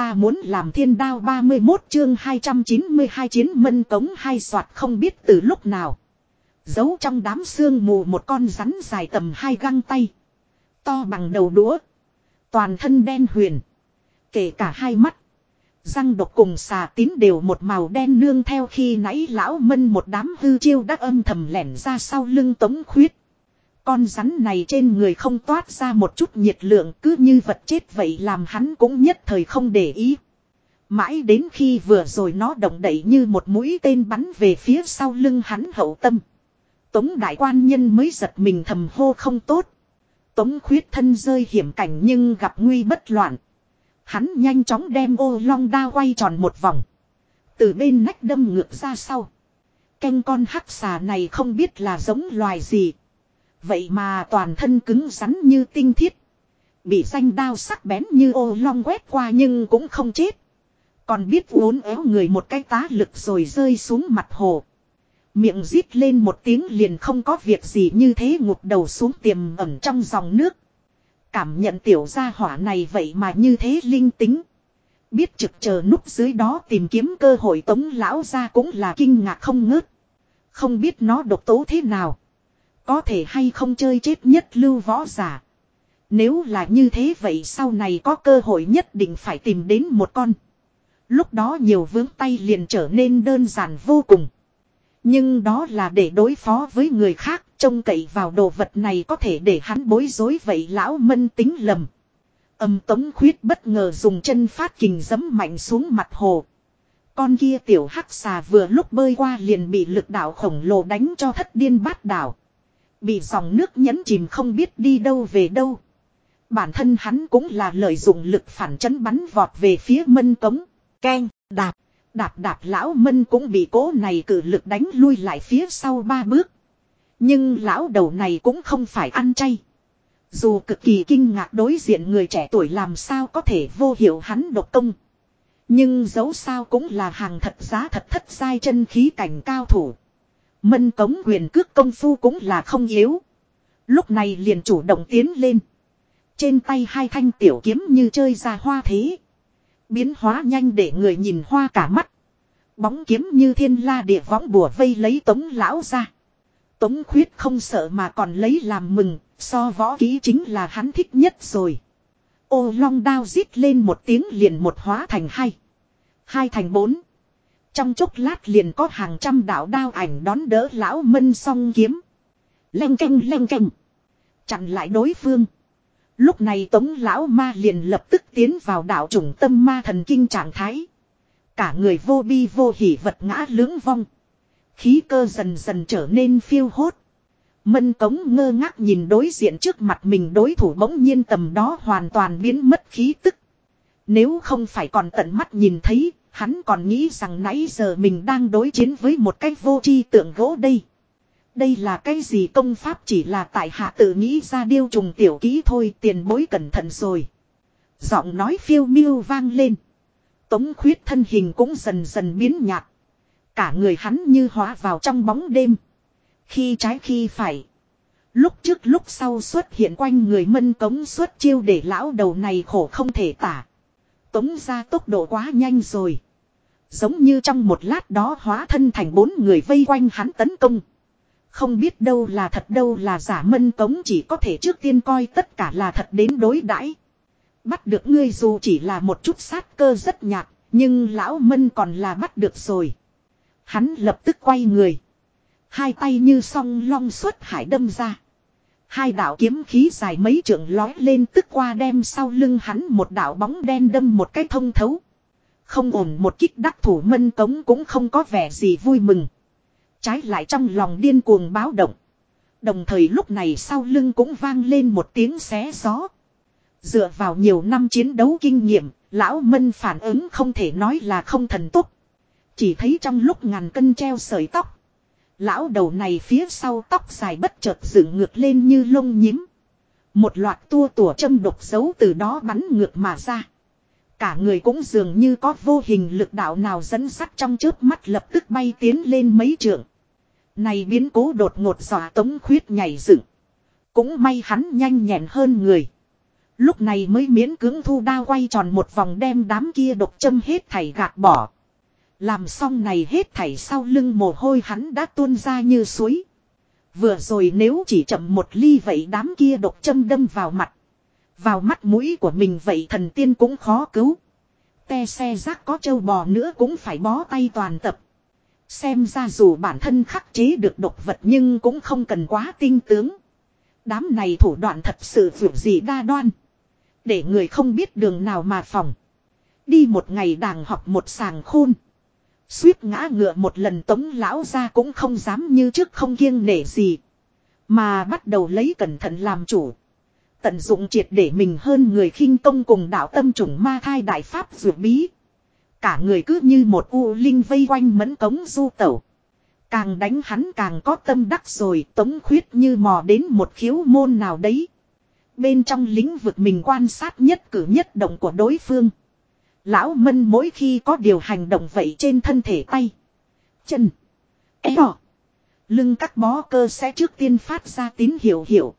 ta muốn làm thiên đao 31 chương 292 chiến mân cống hai soạt không biết từ lúc nào. Giấu trong đám xương mù một con rắn dài tầm hai găng tay. To bằng đầu đũa. Toàn thân đen huyền. Kể cả hai mắt. Răng độc cùng xà tín đều một màu đen nương theo khi nãy lão mân một đám hư chiêu đã âm thầm lẻn ra sau lưng tống khuyết. Con rắn này trên người không toát ra một chút nhiệt lượng, cứ như vật chết vậy làm hắn cũng nhất thời không để ý. Mãi đến khi vừa rồi nó động đẩy như một mũi tên bắn về phía sau lưng hắn hậu tâm. Tống đại quan nhân mới giật mình thầm hô không tốt. Tống khuyết thân rơi hiểm cảnh nhưng gặp nguy bất loạn. Hắn nhanh chóng đem ô long đa quay tròn một vòng. Từ bên nách đâm ngược ra sau. Canh con hắc xà này không biết là giống loài gì. Vậy mà toàn thân cứng rắn như tinh thiết. Bị danh đao sắc bén như ô long quét qua nhưng cũng không chết. Còn biết uốn éo người một cái tá lực rồi rơi xuống mặt hồ. Miệng rít lên một tiếng liền không có việc gì như thế ngục đầu xuống tiềm ẩn trong dòng nước. Cảm nhận tiểu gia hỏa này vậy mà như thế linh tính. Biết trực chờ núp dưới đó tìm kiếm cơ hội tống lão ra cũng là kinh ngạc không ngớt. Không biết nó độc tố thế nào. Có thể hay không chơi chết nhất lưu võ giả. Nếu là như thế vậy sau này có cơ hội nhất định phải tìm đến một con. Lúc đó nhiều vướng tay liền trở nên đơn giản vô cùng. Nhưng đó là để đối phó với người khác, trông cậy vào đồ vật này có thể để hắn bối rối vậy lão mân tính lầm. Âm tống khuyết bất ngờ dùng chân phát kình dấm mạnh xuống mặt hồ. Con kia tiểu hắc xà vừa lúc bơi qua liền bị lực đạo khổng lồ đánh cho thất điên bát đảo. Bị dòng nước nhấn chìm không biết đi đâu về đâu. Bản thân hắn cũng là lợi dụng lực phản chấn bắn vọt về phía mân cống. Keng, đạp, đạp đạp lão mân cũng bị cố này cử lực đánh lui lại phía sau ba bước. Nhưng lão đầu này cũng không phải ăn chay. Dù cực kỳ kinh ngạc đối diện người trẻ tuổi làm sao có thể vô hiệu hắn độc công. Nhưng dẫu sao cũng là hàng thật giá thật thất sai chân khí cảnh cao thủ. Mân cống quyền cước công phu cũng là không yếu. Lúc này liền chủ động tiến lên. Trên tay hai thanh tiểu kiếm như chơi ra hoa thế. Biến hóa nhanh để người nhìn hoa cả mắt. Bóng kiếm như thiên la địa võng bùa vây lấy tống lão ra. Tống khuyết không sợ mà còn lấy làm mừng, so võ ký chính là hắn thích nhất rồi. Ô long đao rít lên một tiếng liền một hóa thành hai. Hai thành bốn. Trong chốc lát liền có hàng trăm đạo đao ảnh đón đỡ lão mân song kiếm. Leng canh leng canh. Chặn lại đối phương. Lúc này tống lão ma liền lập tức tiến vào đạo trùng tâm ma thần kinh trạng thái. Cả người vô bi vô hỉ vật ngã lưỡng vong. Khí cơ dần dần trở nên phiêu hốt. Mân cống ngơ ngác nhìn đối diện trước mặt mình đối thủ bỗng nhiên tầm đó hoàn toàn biến mất khí tức. Nếu không phải còn tận mắt nhìn thấy, hắn còn nghĩ rằng nãy giờ mình đang đối chiến với một cái vô tri tượng gỗ đây. Đây là cái gì công pháp chỉ là tại hạ tự nghĩ ra điêu trùng tiểu ký thôi, tiền bối cẩn thận rồi. Giọng nói phiêu miêu vang lên. Tống khuyết thân hình cũng dần dần biến nhạt. Cả người hắn như hóa vào trong bóng đêm. Khi trái khi phải. Lúc trước lúc sau xuất hiện quanh người mân cống xuất chiêu để lão đầu này khổ không thể tả. Tống ra tốc độ quá nhanh rồi. Giống như trong một lát đó hóa thân thành bốn người vây quanh hắn tấn công. Không biết đâu là thật đâu là giả mân tống chỉ có thể trước tiên coi tất cả là thật đến đối đãi Bắt được ngươi dù chỉ là một chút sát cơ rất nhạt, nhưng lão mân còn là bắt được rồi. Hắn lập tức quay người. Hai tay như song long xuất hải đâm ra. Hai đạo kiếm khí dài mấy trượng lói lên tức qua đem sau lưng hắn một đạo bóng đen đâm một cái thông thấu. Không ổn một kích đắc thủ mân cống cũng không có vẻ gì vui mừng. Trái lại trong lòng điên cuồng báo động. Đồng thời lúc này sau lưng cũng vang lên một tiếng xé gió. Dựa vào nhiều năm chiến đấu kinh nghiệm, lão mân phản ứng không thể nói là không thần túc. Chỉ thấy trong lúc ngàn cân treo sợi tóc. Lão đầu này phía sau tóc dài bất chợt dựng ngược lên như lông nhím. Một loạt tua tủa châm độc dấu từ đó bắn ngược mà ra. Cả người cũng dường như có vô hình lực đạo nào dẫn sắt trong chớp mắt lập tức bay tiến lên mấy trượng. Này biến cố đột ngột dọa tống khuyết nhảy dựng. Cũng may hắn nhanh nhẹn hơn người. Lúc này mới miễn cưỡng thu đao quay tròn một vòng đem đám kia độc châm hết thảy gạt bỏ. Làm xong này hết thảy sau lưng mồ hôi hắn đã tuôn ra như suối. Vừa rồi nếu chỉ chậm một ly vậy đám kia độc châm đâm vào mặt. Vào mắt mũi của mình vậy thần tiên cũng khó cứu. Te xe rác có châu bò nữa cũng phải bó tay toàn tập. Xem ra dù bản thân khắc chế được độc vật nhưng cũng không cần quá tinh tướng. Đám này thủ đoạn thật sự vượt gì đa đoan. Để người không biết đường nào mà phòng. Đi một ngày đàng học một sàng khôn. Suýt ngã ngựa một lần tống lão ra cũng không dám như trước không kiêng nể gì. Mà bắt đầu lấy cẩn thận làm chủ. Tận dụng triệt để mình hơn người khinh công cùng đạo tâm trùng ma thai đại pháp dược bí. Cả người cứ như một u linh vây quanh mẫn cống du tẩu. Càng đánh hắn càng có tâm đắc rồi, tống khuyết như mò đến một khiếu môn nào đấy. Bên trong lĩnh vực mình quan sát nhất cử nhất động của đối phương. Lão mân mỗi khi có điều hành động vậy trên thân thể tay. Chân. Eo. Lưng các bó cơ sẽ trước tiên phát ra tín hiệu hiệu.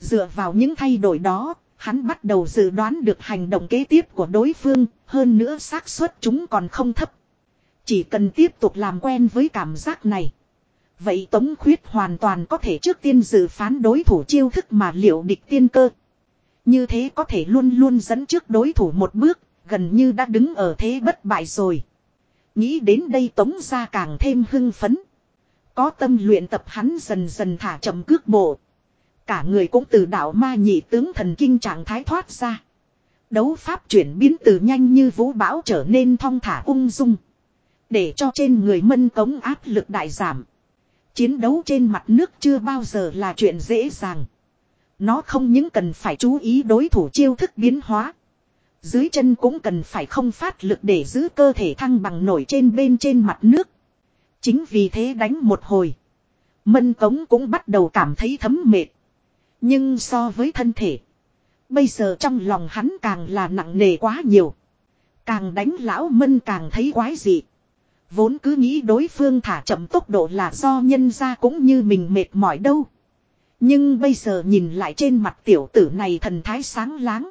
Dựa vào những thay đổi đó, hắn bắt đầu dự đoán được hành động kế tiếp của đối phương, hơn nữa xác suất chúng còn không thấp. Chỉ cần tiếp tục làm quen với cảm giác này. Vậy Tống Khuyết hoàn toàn có thể trước tiên dự phán đối thủ chiêu thức mà liệu địch tiên cơ. Như thế có thể luôn luôn dẫn trước đối thủ một bước, gần như đã đứng ở thế bất bại rồi. Nghĩ đến đây Tống ra càng thêm hưng phấn. Có tâm luyện tập hắn dần dần thả chậm cước bộ. Cả người cũng từ đạo ma nhị tướng thần kinh trạng thái thoát ra. Đấu pháp chuyển biến từ nhanh như vũ bão trở nên thong thả ung dung. Để cho trên người mân tống áp lực đại giảm. Chiến đấu trên mặt nước chưa bao giờ là chuyện dễ dàng. Nó không những cần phải chú ý đối thủ chiêu thức biến hóa. Dưới chân cũng cần phải không phát lực để giữ cơ thể thăng bằng nổi trên bên trên mặt nước. Chính vì thế đánh một hồi. Mân cống cũng bắt đầu cảm thấy thấm mệt. Nhưng so với thân thể. Bây giờ trong lòng hắn càng là nặng nề quá nhiều. Càng đánh lão mân càng thấy quái dị. Vốn cứ nghĩ đối phương thả chậm tốc độ là do nhân ra cũng như mình mệt mỏi đâu. Nhưng bây giờ nhìn lại trên mặt tiểu tử này thần thái sáng láng.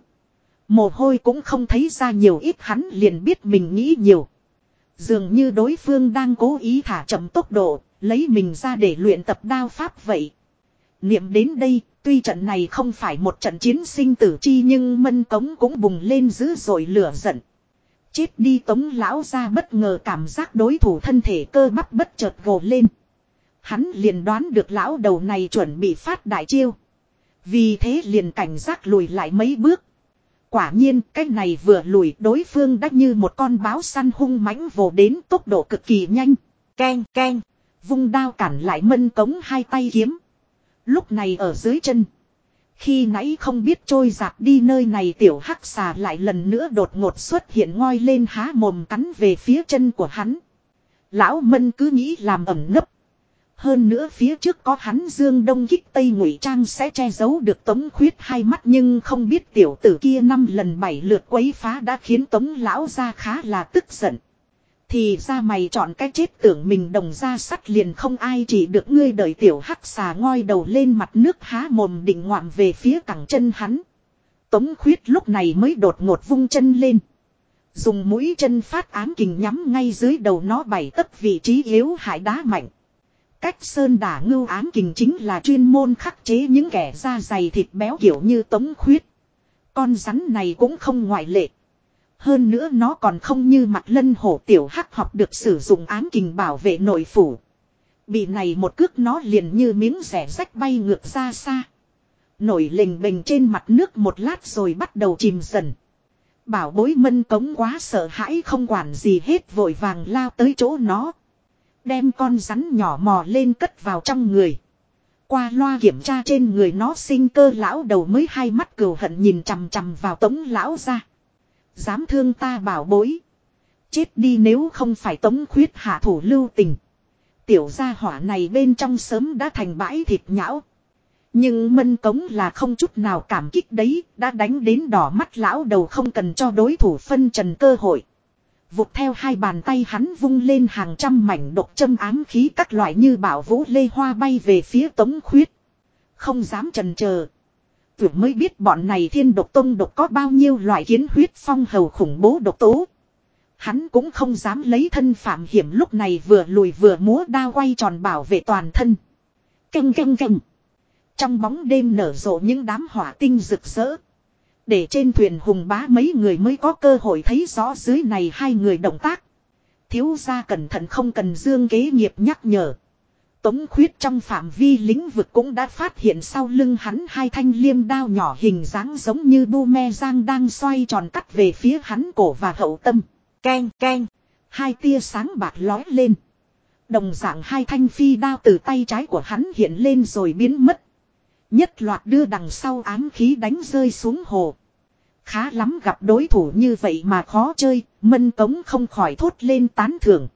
Mồ hôi cũng không thấy ra nhiều ít hắn liền biết mình nghĩ nhiều. Dường như đối phương đang cố ý thả chậm tốc độ, lấy mình ra để luyện tập đao pháp vậy. Niệm đến đây, tuy trận này không phải một trận chiến sinh tử chi nhưng mân cống cũng bùng lên dữ dội lửa giận. Chết đi tống lão ra bất ngờ cảm giác đối thủ thân thể cơ bắp bất chợt gồ lên. Hắn liền đoán được lão đầu này chuẩn bị phát đại chiêu. Vì thế liền cảnh giác lùi lại mấy bước. Quả nhiên, cái này vừa lùi, đối phương đã như một con báo săn hung mãnh vồ đến tốc độ cực kỳ nhanh. Keng keng. Vung đao cản lại mân cống hai tay kiếm. Lúc này ở dưới chân. Khi nãy không biết trôi giạt đi nơi này, tiểu hắc xà lại lần nữa đột ngột xuất hiện ngoi lên há mồm cắn về phía chân của hắn. Lão mân cứ nghĩ làm ẩm nấp. Hơn nữa phía trước có hắn dương đông kích tây ngụy trang sẽ che giấu được tống khuyết hai mắt nhưng không biết tiểu tử kia năm lần bảy lượt quấy phá đã khiến tống lão ra khá là tức giận. Thì ra mày chọn cái chết tưởng mình đồng ra sắt liền không ai chỉ được ngươi đợi tiểu hắc xà ngoi đầu lên mặt nước há mồm định ngoạm về phía cẳng chân hắn. Tống khuyết lúc này mới đột ngột vung chân lên. Dùng mũi chân phát ám kình nhắm ngay dưới đầu nó bảy tấc vị trí yếu hại đá mạnh. Cách sơn đả ngưu ám kình chính là chuyên môn khắc chế những kẻ da dày thịt béo kiểu như tống khuyết. Con rắn này cũng không ngoại lệ. Hơn nữa nó còn không như mặt lân hổ tiểu hắc học được sử dụng ám kình bảo vệ nội phủ. Bị này một cước nó liền như miếng rẻ rách bay ngược ra xa. Nổi lình bình trên mặt nước một lát rồi bắt đầu chìm dần. Bảo bối mân cống quá sợ hãi không quản gì hết vội vàng lao tới chỗ nó. Đem con rắn nhỏ mò lên cất vào trong người. Qua loa kiểm tra trên người nó sinh cơ lão đầu mới hai mắt cừu hận nhìn chằm chằm vào tống lão ra. Dám thương ta bảo bối. Chết đi nếu không phải tống khuyết hạ thủ lưu tình. Tiểu gia hỏa này bên trong sớm đã thành bãi thịt nhão. Nhưng mân cống là không chút nào cảm kích đấy, đã đánh đến đỏ mắt lão đầu không cần cho đối thủ phân trần cơ hội. Vụt theo hai bàn tay hắn vung lên hàng trăm mảnh độc châm ám khí các loại như bảo vũ lê hoa bay về phía tống khuyết. Không dám trần chờ Tưởng mới biết bọn này thiên độc tông độc có bao nhiêu loại kiến huyết phong hầu khủng bố độc tố. Hắn cũng không dám lấy thân phạm hiểm lúc này vừa lùi vừa múa đao quay tròn bảo vệ toàn thân. Canh canh canh. Trong bóng đêm nở rộ những đám hỏa tinh rực rỡ. Để trên thuyền hùng bá mấy người mới có cơ hội thấy rõ dưới này hai người động tác. Thiếu gia cẩn thận không cần dương kế nghiệp nhắc nhở. Tống khuyết trong phạm vi lĩnh vực cũng đã phát hiện sau lưng hắn hai thanh liêm đao nhỏ hình dáng giống như bu me giang đang xoay tròn cắt về phía hắn cổ và hậu tâm. Keng keng. Hai tia sáng bạc lói lên. Đồng dạng hai thanh phi đao từ tay trái của hắn hiện lên rồi biến mất. Nhất loạt đưa đằng sau ám khí đánh rơi xuống hồ. Khá lắm gặp đối thủ như vậy mà khó chơi, mân cống không khỏi thốt lên tán thưởng.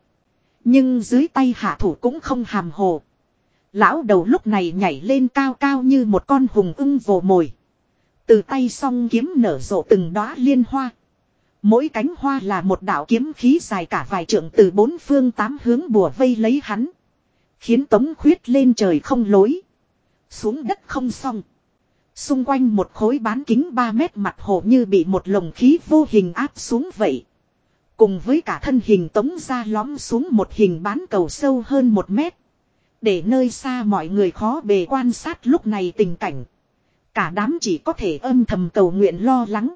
Nhưng dưới tay hạ thủ cũng không hàm hồ. Lão đầu lúc này nhảy lên cao cao như một con hùng ưng vồ mồi. Từ tay song kiếm nở rộ từng đóa liên hoa. Mỗi cánh hoa là một đạo kiếm khí dài cả vài trượng từ bốn phương tám hướng bùa vây lấy hắn. Khiến tống khuyết lên trời không lối. Xuống đất không xong. Xung quanh một khối bán kính 3 mét mặt hồ như bị một lồng khí vô hình áp xuống vậy. Cùng với cả thân hình tống ra lõm xuống một hình bán cầu sâu hơn một mét. Để nơi xa mọi người khó bề quan sát lúc này tình cảnh. Cả đám chỉ có thể âm thầm cầu nguyện lo lắng.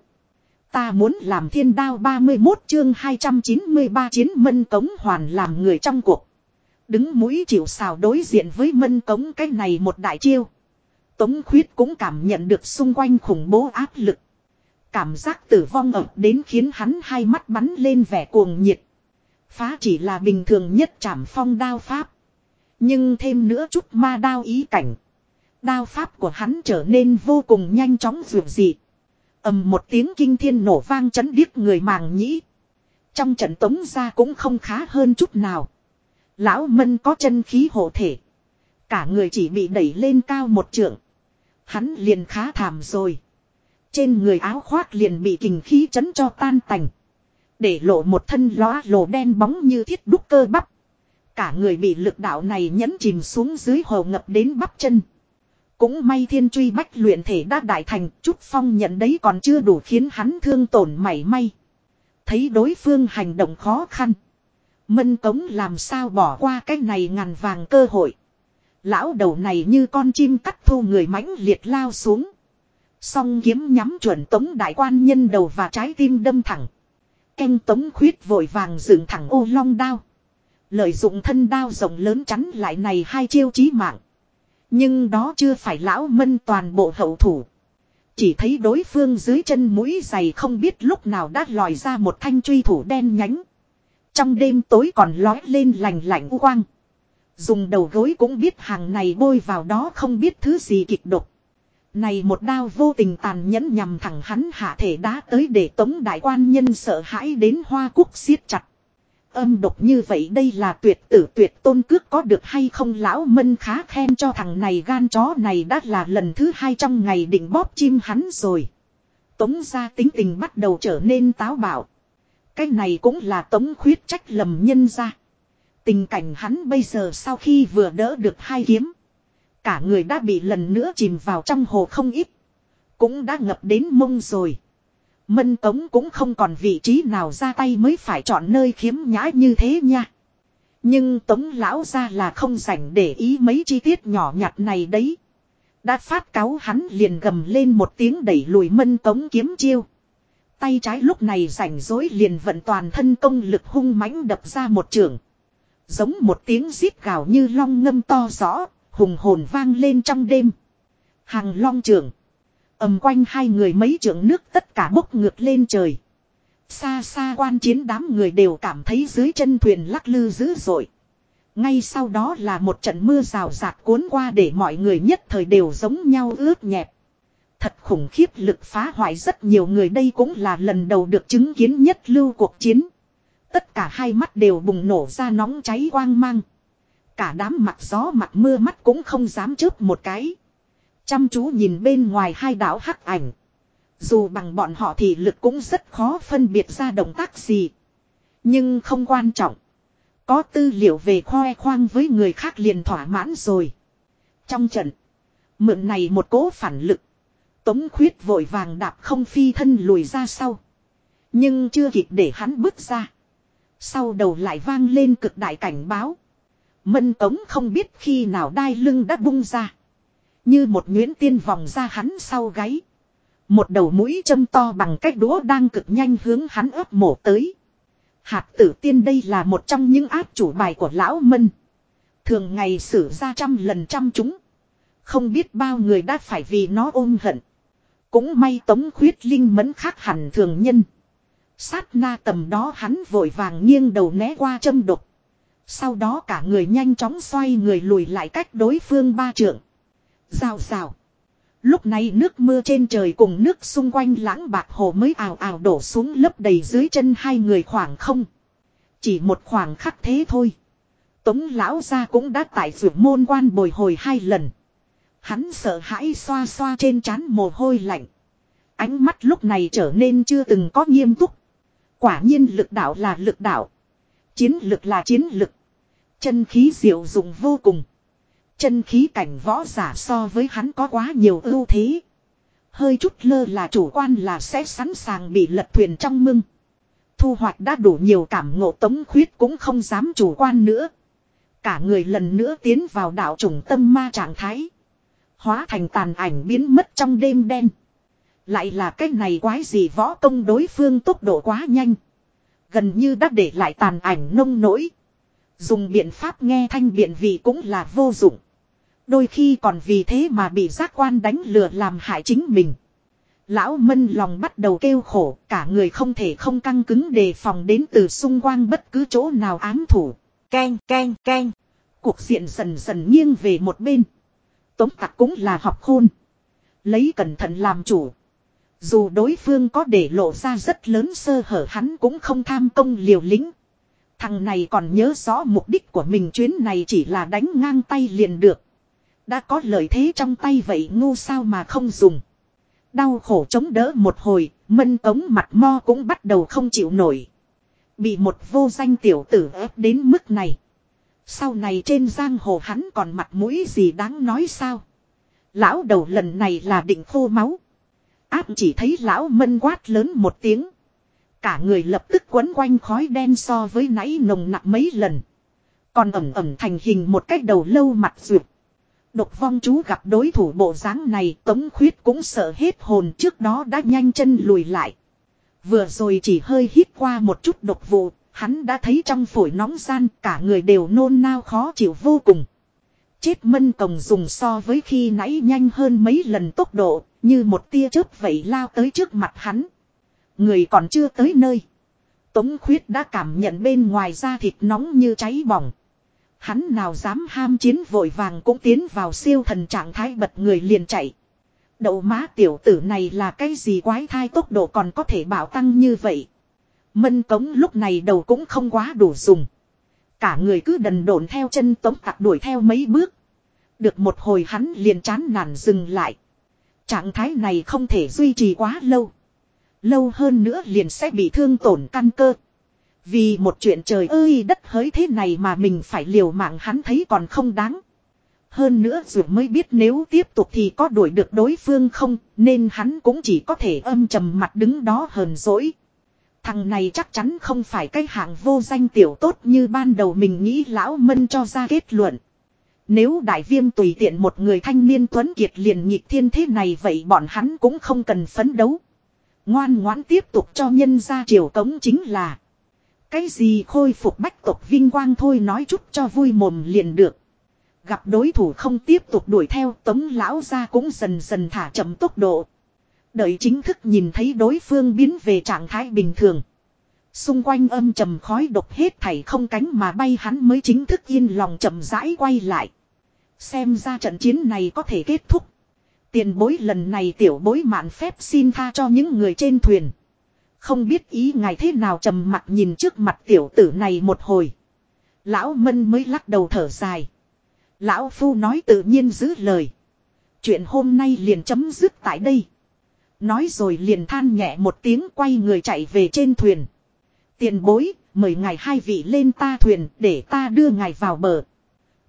Ta muốn làm thiên đao 31 chương 293 chiến mân cống hoàn làm người trong cuộc. Đứng mũi chịu xào đối diện với mân cống cái này một đại chiêu. Tống khuyết cũng cảm nhận được xung quanh khủng bố áp lực. Cảm giác tử vong ập đến khiến hắn hai mắt bắn lên vẻ cuồng nhiệt. Phá chỉ là bình thường nhất trảm phong đao pháp. Nhưng thêm nữa chút ma đao ý cảnh. Đao pháp của hắn trở nên vô cùng nhanh chóng dường dị ầm một tiếng kinh thiên nổ vang chấn điếc người màng nhĩ. Trong trận tống ra cũng không khá hơn chút nào. Lão mân có chân khí hộ thể. Cả người chỉ bị đẩy lên cao một trượng. Hắn liền khá thảm rồi. Trên người áo khoác liền bị kình khí chấn cho tan tành. Để lộ một thân lóa lồ đen bóng như thiết đúc cơ bắp. Cả người bị lực đạo này nhấn chìm xuống dưới hồ ngập đến bắp chân. Cũng may thiên truy bách luyện thể đã đại thành, chút phong nhận đấy còn chưa đủ khiến hắn thương tổn mảy may. Thấy đối phương hành động khó khăn. Mân Tống làm sao bỏ qua cái này ngàn vàng cơ hội. Lão đầu này như con chim cắt thu người mãnh liệt lao xuống. Song kiếm nhắm chuẩn tống đại quan nhân đầu và trái tim đâm thẳng. Canh tống khuyết vội vàng dựng thẳng ô long đao. Lợi dụng thân đao rộng lớn chắn lại này hai chiêu chí mạng. Nhưng đó chưa phải lão mân toàn bộ hậu thủ. Chỉ thấy đối phương dưới chân mũi dày không biết lúc nào đã lòi ra một thanh truy thủ đen nhánh. Trong đêm tối còn lói lên lành lạnh u quang. Dùng đầu gối cũng biết hàng này bôi vào đó không biết thứ gì kịch độc. Này một đao vô tình tàn nhẫn nhằm thẳng hắn hạ thể đá tới để tống đại quan nhân sợ hãi đến hoa cúc siết chặt âm độc như vậy đây là tuyệt tử tuyệt tôn cước có được hay không lão mân khá khen cho thằng này gan chó này đã là lần thứ hai trong ngày định bóp chim hắn rồi. Tống ra tính tình bắt đầu trở nên táo bạo. Cái này cũng là tống khuyết trách lầm nhân ra. Tình cảnh hắn bây giờ sau khi vừa đỡ được hai kiếm. Cả người đã bị lần nữa chìm vào trong hồ không ít. Cũng đã ngập đến mông rồi. Mân Tống cũng không còn vị trí nào ra tay mới phải chọn nơi khiếm nhã như thế nha. Nhưng Tống lão ra là không rảnh để ý mấy chi tiết nhỏ nhặt này đấy. Đã phát cáo hắn liền gầm lên một tiếng đẩy lùi Mân Tống kiếm chiêu. Tay trái lúc này rảnh rối liền vận toàn thân công lực hung mãnh đập ra một trường. Giống một tiếng giết gào như long ngâm to rõ, hùng hồn vang lên trong đêm. Hàng long trường ầm quanh hai người mấy trường nước tất cả bốc ngược lên trời. Xa xa quan chiến đám người đều cảm thấy dưới chân thuyền lắc lư dữ dội. Ngay sau đó là một trận mưa rào rạt cuốn qua để mọi người nhất thời đều giống nhau ướt nhẹp. Thật khủng khiếp lực phá hoại rất nhiều người đây cũng là lần đầu được chứng kiến nhất lưu cuộc chiến. Tất cả hai mắt đều bùng nổ ra nóng cháy quang mang. Cả đám mặt gió mặt mưa mắt cũng không dám chớp một cái. Chăm chú nhìn bên ngoài hai đảo hắc ảnh. Dù bằng bọn họ thì lực cũng rất khó phân biệt ra động tác gì. Nhưng không quan trọng. Có tư liệu về khoe khoang với người khác liền thỏa mãn rồi. Trong trận. Mượn này một cố phản lực. Tống khuyết vội vàng đạp không phi thân lùi ra sau. Nhưng chưa kịp để hắn bước ra. Sau đầu lại vang lên cực đại cảnh báo. Mân tống không biết khi nào đai lưng đã bung ra. Như một nguyễn tiên vòng ra hắn sau gáy. Một đầu mũi châm to bằng cách đũa đang cực nhanh hướng hắn ấp mổ tới. Hạt tử tiên đây là một trong những áp chủ bài của lão mân. Thường ngày xử ra trăm lần trăm chúng. Không biết bao người đã phải vì nó ôm hận. Cũng may tống khuyết linh mẫn khác hẳn thường nhân. Sát na tầm đó hắn vội vàng nghiêng đầu né qua châm độc. Sau đó cả người nhanh chóng xoay người lùi lại cách đối phương ba trượng. Rào rào. Lúc này nước mưa trên trời cùng nước xung quanh lãng bạc hồ mới ào ào đổ xuống lấp đầy dưới chân hai người khoảng không. Chỉ một khoảng khắc thế thôi. Tống lão ra cũng đã tại vượt môn quan bồi hồi hai lần. Hắn sợ hãi xoa xoa trên trán mồ hôi lạnh. Ánh mắt lúc này trở nên chưa từng có nghiêm túc. Quả nhiên lực đạo là lực đạo. Chiến lực là chiến lực. Chân khí diệu dụng vô cùng. Chân khí cảnh võ giả so với hắn có quá nhiều ưu thế. Hơi chút lơ là chủ quan là sẽ sẵn sàng bị lật thuyền trong mưng. Thu hoạch đã đủ nhiều cảm ngộ tống khuyết cũng không dám chủ quan nữa. Cả người lần nữa tiến vào đạo trùng tâm ma trạng thái. Hóa thành tàn ảnh biến mất trong đêm đen. Lại là cái này quái gì võ công đối phương tốc độ quá nhanh. Gần như đã để lại tàn ảnh nông nỗi. Dùng biện pháp nghe thanh biện vị cũng là vô dụng. Đôi khi còn vì thế mà bị giác quan đánh lừa làm hại chính mình. Lão mân lòng bắt đầu kêu khổ, cả người không thể không căng cứng đề phòng đến từ xung quanh bất cứ chỗ nào ám thủ. Keng, keng, keng. Cuộc diện dần dần nghiêng về một bên. Tống tặc cũng là học khôn. Lấy cẩn thận làm chủ. Dù đối phương có để lộ ra rất lớn sơ hở hắn cũng không tham công liều lĩnh. Thằng này còn nhớ rõ mục đích của mình chuyến này chỉ là đánh ngang tay liền được. Đã có lợi thế trong tay vậy ngu sao mà không dùng. Đau khổ chống đỡ một hồi, mân ống mặt mo cũng bắt đầu không chịu nổi. Bị một vô danh tiểu tử ép đến mức này. Sau này trên giang hồ hắn còn mặt mũi gì đáng nói sao. Lão đầu lần này là định khô máu. Áp chỉ thấy lão mân quát lớn một tiếng. Cả người lập tức quấn quanh khói đen so với nãy nồng nặng mấy lần. Còn ẩm ẩm thành hình một cách đầu lâu mặt duyệt. Độc vong chú gặp đối thủ bộ dáng này tống khuyết cũng sợ hết hồn trước đó đã nhanh chân lùi lại. Vừa rồi chỉ hơi hít qua một chút độc vụ, hắn đã thấy trong phổi nóng gian cả người đều nôn nao khó chịu vô cùng. Chết mân cồng dùng so với khi nãy nhanh hơn mấy lần tốc độ, như một tia chớp vậy lao tới trước mặt hắn. Người còn chưa tới nơi. Tống khuyết đã cảm nhận bên ngoài da thịt nóng như cháy bỏng. Hắn nào dám ham chiến vội vàng cũng tiến vào siêu thần trạng thái bật người liền chạy. Đậu má tiểu tử này là cái gì quái thai tốc độ còn có thể bảo tăng như vậy. Mân cống lúc này đầu cũng không quá đủ dùng. Cả người cứ đần độn theo chân tống tặc đuổi theo mấy bước. Được một hồi hắn liền chán nản dừng lại. Trạng thái này không thể duy trì quá lâu. Lâu hơn nữa liền sẽ bị thương tổn căn cơ. Vì một chuyện trời ơi đất hới thế này mà mình phải liều mạng hắn thấy còn không đáng. Hơn nữa dù mới biết nếu tiếp tục thì có đuổi được đối phương không, nên hắn cũng chỉ có thể âm trầm mặt đứng đó hờn dỗi. Thằng này chắc chắn không phải cái hạng vô danh tiểu tốt như ban đầu mình nghĩ lão mân cho ra kết luận. Nếu đại viêm tùy tiện một người thanh niên tuấn kiệt liền nhịp thiên thế này vậy bọn hắn cũng không cần phấn đấu. Ngoan ngoãn tiếp tục cho nhân ra triều cống chính là. Cái gì khôi phục bách tộc vinh quang thôi nói chút cho vui mồm liền được. Gặp đối thủ không tiếp tục đuổi theo, tống lão ra cũng dần dần thả chậm tốc độ. Đợi chính thức nhìn thấy đối phương biến về trạng thái bình thường. Xung quanh âm trầm khói độc hết thảy không cánh mà bay hắn mới chính thức yên lòng chậm rãi quay lại. Xem ra trận chiến này có thể kết thúc. Tiền bối lần này tiểu bối mạn phép xin tha cho những người trên thuyền. Không biết ý ngài thế nào trầm mặt nhìn trước mặt tiểu tử này một hồi. Lão Mân mới lắc đầu thở dài. Lão Phu nói tự nhiên giữ lời. Chuyện hôm nay liền chấm dứt tại đây. Nói rồi liền than nhẹ một tiếng quay người chạy về trên thuyền. Tiền bối, mời ngài hai vị lên ta thuyền để ta đưa ngài vào bờ.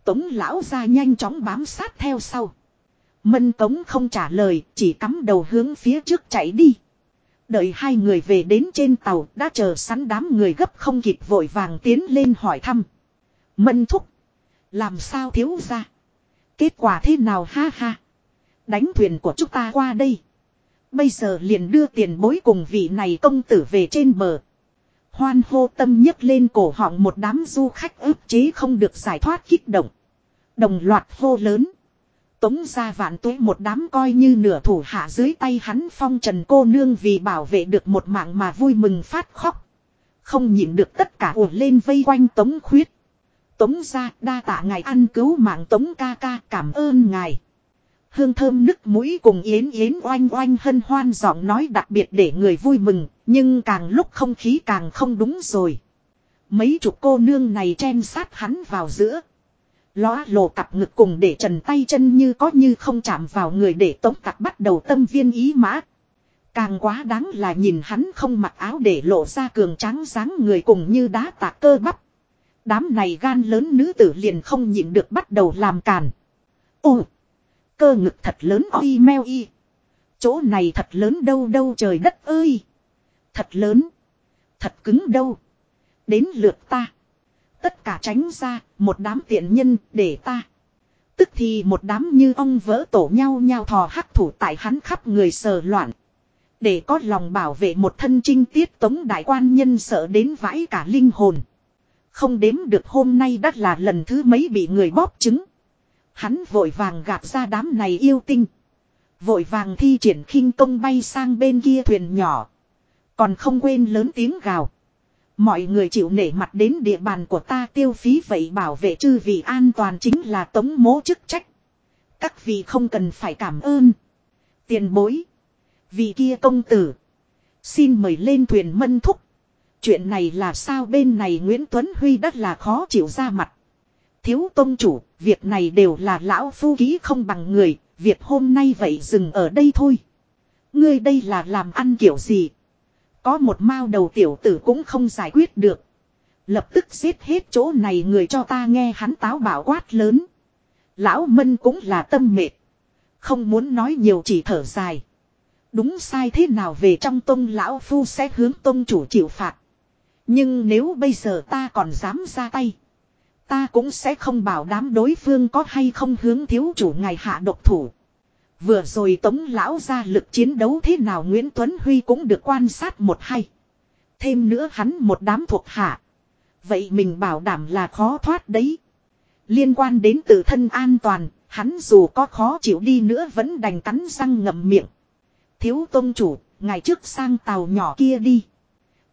Tống lão ra nhanh chóng bám sát theo sau. Mân tống không trả lời, chỉ cắm đầu hướng phía trước chạy đi. Đợi hai người về đến trên tàu, đã chờ sẵn đám người gấp không kịp vội vàng tiến lên hỏi thăm. Mân thúc. Làm sao thiếu ra? Kết quả thế nào ha ha? Đánh thuyền của chúng ta qua đây. Bây giờ liền đưa tiền bối cùng vị này công tử về trên bờ. Hoan hô tâm nhấc lên cổ họng một đám du khách ức chế không được giải thoát kích động. Đồng loạt hô lớn. Tống ra vạn tuế một đám coi như nửa thủ hạ dưới tay hắn phong trần cô nương vì bảo vệ được một mạng mà vui mừng phát khóc. Không nhịn được tất cả ùa lên vây quanh tống khuyết. Tống ra đa tạ ngài ăn cứu mạng tống ca ca, cảm ơn ngài. Hương thơm nức mũi cùng yến yến oanh oanh hân hoan giọng nói đặc biệt để người vui mừng, nhưng càng lúc không khí càng không đúng rồi. Mấy chục cô nương này chen sát hắn vào giữa. Lóa lộ cặp ngực cùng để trần tay chân như có như không chạm vào người để tống cặp bắt đầu tâm viên ý mã. Càng quá đáng là nhìn hắn không mặc áo để lộ ra cường tráng dáng người cùng như đá tạc cơ bắp. Đám này gan lớn nữ tử liền không nhịn được bắt đầu làm càn. Ồ! Cơ ngực thật lớn oi meo y. Chỗ này thật lớn đâu đâu trời đất ơi. Thật lớn. Thật cứng đâu. Đến lượt ta. Tất cả tránh ra, một đám tiện nhân, để ta. Tức thì một đám như ông vỡ tổ nhau nhau thò hắc thủ tại hắn khắp người sờ loạn. Để có lòng bảo vệ một thân trinh tiết tống đại quan nhân sợ đến vãi cả linh hồn. Không đếm được hôm nay đã là lần thứ mấy bị người bóp chứng. Hắn vội vàng gạt ra đám này yêu tinh. Vội vàng thi triển khinh công bay sang bên kia thuyền nhỏ. Còn không quên lớn tiếng gào. Mọi người chịu nể mặt đến địa bàn của ta tiêu phí vậy bảo vệ chư vị an toàn chính là tống mố chức trách. Các vị không cần phải cảm ơn. Tiền bối. vị kia công tử. Xin mời lên thuyền mân thúc. Chuyện này là sao bên này Nguyễn Tuấn Huy đất là khó chịu ra mặt. Thiếu tôn chủ, việc này đều là lão phu ký không bằng người, việc hôm nay vậy dừng ở đây thôi. Ngươi đây là làm ăn kiểu gì? Có một mao đầu tiểu tử cũng không giải quyết được. Lập tức giết hết chỗ này người cho ta nghe hắn táo bảo quát lớn. Lão Mân cũng là tâm mệt. Không muốn nói nhiều chỉ thở dài. Đúng sai thế nào về trong tông lão phu sẽ hướng tông chủ chịu phạt. Nhưng nếu bây giờ ta còn dám ra tay. Ta cũng sẽ không bảo đám đối phương có hay không hướng thiếu chủ ngài hạ độc thủ. Vừa rồi tống lão ra lực chiến đấu thế nào Nguyễn Tuấn Huy cũng được quan sát một hay. Thêm nữa hắn một đám thuộc hạ. Vậy mình bảo đảm là khó thoát đấy. Liên quan đến tự thân an toàn, hắn dù có khó chịu đi nữa vẫn đành cắn răng ngậm miệng. Thiếu tôn chủ, ngày trước sang tàu nhỏ kia đi.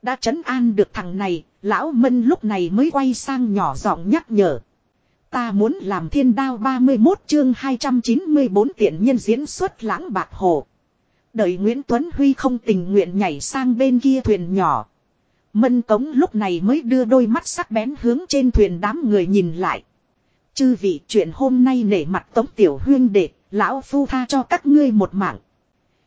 Đã trấn an được thằng này, lão mân lúc này mới quay sang nhỏ giọng nhắc nhở. Ta muốn làm thiên đao 31 chương 294 tiện nhân diễn xuất lãng bạc hồ. Đợi Nguyễn Tuấn Huy không tình nguyện nhảy sang bên kia thuyền nhỏ. Mân cống lúc này mới đưa đôi mắt sắc bén hướng trên thuyền đám người nhìn lại. Chư vị chuyện hôm nay nể mặt tống tiểu huyên đệ, lão phu tha cho các ngươi một mạng.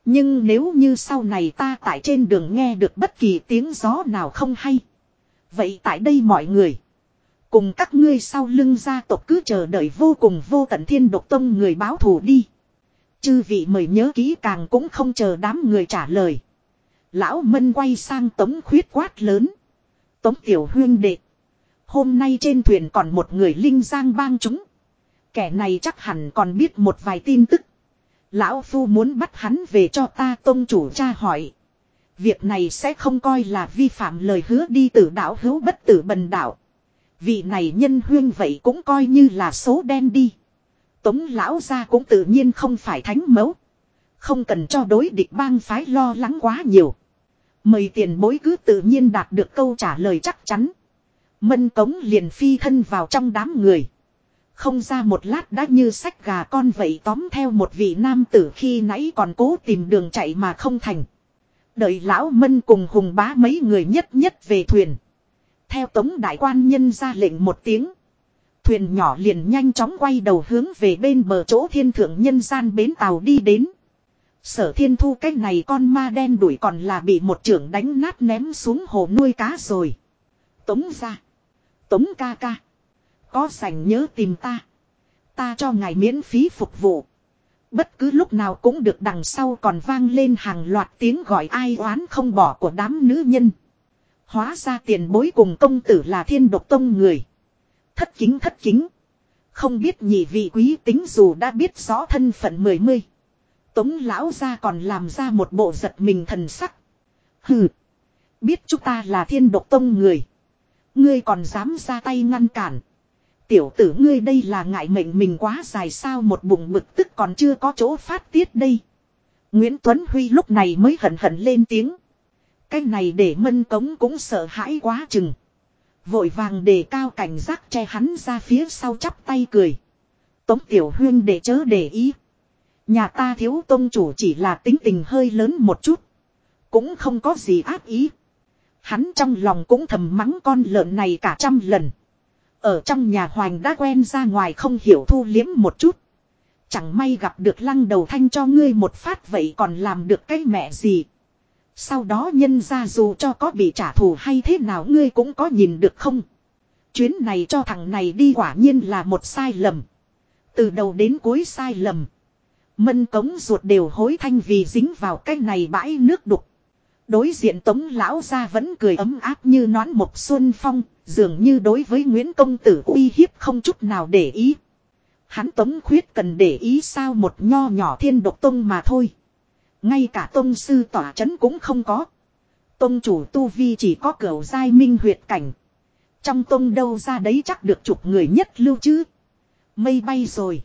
Nhưng nếu như sau này ta tại trên đường nghe được bất kỳ tiếng gió nào không hay. Vậy tại đây mọi người. Cùng các ngươi sau lưng gia tộc cứ chờ đợi vô cùng vô tận thiên độc tông người báo thù đi. Chư vị mời nhớ kỹ càng cũng không chờ đám người trả lời. Lão Mân quay sang tống khuyết quát lớn. Tống tiểu huyên đệ. Hôm nay trên thuyền còn một người linh giang bang chúng. Kẻ này chắc hẳn còn biết một vài tin tức. Lão Phu muốn bắt hắn về cho ta tông chủ cha hỏi. Việc này sẽ không coi là vi phạm lời hứa đi tử đạo hữu bất tử bần đạo. Vị này nhân huyên vậy cũng coi như là số đen đi. Tống lão ra cũng tự nhiên không phải thánh mẫu. Không cần cho đối địch bang phái lo lắng quá nhiều. Mời tiền bối cứ tự nhiên đạt được câu trả lời chắc chắn. Mân cống liền phi thân vào trong đám người. Không ra một lát đã như sách gà con vậy tóm theo một vị nam tử khi nãy còn cố tìm đường chạy mà không thành. Đợi lão mân cùng hùng bá mấy người nhất nhất về thuyền. Theo tống đại quan nhân ra lệnh một tiếng. Thuyền nhỏ liền nhanh chóng quay đầu hướng về bên bờ chỗ thiên thượng nhân gian bến tàu đi đến. Sở thiên thu cái này con ma đen đuổi còn là bị một trưởng đánh nát ném xuống hồ nuôi cá rồi. Tống ra. Tống ca ca. Có sành nhớ tìm ta. Ta cho ngài miễn phí phục vụ. Bất cứ lúc nào cũng được đằng sau còn vang lên hàng loạt tiếng gọi ai oán không bỏ của đám nữ nhân. Hóa ra tiền bối cùng công tử là thiên độc tông người. Thất kính thất kính. Không biết nhị vị quý tính dù đã biết rõ thân phận mười mươi. Tống lão ra còn làm ra một bộ giật mình thần sắc. Hừ. Biết chúng ta là thiên độc tông người. Ngươi còn dám ra tay ngăn cản. Tiểu tử ngươi đây là ngại mệnh mình quá dài sao một bụng bực tức còn chưa có chỗ phát tiết đây. Nguyễn Tuấn Huy lúc này mới hận hận lên tiếng. Cái này để mân cống cũng sợ hãi quá chừng. Vội vàng đề cao cảnh giác che hắn ra phía sau chắp tay cười. Tống tiểu huyên để chớ để ý. Nhà ta thiếu tôn chủ chỉ là tính tình hơi lớn một chút. Cũng không có gì ác ý. Hắn trong lòng cũng thầm mắng con lợn này cả trăm lần. Ở trong nhà hoành đã quen ra ngoài không hiểu thu liếm một chút. Chẳng may gặp được lăng đầu thanh cho ngươi một phát vậy còn làm được cái mẹ gì. Sau đó nhân ra dù cho có bị trả thù hay thế nào ngươi cũng có nhìn được không. Chuyến này cho thằng này đi quả nhiên là một sai lầm. Từ đầu đến cuối sai lầm. Mân cống ruột đều hối thanh vì dính vào cái này bãi nước đục. Đối diện tống lão ra vẫn cười ấm áp như nón một xuân phong, dường như đối với Nguyễn Công Tử uy hiếp không chút nào để ý. Hắn tống khuyết cần để ý sao một nho nhỏ thiên độc tông mà thôi. Ngay cả tông sư tỏa chấn cũng không có. Tông chủ tu vi chỉ có cửa giai minh huyệt cảnh. Trong tông đâu ra đấy chắc được chục người nhất lưu chứ. Mây bay rồi.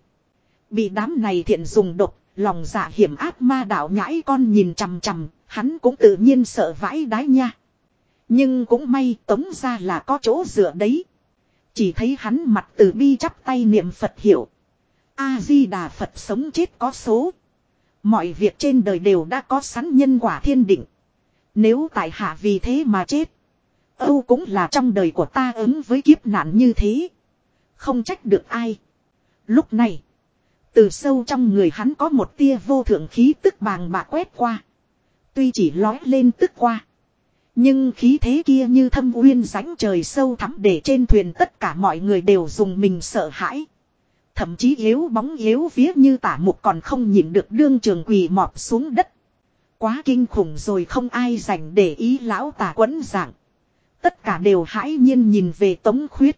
Bị đám này thiện dùng độc, lòng dạ hiểm áp ma đạo nhãi con nhìn chằm chằm, hắn cũng tự nhiên sợ vãi đái nha. Nhưng cũng may tống ra là có chỗ dựa đấy. Chỉ thấy hắn mặt từ bi chắp tay niệm Phật hiểu. A-di-đà Phật sống chết có số. Mọi việc trên đời đều đã có sẵn nhân quả thiên định. Nếu tại hạ vì thế mà chết. Âu cũng là trong đời của ta ứng với kiếp nạn như thế. Không trách được ai. Lúc này. Từ sâu trong người hắn có một tia vô thượng khí tức bàng bạc quét qua. Tuy chỉ lói lên tức qua. Nhưng khí thế kia như thâm uyên rãnh trời sâu thẳm để trên thuyền tất cả mọi người đều dùng mình sợ hãi. Thậm chí yếu bóng yếu vía như tả mục còn không nhìn được đương trường quỳ mọp xuống đất. Quá kinh khủng rồi không ai dành để ý lão tả quấn dạng. Tất cả đều hãi nhiên nhìn về tống khuyết.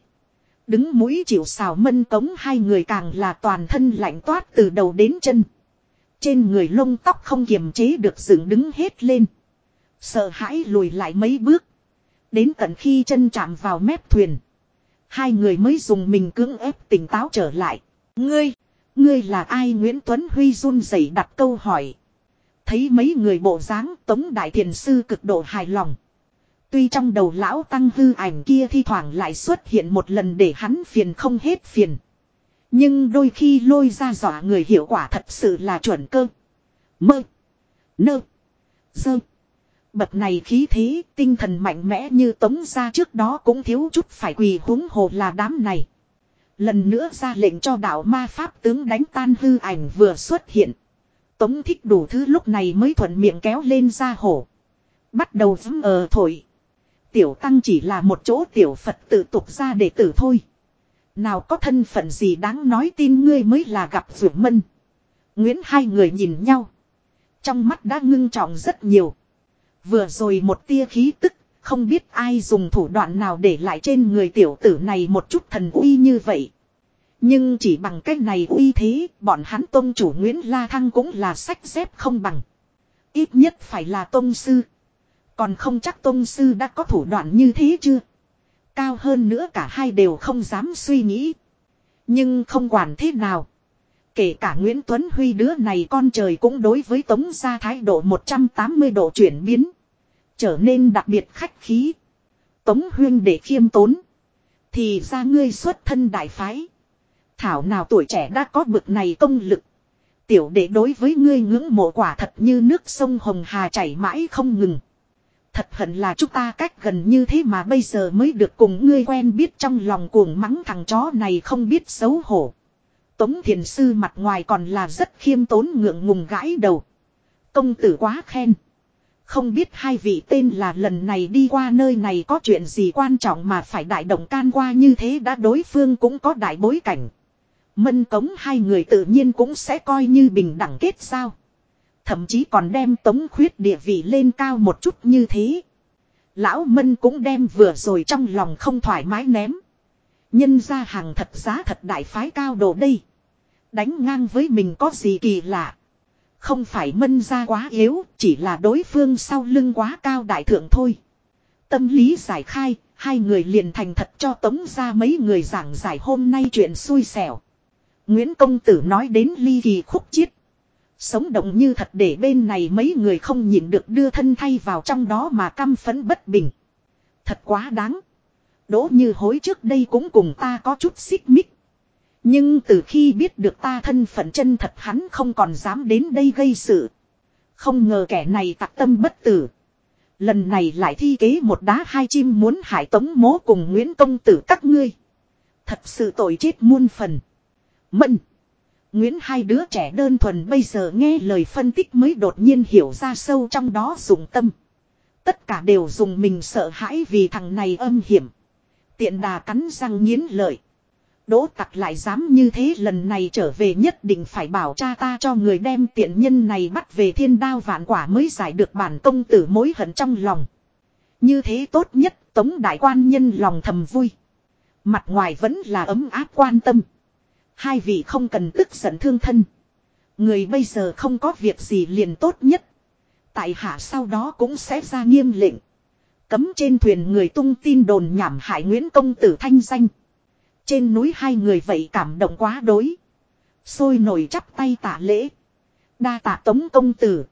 Đứng mũi chịu xào mân tống hai người càng là toàn thân lạnh toát từ đầu đến chân. Trên người lông tóc không kiềm chế được dựng đứng hết lên. Sợ hãi lùi lại mấy bước. Đến tận khi chân chạm vào mép thuyền. Hai người mới dùng mình cưỡng ép tỉnh táo trở lại. Ngươi, ngươi là ai Nguyễn Tuấn Huy run rẩy đặt câu hỏi. Thấy mấy người bộ dáng tống đại thiền sư cực độ hài lòng. Tuy trong đầu lão tăng hư ảnh kia thi thoảng lại xuất hiện một lần để hắn phiền không hết phiền. Nhưng đôi khi lôi ra dọa người hiệu quả thật sự là chuẩn cơ. Mơ. Nơ. Dơ. Bậc này khí thế, tinh thần mạnh mẽ như tống ra trước đó cũng thiếu chút phải quỳ húng hồ là đám này. Lần nữa ra lệnh cho đạo ma pháp tướng đánh tan hư ảnh vừa xuất hiện. Tống thích đủ thứ lúc này mới thuận miệng kéo lên ra hổ. Bắt đầu dấm ờ thổi. Tiểu tăng chỉ là một chỗ tiểu Phật tự tục ra để tử thôi. Nào có thân phận gì đáng nói tin ngươi mới là gặp rủi mân. Nguyễn hai người nhìn nhau. Trong mắt đã ngưng trọng rất nhiều. Vừa rồi một tia khí tức, không biết ai dùng thủ đoạn nào để lại trên người tiểu tử này một chút thần uy như vậy. Nhưng chỉ bằng cách này uy thế, bọn hắn tôn chủ Nguyễn La Thăng cũng là sách xếp không bằng. Ít nhất phải là tôn sư. Còn không chắc tôn sư đã có thủ đoạn như thế chưa? Cao hơn nữa cả hai đều không dám suy nghĩ. Nhưng không quản thế nào. Kể cả Nguyễn Tuấn Huy đứa này con trời cũng đối với Tống gia thái độ 180 độ chuyển biến. Trở nên đặc biệt khách khí. Tống Huyên để khiêm tốn. Thì ra ngươi xuất thân đại phái. Thảo nào tuổi trẻ đã có bực này công lực. Tiểu đệ đối với ngươi ngưỡng mộ quả thật như nước sông Hồng Hà chảy mãi không ngừng. Thật hận là chúng ta cách gần như thế mà bây giờ mới được cùng ngươi quen biết trong lòng cuồng mắng thằng chó này không biết xấu hổ. Tống thiền sư mặt ngoài còn là rất khiêm tốn ngượng ngùng gãi đầu. Công tử quá khen. Không biết hai vị tên là lần này đi qua nơi này có chuyện gì quan trọng mà phải đại động can qua như thế đã đối phương cũng có đại bối cảnh. Mân cống hai người tự nhiên cũng sẽ coi như bình đẳng kết sao. Thậm chí còn đem tống khuyết địa vị lên cao một chút như thế. Lão Mân cũng đem vừa rồi trong lòng không thoải mái ném. Nhân ra hàng thật giá thật đại phái cao độ đây. Đánh ngang với mình có gì kỳ lạ. Không phải mân ra quá yếu, chỉ là đối phương sau lưng quá cao đại thượng thôi. Tâm lý giải khai, hai người liền thành thật cho tống ra mấy người giảng giải hôm nay chuyện xui xẻo. Nguyễn Công Tử nói đến ly kỳ khúc chiết. Sống động như thật để bên này mấy người không nhịn được đưa thân thay vào trong đó mà căm phấn bất bình. Thật quá đáng. Đỗ như hối trước đây cũng cùng ta có chút xích mích. Nhưng từ khi biết được ta thân phận chân thật hắn không còn dám đến đây gây sự. Không ngờ kẻ này tặc tâm bất tử. Lần này lại thi kế một đá hai chim muốn hại tống mố cùng Nguyễn Công Tử các ngươi. Thật sự tội chết muôn phần. Mận. Nguyễn hai đứa trẻ đơn thuần bây giờ nghe lời phân tích mới đột nhiên hiểu ra sâu trong đó dùng tâm. Tất cả đều dùng mình sợ hãi vì thằng này âm hiểm. Tiện đà cắn răng nghiến lợi. Đỗ tặc lại dám như thế lần này trở về nhất định phải bảo cha ta cho người đem tiện nhân này bắt về thiên đao vạn quả mới giải được bản công tử mối hận trong lòng. Như thế tốt nhất, tống đại quan nhân lòng thầm vui. Mặt ngoài vẫn là ấm áp quan tâm. Hai vị không cần tức giận thương thân. Người bây giờ không có việc gì liền tốt nhất. Tại hạ sau đó cũng sẽ ra nghiêm lệnh. Cấm trên thuyền người tung tin đồn nhảm hại Nguyễn Công Tử thanh danh. Trên núi hai người vậy cảm động quá đối. Sôi nổi chắp tay tạ lễ. Đa tạ tống công tử.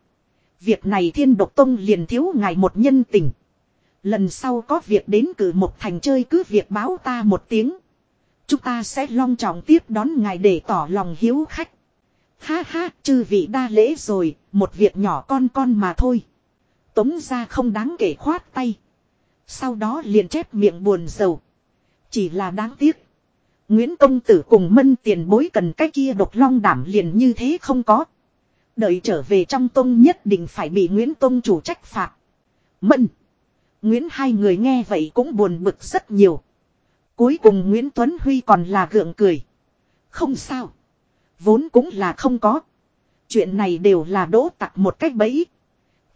Việc này thiên độc tông liền thiếu ngài một nhân tình. Lần sau có việc đến cử một thành chơi cứ việc báo ta một tiếng. Chúng ta sẽ long trọng tiếp đón ngài để tỏ lòng hiếu khách. Ha ha, chư vị đa lễ rồi, một việc nhỏ con con mà thôi. Tống ra không đáng kể khoát tay. Sau đó liền chép miệng buồn rầu. Chỉ là đáng tiếc. Nguyễn Công Tử cùng mân tiền bối cần cái kia độc long đảm liền như thế không có. Đợi trở về trong tông nhất định phải bị Nguyễn Tông chủ trách phạt. Mân. Nguyễn hai người nghe vậy cũng buồn bực rất nhiều. Cuối cùng Nguyễn Tuấn Huy còn là gượng cười. Không sao. Vốn cũng là không có. Chuyện này đều là đỗ tặc một cách bẫy.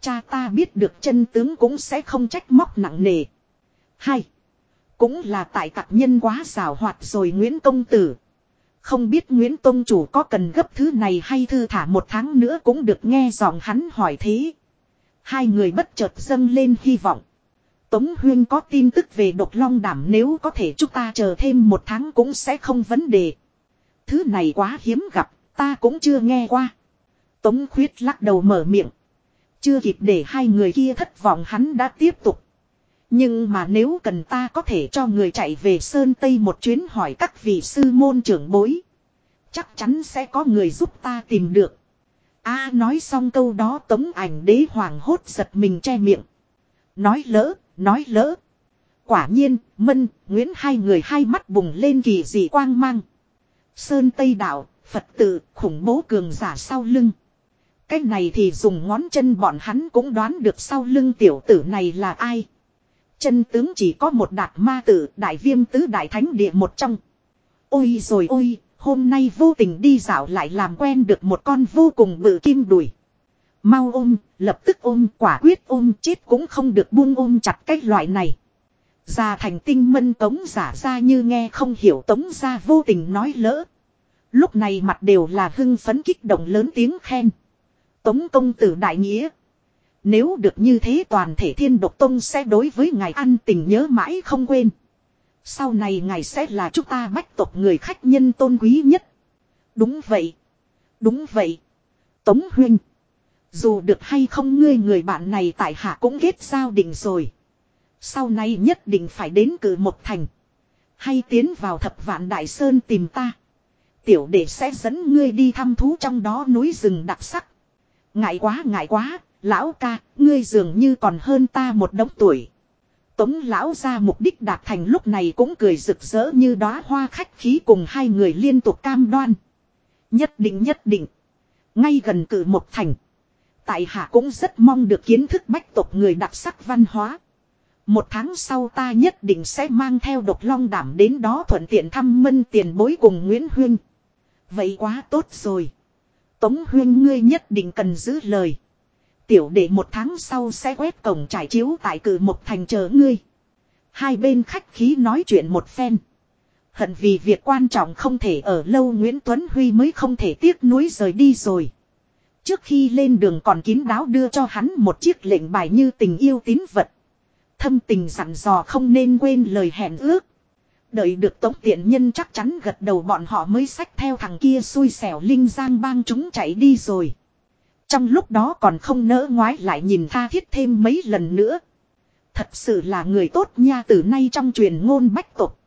Cha ta biết được chân tướng cũng sẽ không trách móc nặng nề. Hai. Cũng là tại tặc nhân quá xảo hoạt rồi Nguyễn Công Tử. Không biết Nguyễn Tông Chủ có cần gấp thứ này hay thư thả một tháng nữa cũng được nghe giọng hắn hỏi thế. Hai người bất chợt dâng lên hy vọng. Tống Huyên có tin tức về độc long đảm nếu có thể chúng ta chờ thêm một tháng cũng sẽ không vấn đề. Thứ này quá hiếm gặp, ta cũng chưa nghe qua. Tống Khuyết lắc đầu mở miệng. Chưa kịp để hai người kia thất vọng hắn đã tiếp tục. Nhưng mà nếu cần ta có thể cho người chạy về Sơn Tây một chuyến hỏi các vị sư môn trưởng bối. Chắc chắn sẽ có người giúp ta tìm được. a à, nói xong câu đó tống ảnh đế hoàng hốt giật mình che miệng. Nói lỡ, nói lỡ. Quả nhiên, Mân, Nguyễn hai người hai mắt bùng lên kỳ dị quang mang. Sơn Tây Đạo, Phật tử, khủng bố cường giả sau lưng. Cái này thì dùng ngón chân bọn hắn cũng đoán được sau lưng tiểu tử này là ai. Chân tướng chỉ có một đạt ma tử đại viêm tứ đại thánh địa một trong. Ôi rồi ôi, hôm nay vô tình đi dạo lại làm quen được một con vô cùng bự kim đùi. Mau ôm, lập tức ôm, quả quyết ôm, chết cũng không được buông ôm chặt cái loại này. Già thành tinh mân tống giả ra như nghe không hiểu tống ra vô tình nói lỡ. Lúc này mặt đều là hưng phấn kích động lớn tiếng khen. Tống công tử đại nghĩa. Nếu được như thế toàn thể thiên độc tông sẽ đối với ngài ăn tình nhớ mãi không quên. Sau này ngài sẽ là chúng ta bách tộc người khách nhân tôn quý nhất. Đúng vậy. Đúng vậy. Tống huynh. Dù được hay không ngươi người bạn này tại hạ cũng kết giao định rồi. Sau này nhất định phải đến cử một thành. Hay tiến vào thập vạn đại sơn tìm ta. Tiểu đệ sẽ dẫn ngươi đi thăm thú trong đó núi rừng đặc sắc. Ngại quá ngại quá, Lão ca, ngươi dường như còn hơn ta một đống tuổi. Tống lão ra mục đích đạt thành lúc này cũng cười rực rỡ như đóa hoa khách khí cùng hai người liên tục cam đoan. Nhất định nhất định. Ngay gần cử một thành. Tại hạ cũng rất mong được kiến thức bách tộc người đặc sắc văn hóa. Một tháng sau ta nhất định sẽ mang theo độc long đảm đến đó thuận tiện thăm mân tiền bối cùng Nguyễn Huyên. Vậy quá tốt rồi. Tống huyên ngươi nhất định cần giữ lời. Tiểu đệ một tháng sau sẽ quét cổng trải chiếu tại cử một thành chờ ngươi. Hai bên khách khí nói chuyện một phen. Hận vì việc quan trọng không thể ở lâu Nguyễn Tuấn Huy mới không thể tiếc nuối rời đi rồi. Trước khi lên đường còn kín đáo đưa cho hắn một chiếc lệnh bài như tình yêu tín vật. Thâm tình dặn dò không nên quên lời hẹn ước. Đợi được tống tiện nhân chắc chắn gật đầu bọn họ mới xách theo thằng kia xui xẻo linh giang bang chúng chạy đi rồi. Trong lúc đó còn không nỡ ngoái lại nhìn tha thiết thêm mấy lần nữa. Thật sự là người tốt nha, từ nay trong truyền ngôn bách tục.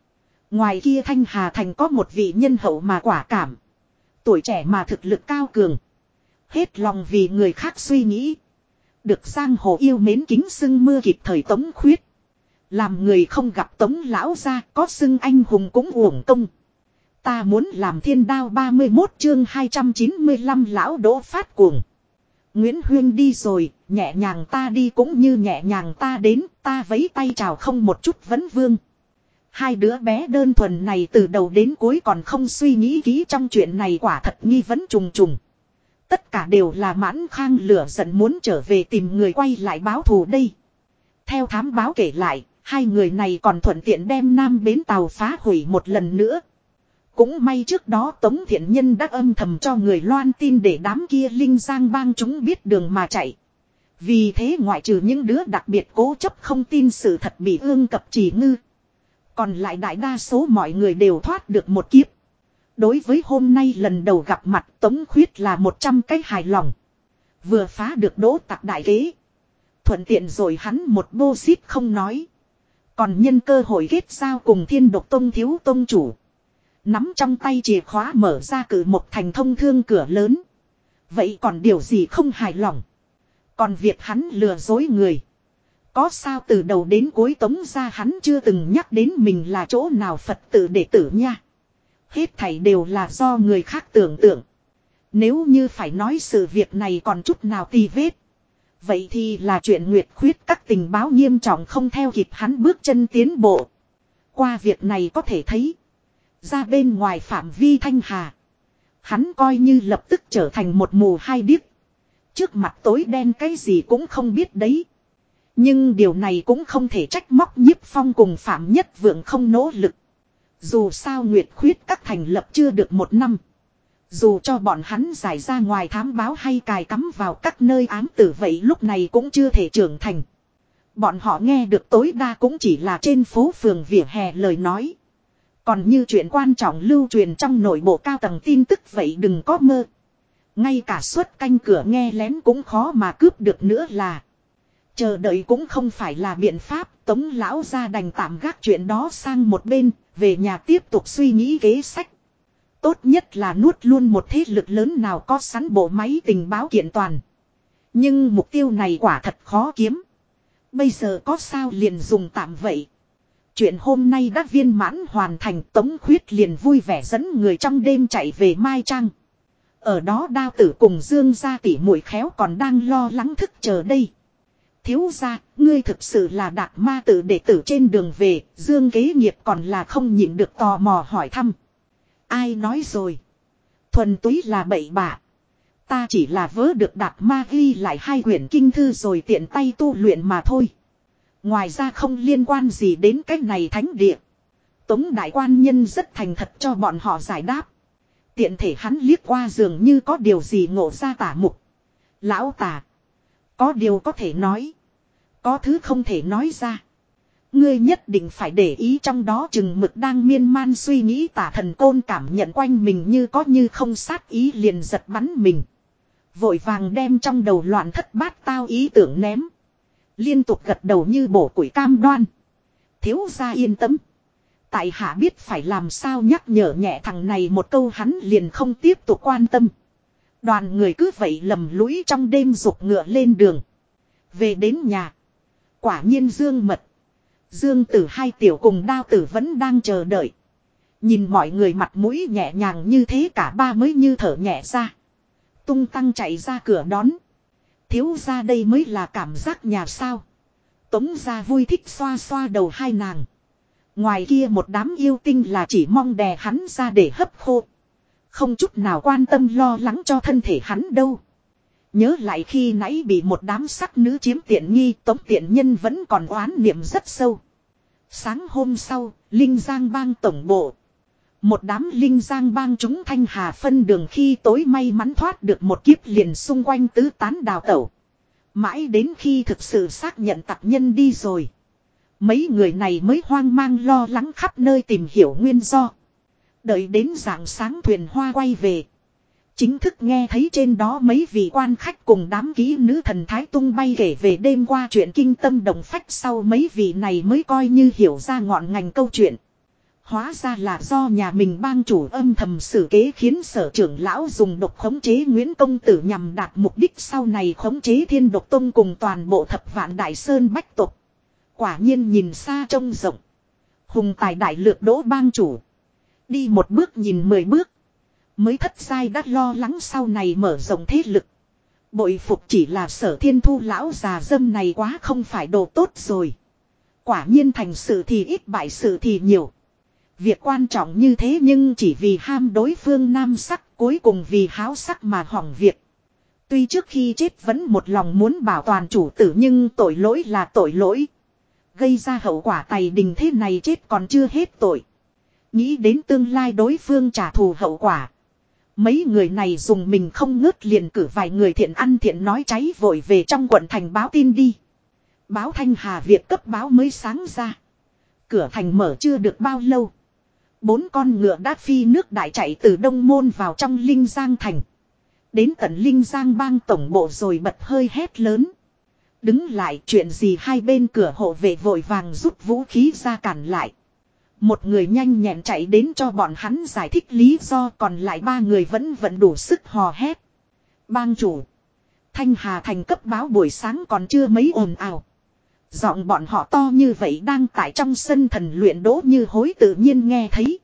Ngoài kia Thanh Hà Thành có một vị nhân hậu mà quả cảm. Tuổi trẻ mà thực lực cao cường. Hết lòng vì người khác suy nghĩ. Được giang hồ yêu mến kính xưng mưa kịp thời tống khuyết. Làm người không gặp tống lão ra có xưng anh hùng cũng uổng công. Ta muốn làm thiên đao 31 chương 295 lão đỗ phát cuồng. Nguyễn Huyên đi rồi, nhẹ nhàng ta đi cũng như nhẹ nhàng ta đến, ta vấy tay chào không một chút vấn vương. Hai đứa bé đơn thuần này từ đầu đến cuối còn không suy nghĩ kỹ trong chuyện này quả thật nghi vấn trùng trùng. Tất cả đều là mãn khang lửa giận muốn trở về tìm người quay lại báo thù đây. Theo thám báo kể lại, hai người này còn thuận tiện đem nam bến tàu phá hủy một lần nữa. Cũng may trước đó Tống Thiện Nhân đã âm thầm cho người loan tin để đám kia Linh Giang bang chúng biết đường mà chạy. Vì thế ngoại trừ những đứa đặc biệt cố chấp không tin sự thật bị ương cập chỉ ngư. Còn lại đại đa số mọi người đều thoát được một kiếp. Đối với hôm nay lần đầu gặp mặt Tống Khuyết là một trăm cái hài lòng. Vừa phá được đỗ tạc đại kế. Thuận tiện rồi hắn một bô xít không nói. Còn nhân cơ hội kết giao cùng thiên độc tông thiếu tông chủ. Nắm trong tay chìa khóa mở ra cử một thành thông thương cửa lớn. Vậy còn điều gì không hài lòng. Còn việc hắn lừa dối người. Có sao từ đầu đến cuối tống ra hắn chưa từng nhắc đến mình là chỗ nào Phật tử đệ tử nha. Hết thảy đều là do người khác tưởng tượng. Nếu như phải nói sự việc này còn chút nào tì vết. Vậy thì là chuyện Nguyệt Khuyết các tình báo nghiêm trọng không theo kịp hắn bước chân tiến bộ. Qua việc này có thể thấy. Ra bên ngoài phạm vi thanh hà. Hắn coi như lập tức trở thành một mù hai điếc. Trước mặt tối đen cái gì cũng không biết đấy. Nhưng điều này cũng không thể trách móc nhiếp phong cùng phạm nhất vượng không nỗ lực. Dù sao Nguyệt Khuyết các thành lập chưa được một năm. Dù cho bọn hắn giải ra ngoài thám báo hay cài cắm vào các nơi ám tử vậy lúc này cũng chưa thể trưởng thành. Bọn họ nghe được tối đa cũng chỉ là trên phố phường vỉa hè lời nói. Còn như chuyện quan trọng lưu truyền trong nội bộ cao tầng tin tức vậy đừng có mơ. Ngay cả suất canh cửa nghe lén cũng khó mà cướp được nữa là. Chờ đợi cũng không phải là biện pháp, tống lão ra đành tạm gác chuyện đó sang một bên, về nhà tiếp tục suy nghĩ kế sách. Tốt nhất là nuốt luôn một thế lực lớn nào có sẵn bộ máy tình báo kiện toàn. Nhưng mục tiêu này quả thật khó kiếm. Bây giờ có sao liền dùng tạm vậy. Chuyện hôm nay đã viên mãn hoàn thành, tống khuyết liền vui vẻ dẫn người trong đêm chạy về Mai Trang. Ở đó đao tử cùng Dương gia tỷ mũi khéo còn đang lo lắng thức chờ đây. Thiếu gia, ngươi thực sự là đạt ma tử đệ tử trên đường về, Dương kế nghiệp còn là không nhịn được tò mò hỏi thăm. Ai nói rồi? Thuần túy là bậy bạ. Ta chỉ là vớ được đạt ma ghi lại hai quyển kinh thư rồi tiện tay tu luyện mà thôi. Ngoài ra không liên quan gì đến cái này thánh địa. Tống đại quan nhân rất thành thật cho bọn họ giải đáp. Tiện thể hắn liếc qua dường như có điều gì ngộ ra tả mục. Lão tả. Có điều có thể nói. Có thứ không thể nói ra. Ngươi nhất định phải để ý trong đó chừng mực đang miên man suy nghĩ tả thần côn cảm nhận quanh mình như có như không sát ý liền giật bắn mình. Vội vàng đem trong đầu loạn thất bát tao ý tưởng ném. Liên tục gật đầu như bổ củi cam đoan. Thiếu gia yên tâm. Tại hạ biết phải làm sao nhắc nhở nhẹ thằng này một câu hắn liền không tiếp tục quan tâm. Đoàn người cứ vậy lầm lũi trong đêm rục ngựa lên đường. Về đến nhà. Quả nhiên Dương mật. Dương tử hai tiểu cùng đao tử vẫn đang chờ đợi. Nhìn mọi người mặt mũi nhẹ nhàng như thế cả ba mới như thở nhẹ ra. Tung tăng chạy ra cửa đón. Thiếu ra đây mới là cảm giác nhà sao. Tống ra vui thích xoa xoa đầu hai nàng. Ngoài kia một đám yêu tinh là chỉ mong đè hắn ra để hấp khô. Không chút nào quan tâm lo lắng cho thân thể hắn đâu. Nhớ lại khi nãy bị một đám sắc nữ chiếm tiện nghi tống tiện nhân vẫn còn oán niệm rất sâu. Sáng hôm sau, Linh Giang bang tổng bộ. Một đám Linh Giang bang chúng thanh hà phân đường khi tối may mắn thoát được một kiếp liền xung quanh tứ tán đào tẩu. Mãi đến khi thực sự xác nhận tặc nhân đi rồi. Mấy người này mới hoang mang lo lắng khắp nơi tìm hiểu nguyên do. Đợi đến dạng sáng thuyền hoa quay về. Chính thức nghe thấy trên đó mấy vị quan khách cùng đám kỹ nữ thần thái tung bay kể về đêm qua chuyện kinh tâm đồng phách sau mấy vị này mới coi như hiểu ra ngọn ngành câu chuyện. Hóa ra là do nhà mình bang chủ âm thầm xử kế khiến sở trưởng lão dùng độc khống chế Nguyễn Công Tử nhằm đạt mục đích sau này khống chế thiên độc tông cùng toàn bộ thập vạn đại sơn bách tục. Quả nhiên nhìn xa trông rộng. Hùng tài đại lược đỗ bang chủ. Đi một bước nhìn mười bước. Mới thất sai đã lo lắng sau này mở rộng thế lực. Bội phục chỉ là sở thiên thu lão già dâm này quá không phải đồ tốt rồi. Quả nhiên thành sự thì ít bại sự thì nhiều. Việc quan trọng như thế nhưng chỉ vì ham đối phương nam sắc cuối cùng vì háo sắc mà hỏng việc. Tuy trước khi chết vẫn một lòng muốn bảo toàn chủ tử nhưng tội lỗi là tội lỗi. Gây ra hậu quả tày đình thế này chết còn chưa hết tội. Nghĩ đến tương lai đối phương trả thù hậu quả. Mấy người này dùng mình không ngớt liền cử vài người thiện ăn thiện nói cháy vội về trong quận thành báo tin đi. Báo Thanh Hà Việt cấp báo mới sáng ra. Cửa thành mở chưa được bao lâu. Bốn con ngựa đã phi nước đại chạy từ Đông Môn vào trong Linh Giang thành. Đến tận Linh Giang bang tổng bộ rồi bật hơi hét lớn. Đứng lại, chuyện gì hai bên cửa hộ vệ vội vàng rút vũ khí ra cản lại. Một người nhanh nhẹn chạy đến cho bọn hắn giải thích lý do còn lại ba người vẫn vẫn đủ sức hò hét. Bang chủ. Thanh Hà thành cấp báo buổi sáng còn chưa mấy ồn ào. Giọng bọn họ to như vậy đang tại trong sân thần luyện đỗ như hối tự nhiên nghe thấy.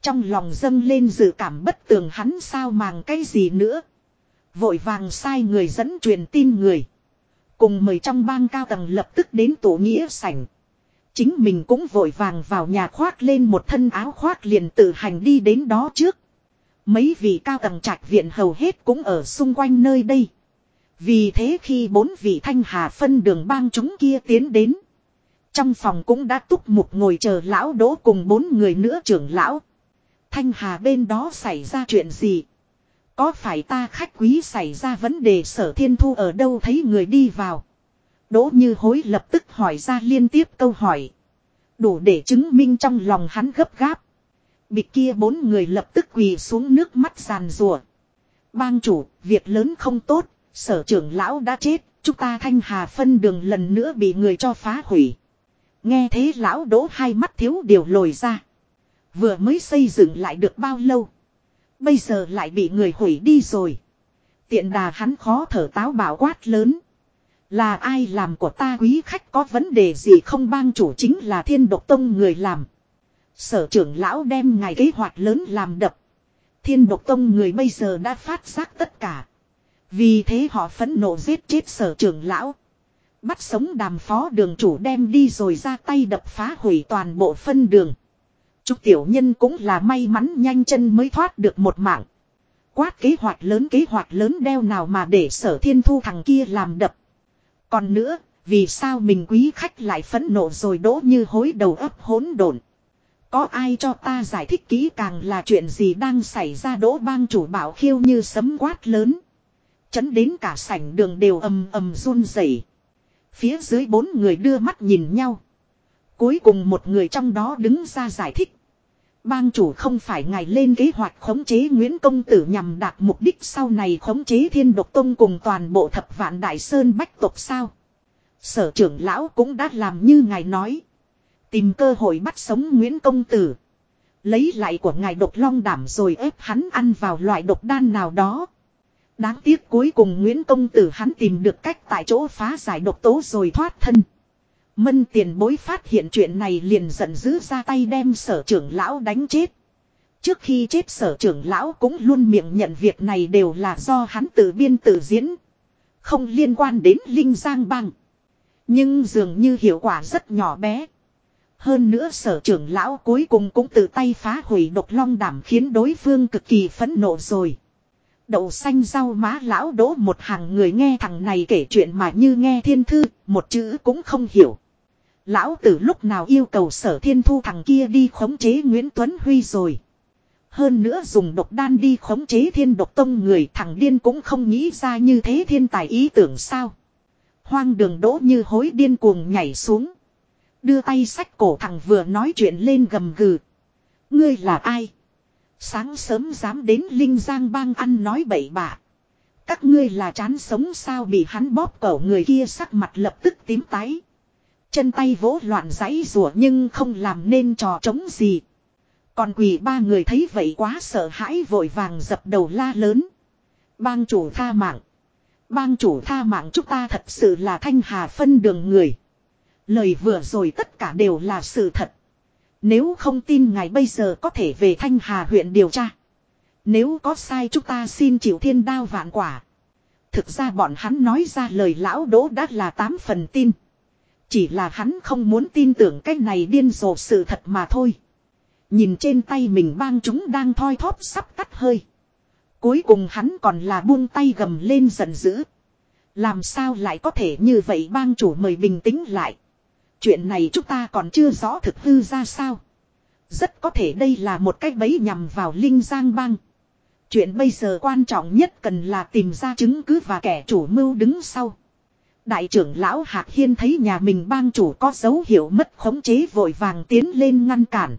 Trong lòng dâng lên dự cảm bất tường hắn sao màng cái gì nữa. Vội vàng sai người dẫn truyền tin người. Cùng mời trong bang cao tầng lập tức đến tổ nghĩa sảnh. Chính mình cũng vội vàng vào nhà khoác lên một thân áo khoác liền tự hành đi đến đó trước. Mấy vị cao tầng trạch viện hầu hết cũng ở xung quanh nơi đây. Vì thế khi bốn vị thanh hà phân đường bang chúng kia tiến đến. Trong phòng cũng đã túc mục ngồi chờ lão đỗ cùng bốn người nữa trưởng lão. Thanh hà bên đó xảy ra chuyện gì? Có phải ta khách quý xảy ra vấn đề sở thiên thu ở đâu thấy người đi vào? Đỗ như hối lập tức hỏi ra liên tiếp câu hỏi. Đủ để chứng minh trong lòng hắn gấp gáp. Bị kia bốn người lập tức quỳ xuống nước mắt giàn rùa. Bang chủ, việc lớn không tốt, sở trưởng lão đã chết, chúng ta thanh hà phân đường lần nữa bị người cho phá hủy. Nghe thế lão đỗ hai mắt thiếu điều lồi ra. Vừa mới xây dựng lại được bao lâu. Bây giờ lại bị người hủy đi rồi. Tiện đà hắn khó thở táo bảo quát lớn. Là ai làm của ta quý khách có vấn đề gì không bang chủ chính là thiên độc tông người làm. Sở trưởng lão đem ngài kế hoạch lớn làm đập. Thiên độc tông người bây giờ đã phát giác tất cả. Vì thế họ phẫn nộ giết chết sở trưởng lão. Bắt sống đàm phó đường chủ đem đi rồi ra tay đập phá hủy toàn bộ phân đường. Trúc tiểu nhân cũng là may mắn nhanh chân mới thoát được một mạng. Quát kế hoạch lớn, kế hoạch lớn đeo nào mà để sở thiên thu thằng kia làm đập. Còn nữa, vì sao mình quý khách lại phẫn nộ rồi đỗ như hối đầu ấp hỗn độn. Có ai cho ta giải thích kỹ càng là chuyện gì đang xảy ra đỗ bang chủ bảo khiêu như sấm quát lớn. Chấn đến cả sảnh đường đều ầm ầm run rẩy. Phía dưới bốn người đưa mắt nhìn nhau. Cuối cùng một người trong đó đứng ra giải thích. Bang chủ không phải ngài lên kế hoạch khống chế Nguyễn Công Tử nhằm đạt mục đích sau này khống chế thiên độc tông cùng toàn bộ thập vạn đại sơn bách tộc sao. Sở trưởng lão cũng đã làm như ngài nói. Tìm cơ hội bắt sống Nguyễn Công Tử. Lấy lại của ngài độc long đảm rồi ép hắn ăn vào loại độc đan nào đó. Đáng tiếc cuối cùng Nguyễn Công Tử hắn tìm được cách tại chỗ phá giải độc tố rồi thoát thân. Mân tiền bối phát hiện chuyện này liền giận dữ ra tay đem sở trưởng lão đánh chết. Trước khi chết sở trưởng lão cũng luôn miệng nhận việc này đều là do hắn tự biên tự diễn. Không liên quan đến Linh Giang Bang. Nhưng dường như hiệu quả rất nhỏ bé. Hơn nữa sở trưởng lão cuối cùng cũng tự tay phá hủy độc long đảm khiến đối phương cực kỳ phẫn nộ rồi. Đậu xanh rau má lão đỗ một hàng người nghe thằng này kể chuyện mà như nghe thiên thư, một chữ cũng không hiểu. Lão tử lúc nào yêu cầu sở thiên thu thằng kia đi khống chế Nguyễn Tuấn Huy rồi. Hơn nữa dùng độc đan đi khống chế thiên độc tông người, thằng điên cũng không nghĩ ra như thế thiên tài ý tưởng sao. Hoang đường đỗ như hối điên cuồng nhảy xuống. Đưa tay sách cổ thằng vừa nói chuyện lên gầm gừ. Ngươi là ai? Sáng sớm dám đến Linh Giang bang ăn nói bậy bạ. Các ngươi là chán sống sao bị hắn bóp cổ người kia sắc mặt lập tức tím tái. Chân tay vỗ loạn giấy rủa nhưng không làm nên trò trống gì. Còn quỳ ba người thấy vậy quá sợ hãi vội vàng dập đầu la lớn. Bang chủ tha mạng. Bang chủ tha mạng chúng ta thật sự là thanh hà phân đường người. Lời vừa rồi tất cả đều là sự thật. Nếu không tin ngài bây giờ có thể về thanh hà huyện điều tra. Nếu có sai chúng ta xin chịu thiên đao vạn quả. Thực ra bọn hắn nói ra lời lão đỗ đã là tám phần tin. Chỉ là hắn không muốn tin tưởng cái này điên rồ sự thật mà thôi. Nhìn trên tay mình bang chúng đang thoi thóp sắp tắt hơi. Cuối cùng hắn còn là buông tay gầm lên giận dữ. Làm sao lại có thể như vậy bang chủ mời bình tĩnh lại. Chuyện này chúng ta còn chưa rõ thực hư ra sao. Rất có thể đây là một cách bẫy nhằm vào Linh Giang bang. Chuyện bây giờ quan trọng nhất cần là tìm ra chứng cứ và kẻ chủ mưu đứng sau. Đại trưởng lão Hạc Hiên thấy nhà mình bang chủ có dấu hiệu mất khống chế vội vàng tiến lên ngăn cản.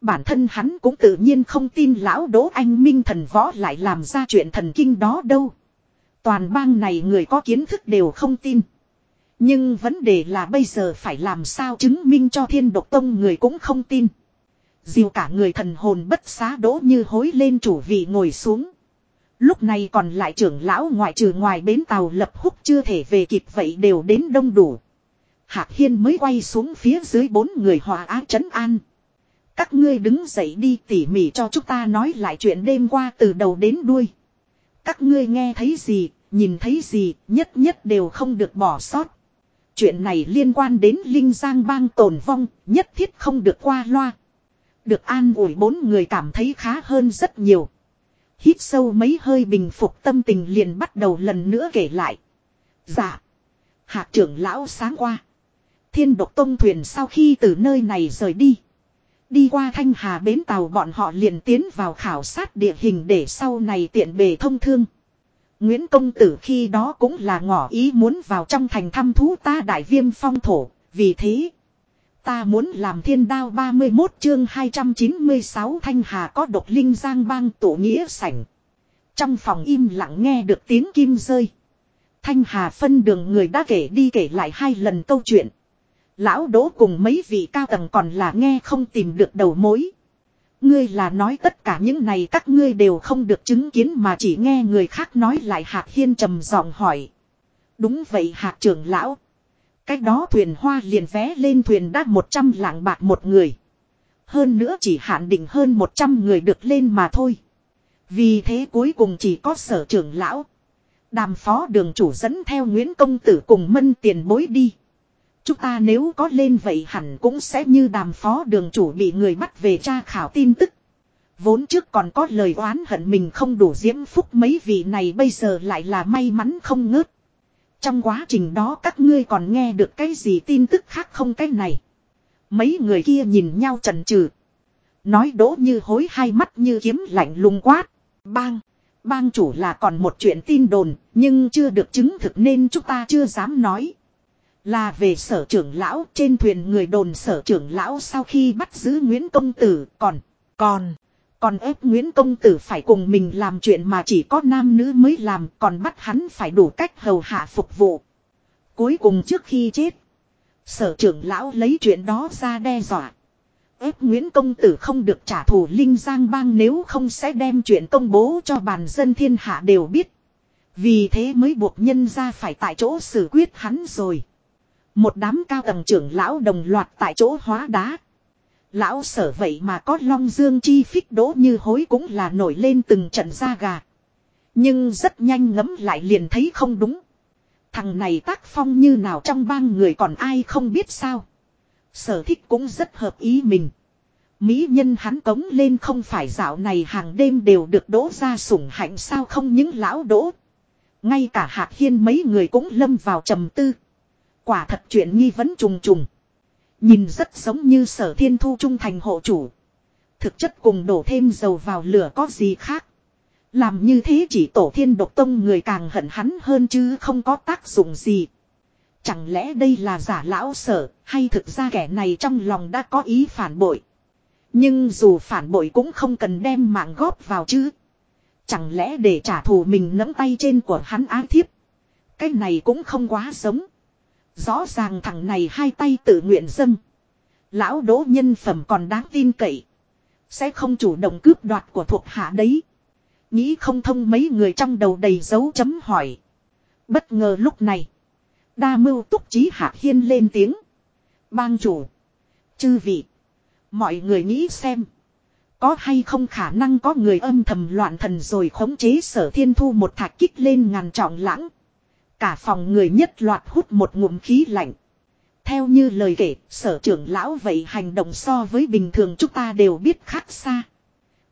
Bản thân hắn cũng tự nhiên không tin lão Đỗ Anh Minh thần võ lại làm ra chuyện thần kinh đó đâu. Toàn bang này người có kiến thức đều không tin. Nhưng vấn đề là bây giờ phải làm sao chứng minh cho thiên độc tông người cũng không tin. Diều cả người thần hồn bất xá đỗ như hối lên chủ vị ngồi xuống. Lúc này còn lại trưởng lão ngoại trừ ngoài bến tàu lập húc chưa thể về kịp vậy đều đến đông đủ. Hạc Hiên mới quay xuống phía dưới bốn người hòa á trấn an. Các ngươi đứng dậy đi tỉ mỉ cho chúng ta nói lại chuyện đêm qua từ đầu đến đuôi. Các ngươi nghe thấy gì, nhìn thấy gì, nhất nhất đều không được bỏ sót. Chuyện này liên quan đến Linh Giang bang tồn vong, nhất thiết không được qua loa. Được an ủi bốn người cảm thấy khá hơn rất nhiều. Hít sâu mấy hơi bình phục tâm tình liền bắt đầu lần nữa kể lại. Dạ. Hạ trưởng lão sáng qua. Thiên độc tông thuyền sau khi từ nơi này rời đi. Đi qua thanh hà bến tàu bọn họ liền tiến vào khảo sát địa hình để sau này tiện bề thông thương. Nguyễn Công Tử khi đó cũng là ngỏ ý muốn vào trong thành thăm thú ta đại viêm phong thổ, vì thế. Ta muốn làm thiên đao 31 chương 296 thanh hà có độc linh giang bang tổ nghĩa sảnh. Trong phòng im lặng nghe được tiếng kim rơi. Thanh hà phân đường người đã kể đi kể lại hai lần câu chuyện. Lão đỗ cùng mấy vị cao tầng còn là nghe không tìm được đầu mối. Ngươi là nói tất cả những này các ngươi đều không được chứng kiến mà chỉ nghe người khác nói lại Hạc Hiên trầm giọng hỏi. Đúng vậy Hạc trưởng lão. Cách đó thuyền hoa liền vé lên thuyền đã 100 lạng bạc một người. Hơn nữa chỉ hạn định hơn 100 người được lên mà thôi. Vì thế cuối cùng chỉ có sở trưởng lão. Đàm phó đường chủ dẫn theo Nguyễn Công Tử cùng mân tiền bối đi. Chúng ta nếu có lên vậy hẳn cũng sẽ như đàm phó đường chủ bị người bắt về tra khảo tin tức. Vốn trước còn có lời oán hận mình không đủ diễm phúc mấy vị này bây giờ lại là may mắn không ngớt. Trong quá trình đó các ngươi còn nghe được cái gì tin tức khác không cái này. Mấy người kia nhìn nhau trần trừ. Nói đỗ như hối hai mắt như kiếm lạnh lùng quát. Bang. Bang chủ là còn một chuyện tin đồn, nhưng chưa được chứng thực nên chúng ta chưa dám nói. Là về sở trưởng lão trên thuyền người đồn sở trưởng lão sau khi bắt giữ Nguyễn Công Tử còn, còn, còn ép Nguyễn Công Tử phải cùng mình làm chuyện mà chỉ có nam nữ mới làm còn bắt hắn phải đủ cách hầu hạ phục vụ. Cuối cùng trước khi chết, sở trưởng lão lấy chuyện đó ra đe dọa. ép Nguyễn Công Tử không được trả thù Linh Giang Bang nếu không sẽ đem chuyện công bố cho bàn dân thiên hạ đều biết. Vì thế mới buộc nhân ra phải tại chỗ xử quyết hắn rồi. Một đám cao tầng trưởng lão đồng loạt tại chỗ hóa đá. Lão sở vậy mà có long dương chi phích đỗ như hối cũng là nổi lên từng trận da gà. Nhưng rất nhanh ngấm lại liền thấy không đúng. Thằng này tác phong như nào trong bang người còn ai không biết sao. Sở thích cũng rất hợp ý mình. Mỹ nhân hắn cống lên không phải dạo này hàng đêm đều được đỗ ra sủng hạnh sao không những lão đỗ. Ngay cả hạc hiên mấy người cũng lâm vào trầm tư. Quả thật chuyện nghi vấn trùng trùng. Nhìn rất giống như sở thiên thu trung thành hộ chủ. Thực chất cùng đổ thêm dầu vào lửa có gì khác. Làm như thế chỉ tổ thiên độc tông người càng hận hắn hơn chứ không có tác dụng gì. Chẳng lẽ đây là giả lão sở, hay thực ra kẻ này trong lòng đã có ý phản bội. Nhưng dù phản bội cũng không cần đem mạng góp vào chứ. Chẳng lẽ để trả thù mình nắm tay trên của hắn á thiếp. Cái này cũng không quá giống. Rõ ràng thằng này hai tay tự nguyện dâng. Lão đỗ nhân phẩm còn đáng tin cậy. Sẽ không chủ động cướp đoạt của thuộc hạ đấy. Nghĩ không thông mấy người trong đầu đầy dấu chấm hỏi. Bất ngờ lúc này. Đa mưu túc trí hạ hiên lên tiếng. Bang chủ. Chư vị. Mọi người nghĩ xem. Có hay không khả năng có người âm thầm loạn thần rồi khống chế sở thiên thu một thạch kích lên ngàn trọng lãng. Cả phòng người nhất loạt hút một ngụm khí lạnh. Theo như lời kể, sở trưởng lão vậy hành động so với bình thường chúng ta đều biết khác xa.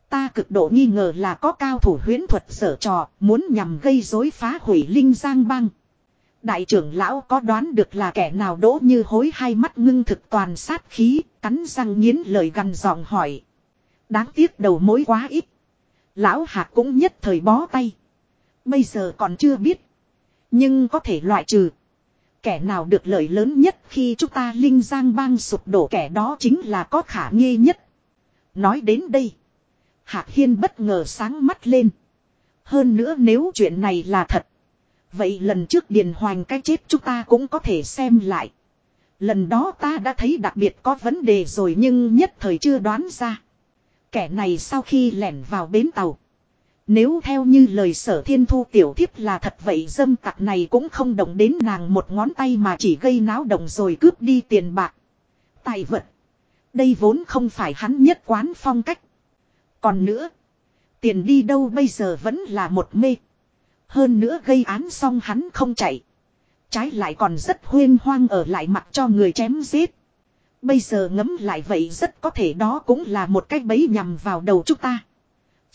Ta cực độ nghi ngờ là có cao thủ huyễn thuật sở trò, muốn nhằm gây rối phá hủy linh giang băng. Đại trưởng lão có đoán được là kẻ nào đỗ như hối hai mắt ngưng thực toàn sát khí, cắn răng nghiến lời gằn giọng hỏi. Đáng tiếc đầu mối quá ít. Lão hạc cũng nhất thời bó tay. Bây giờ còn chưa biết. Nhưng có thể loại trừ. Kẻ nào được lợi lớn nhất khi chúng ta linh giang bang sụp đổ kẻ đó chính là có khả nghi nhất. Nói đến đây. Hạc Hiên bất ngờ sáng mắt lên. Hơn nữa nếu chuyện này là thật. Vậy lần trước Điền Hoành cái chết chúng ta cũng có thể xem lại. Lần đó ta đã thấy đặc biệt có vấn đề rồi nhưng nhất thời chưa đoán ra. Kẻ này sau khi lẻn vào bến tàu. Nếu theo như lời sở thiên thu tiểu thiếp là thật vậy dâm tặc này cũng không động đến nàng một ngón tay mà chỉ gây náo động rồi cướp đi tiền bạc. Tài vật. Đây vốn không phải hắn nhất quán phong cách. Còn nữa. Tiền đi đâu bây giờ vẫn là một mê. Hơn nữa gây án xong hắn không chạy. Trái lại còn rất huyên hoang ở lại mặt cho người chém giết. Bây giờ ngấm lại vậy rất có thể đó cũng là một cách bấy nhằm vào đầu chúng ta.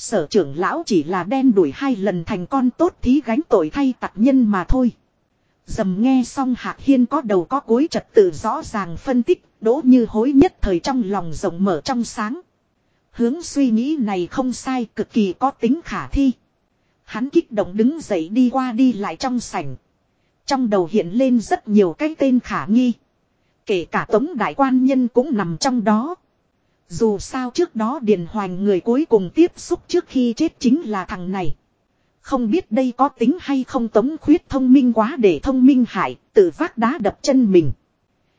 Sở trưởng lão chỉ là đen đuổi hai lần thành con tốt thí gánh tội thay tặc nhân mà thôi. Dầm nghe xong Hạc Hiên có đầu có cuối trật tự rõ ràng phân tích, đỗ như hối nhất thời trong lòng rộng mở trong sáng. Hướng suy nghĩ này không sai, cực kỳ có tính khả thi. Hắn kích động đứng dậy đi qua đi lại trong sảnh. Trong đầu hiện lên rất nhiều cái tên khả nghi. Kể cả tống đại quan nhân cũng nằm trong đó. Dù sao trước đó Điền Hoành người cuối cùng tiếp xúc trước khi chết chính là thằng này. Không biết đây có tính hay không tống khuyết thông minh quá để thông minh hại, tự vác đá đập chân mình.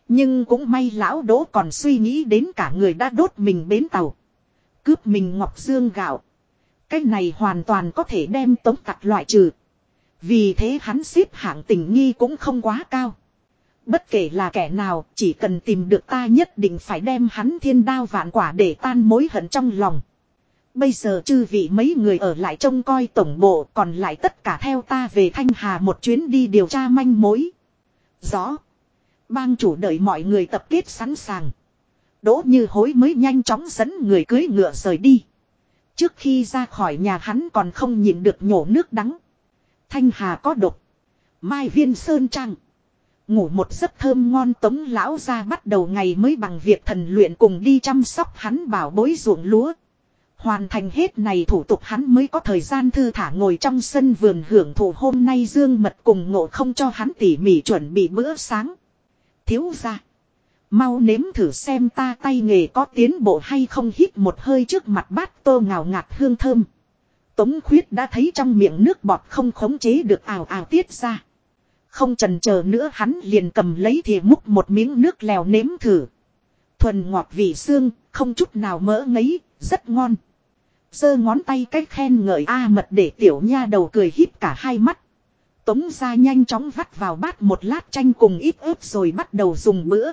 Nhưng cũng may lão đỗ còn suy nghĩ đến cả người đã đốt mình bến tàu. Cướp mình ngọc dương gạo. Cái này hoàn toàn có thể đem tống tặc loại trừ. Vì thế hắn xếp hạng tình nghi cũng không quá cao. Bất kể là kẻ nào, chỉ cần tìm được ta nhất định phải đem hắn thiên đao vạn quả để tan mối hận trong lòng. Bây giờ chư vị mấy người ở lại trông coi tổng bộ còn lại tất cả theo ta về Thanh Hà một chuyến đi điều tra manh mối. Rõ. Bang chủ đợi mọi người tập kết sẵn sàng. Đỗ như hối mới nhanh chóng dẫn người cưới ngựa rời đi. Trước khi ra khỏi nhà hắn còn không nhịn được nhổ nước đắng. Thanh Hà có độc. Mai viên sơn trăng. Ngủ một giấc thơm ngon tống lão ra bắt đầu ngày mới bằng việc thần luyện cùng đi chăm sóc hắn bảo bối ruộng lúa. Hoàn thành hết này thủ tục hắn mới có thời gian thư thả ngồi trong sân vườn hưởng thụ hôm nay dương mật cùng ngộ không cho hắn tỉ mỉ chuẩn bị bữa sáng. Thiếu ra. Mau nếm thử xem ta tay nghề có tiến bộ hay không hít một hơi trước mặt bát tô ngào ngạt hương thơm. Tống khuyết đã thấy trong miệng nước bọt không khống chế được ảo ảo tiết ra. Không trần chờ nữa hắn liền cầm lấy thìa múc một miếng nước lèo nếm thử. Thuần ngọt vị xương, không chút nào mỡ ngấy, rất ngon. giơ ngón tay cách khen ngợi A mật để tiểu nha đầu cười híp cả hai mắt. Tống ra nhanh chóng vắt vào bát một lát chanh cùng ít ớt rồi bắt đầu dùng bữa.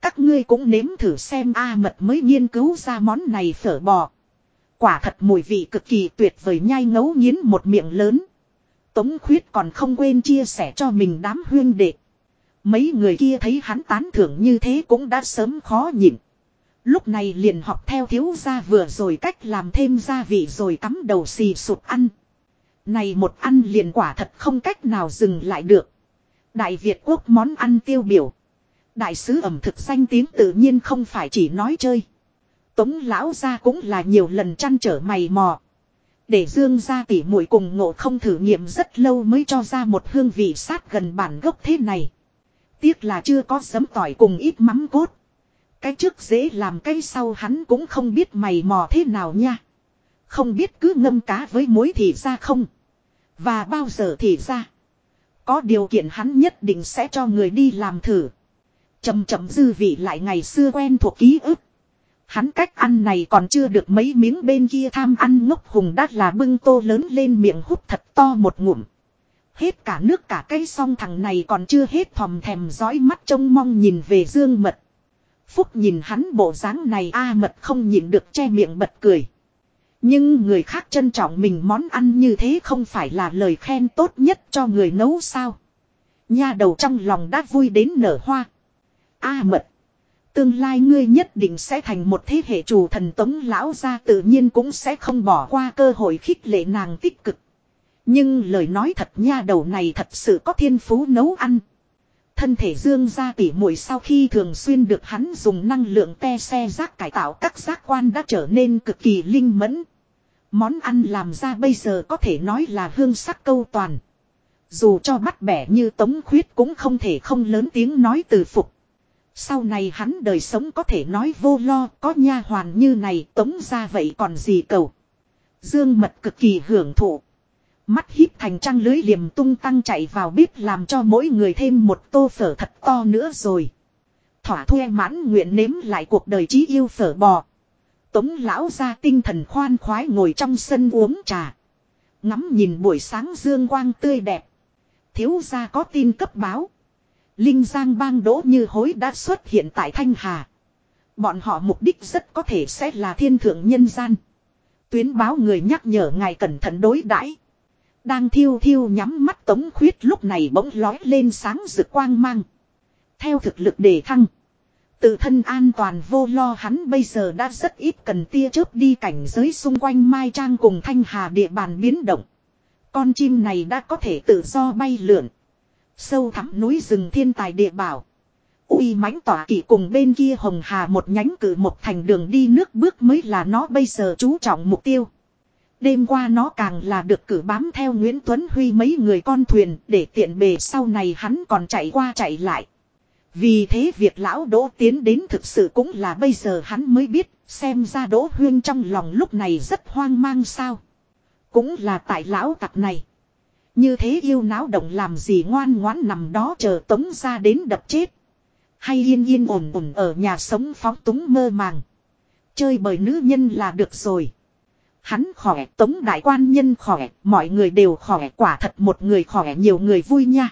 Các ngươi cũng nếm thử xem A mật mới nghiên cứu ra món này phở bò. Quả thật mùi vị cực kỳ tuyệt vời nhai ngấu nghiến một miệng lớn. Tống khuyết còn không quên chia sẻ cho mình đám huyên đệ. Mấy người kia thấy hắn tán thưởng như thế cũng đã sớm khó nhịn. Lúc này liền học theo thiếu gia vừa rồi cách làm thêm gia vị rồi cắm đầu xì sụp ăn. Này một ăn liền quả thật không cách nào dừng lại được. Đại Việt quốc món ăn tiêu biểu. Đại sứ ẩm thực danh tiếng tự nhiên không phải chỉ nói chơi. Tống lão gia cũng là nhiều lần chăn trở mày mò. Để dương gia tỉ muội cùng ngộ không thử nghiệm rất lâu mới cho ra một hương vị sát gần bản gốc thế này. Tiếc là chưa có sấm tỏi cùng ít mắm cốt. Cái trước dễ làm cái sau hắn cũng không biết mày mò thế nào nha. Không biết cứ ngâm cá với muối thì ra không. Và bao giờ thì ra. Có điều kiện hắn nhất định sẽ cho người đi làm thử. Chầm chậm dư vị lại ngày xưa quen thuộc ký ức. Hắn cách ăn này còn chưa được mấy miếng bên kia tham ăn ngốc hùng đắt là bưng tô lớn lên miệng hút thật to một ngụm. Hết cả nước cả cây xong thằng này còn chưa hết thòm thèm dõi mắt trông mong nhìn về dương mật. Phúc nhìn hắn bộ dáng này a mật không nhịn được che miệng bật cười. Nhưng người khác trân trọng mình món ăn như thế không phải là lời khen tốt nhất cho người nấu sao. Nha đầu trong lòng đã vui đến nở hoa. A mật. Tương lai ngươi nhất định sẽ thành một thế hệ chủ thần tống lão gia tự nhiên cũng sẽ không bỏ qua cơ hội khích lệ nàng tích cực. Nhưng lời nói thật nha, đầu này thật sự có thiên phú nấu ăn. Thân thể dương ra tỉ muội sau khi thường xuyên được hắn dùng năng lượng te xe rác cải tạo các giác quan đã trở nên cực kỳ linh mẫn. Món ăn làm ra bây giờ có thể nói là hương sắc câu toàn. Dù cho bắt bẻ như tống khuyết cũng không thể không lớn tiếng nói từ phục. Sau này hắn đời sống có thể nói vô lo, có nha hoàn như này tống ra vậy còn gì cầu. Dương mật cực kỳ hưởng thụ. Mắt híp thành trăng lưới liềm tung tăng chạy vào bếp làm cho mỗi người thêm một tô phở thật to nữa rồi. Thỏa thuê mãn nguyện nếm lại cuộc đời trí yêu phở bò. Tống lão ra tinh thần khoan khoái ngồi trong sân uống trà. Ngắm nhìn buổi sáng dương quang tươi đẹp. Thiếu gia có tin cấp báo. Linh Giang bang đỗ như hối đã xuất hiện tại Thanh Hà. Bọn họ mục đích rất có thể sẽ là thiên thượng nhân gian. Tuyến báo người nhắc nhở ngài cẩn thận đối đãi. Đang thiêu thiêu nhắm mắt tống khuyết lúc này bỗng lói lên sáng rực quang mang. Theo thực lực đề thăng. Tự thân an toàn vô lo hắn bây giờ đã rất ít cần tia chớp đi cảnh giới xung quanh Mai Trang cùng Thanh Hà địa bàn biến động. Con chim này đã có thể tự do bay lượn. Sâu thẳm núi rừng thiên tài địa bảo. uy mãnh tỏa kỷ cùng bên kia hồng hà một nhánh cử một thành đường đi nước bước mới là nó bây giờ chú trọng mục tiêu. Đêm qua nó càng là được cử bám theo Nguyễn Tuấn Huy mấy người con thuyền để tiện bề sau này hắn còn chạy qua chạy lại. Vì thế việc lão Đỗ tiến đến thực sự cũng là bây giờ hắn mới biết xem ra Đỗ Huyên trong lòng lúc này rất hoang mang sao. Cũng là tại lão tặc này. Như thế yêu náo động làm gì ngoan ngoãn nằm đó chờ tống ra đến đập chết. Hay yên yên ổn ổn ở nhà sống phóng túng mơ màng. Chơi bởi nữ nhân là được rồi. Hắn khỏe, tống đại quan nhân khỏe, mọi người đều khỏe, quả thật một người khỏe nhiều người vui nha.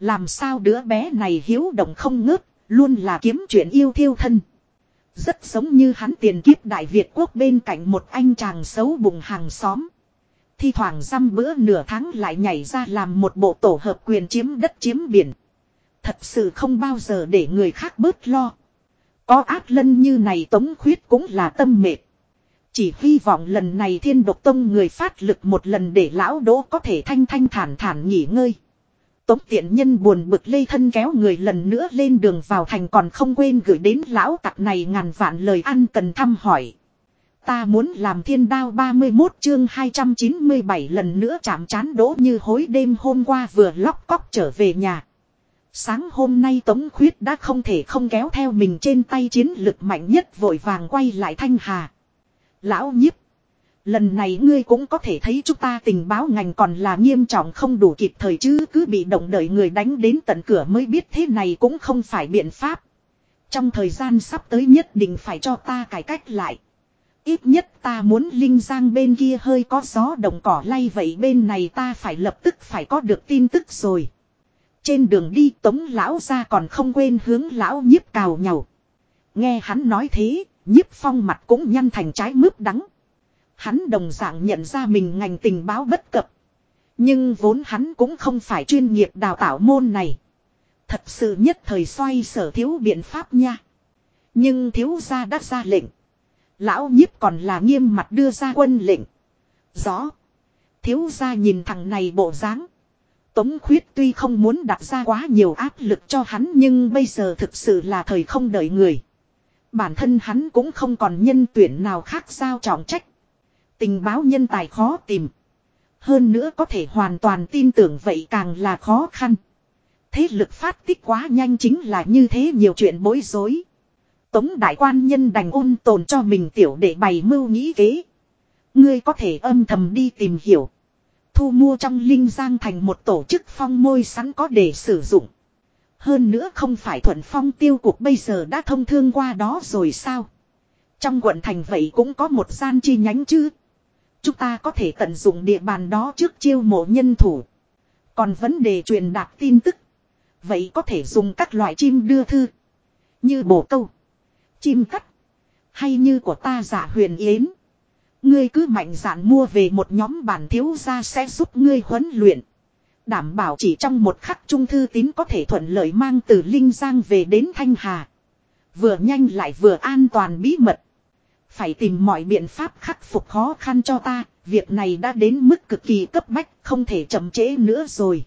Làm sao đứa bé này hiếu động không ngớt, luôn là kiếm chuyện yêu thiêu thân. Rất giống như hắn tiền kiếp Đại Việt quốc bên cạnh một anh chàng xấu bụng hàng xóm. Thi thoảng dăm bữa nửa tháng lại nhảy ra làm một bộ tổ hợp quyền chiếm đất chiếm biển. Thật sự không bao giờ để người khác bớt lo. Có ác lân như này tống khuyết cũng là tâm mệt. Chỉ hy vọng lần này thiên độc tông người phát lực một lần để lão đỗ có thể thanh thanh thản thản nghỉ ngơi. Tống tiện nhân buồn bực lây thân kéo người lần nữa lên đường vào thành còn không quên gửi đến lão tặc này ngàn vạn lời ăn cần thăm hỏi. Ta muốn làm thiên đao 31 chương 297 lần nữa chạm chán đỗ như hối đêm hôm qua vừa lóc cóc trở về nhà. Sáng hôm nay Tống Khuyết đã không thể không kéo theo mình trên tay chiến lực mạnh nhất vội vàng quay lại Thanh Hà. Lão nhiếp. Lần này ngươi cũng có thể thấy chúng ta tình báo ngành còn là nghiêm trọng không đủ kịp thời chứ cứ bị động đợi người đánh đến tận cửa mới biết thế này cũng không phải biện pháp. Trong thời gian sắp tới nhất định phải cho ta cải cách lại. Ít nhất ta muốn Linh Giang bên kia hơi có gió động cỏ lay vậy bên này ta phải lập tức phải có được tin tức rồi. Trên đường đi tống lão ra còn không quên hướng lão nhiếp cào nhau. Nghe hắn nói thế, nhiếp phong mặt cũng nhăn thành trái mướp đắng. Hắn đồng dạng nhận ra mình ngành tình báo bất cập. Nhưng vốn hắn cũng không phải chuyên nghiệp đào tạo môn này. Thật sự nhất thời xoay sở thiếu biện pháp nha. Nhưng thiếu gia đã ra lệnh. Lão nhiếp còn là nghiêm mặt đưa ra quân lệnh. gió Thiếu gia nhìn thằng này bộ dáng. Tống khuyết tuy không muốn đặt ra quá nhiều áp lực cho hắn nhưng bây giờ thực sự là thời không đợi người. Bản thân hắn cũng không còn nhân tuyển nào khác sao trọng trách. Tình báo nhân tài khó tìm. Hơn nữa có thể hoàn toàn tin tưởng vậy càng là khó khăn. Thế lực phát tích quá nhanh chính là như thế nhiều chuyện bối rối. Tống đại quan nhân đành ôn tồn cho mình tiểu để bày mưu nghĩ kế. Ngươi có thể âm thầm đi tìm hiểu. Thu mua trong Linh Giang thành một tổ chức phong môi sẵn có để sử dụng. Hơn nữa không phải thuận phong tiêu cuộc bây giờ đã thông thương qua đó rồi sao? Trong quận thành vậy cũng có một gian chi nhánh chứ. Chúng ta có thể tận dụng địa bàn đó trước chiêu mộ nhân thủ. Còn vấn đề truyền đạt tin tức. Vậy có thể dùng các loại chim đưa thư. Như bổ câu. Chim cắt. Hay như của ta giả huyền yến. Ngươi cứ mạnh dạn mua về một nhóm bản thiếu gia sẽ giúp ngươi huấn luyện. Đảm bảo chỉ trong một khắc trung thư tín có thể thuận lợi mang từ Linh Giang về đến Thanh Hà. Vừa nhanh lại vừa an toàn bí mật. Phải tìm mọi biện pháp khắc phục khó khăn cho ta, việc này đã đến mức cực kỳ cấp bách, không thể chậm trễ nữa rồi.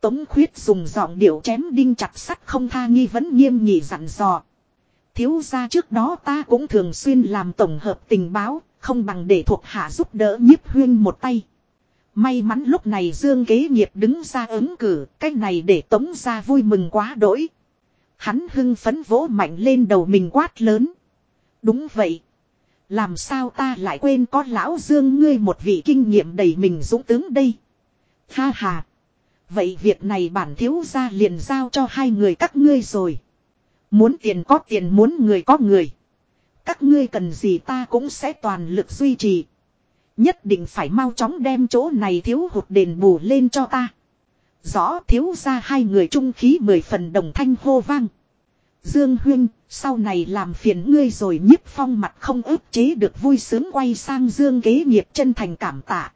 Tống khuyết dùng giọng điệu chém đinh chặt sắt không tha nghi vấn nghiêm nghị dặn dò. Thiếu ra trước đó ta cũng thường xuyên làm tổng hợp tình báo, không bằng để thuộc hạ giúp đỡ nhiếp huyên một tay. May mắn lúc này Dương Kế Nghiệp đứng ra ứng cử, cái này để tống ra vui mừng quá đỗi. Hắn hưng phấn vỗ mạnh lên đầu mình quát lớn. Đúng vậy. Làm sao ta lại quên có lão Dương ngươi một vị kinh nghiệm đầy mình dũng tướng đây. Ha ha. Vậy việc này bản thiếu ra liền giao cho hai người các ngươi rồi. Muốn tiền có tiền muốn người có người. Các ngươi cần gì ta cũng sẽ toàn lực duy trì. Nhất định phải mau chóng đem chỗ này thiếu hụt đền bù lên cho ta. Rõ thiếu ra hai người trung khí mười phần đồng thanh hô vang. Dương Huyên, sau này làm phiền ngươi rồi nhiếp phong mặt không ức chế được vui sướng quay sang Dương kế nghiệp chân thành cảm tạ.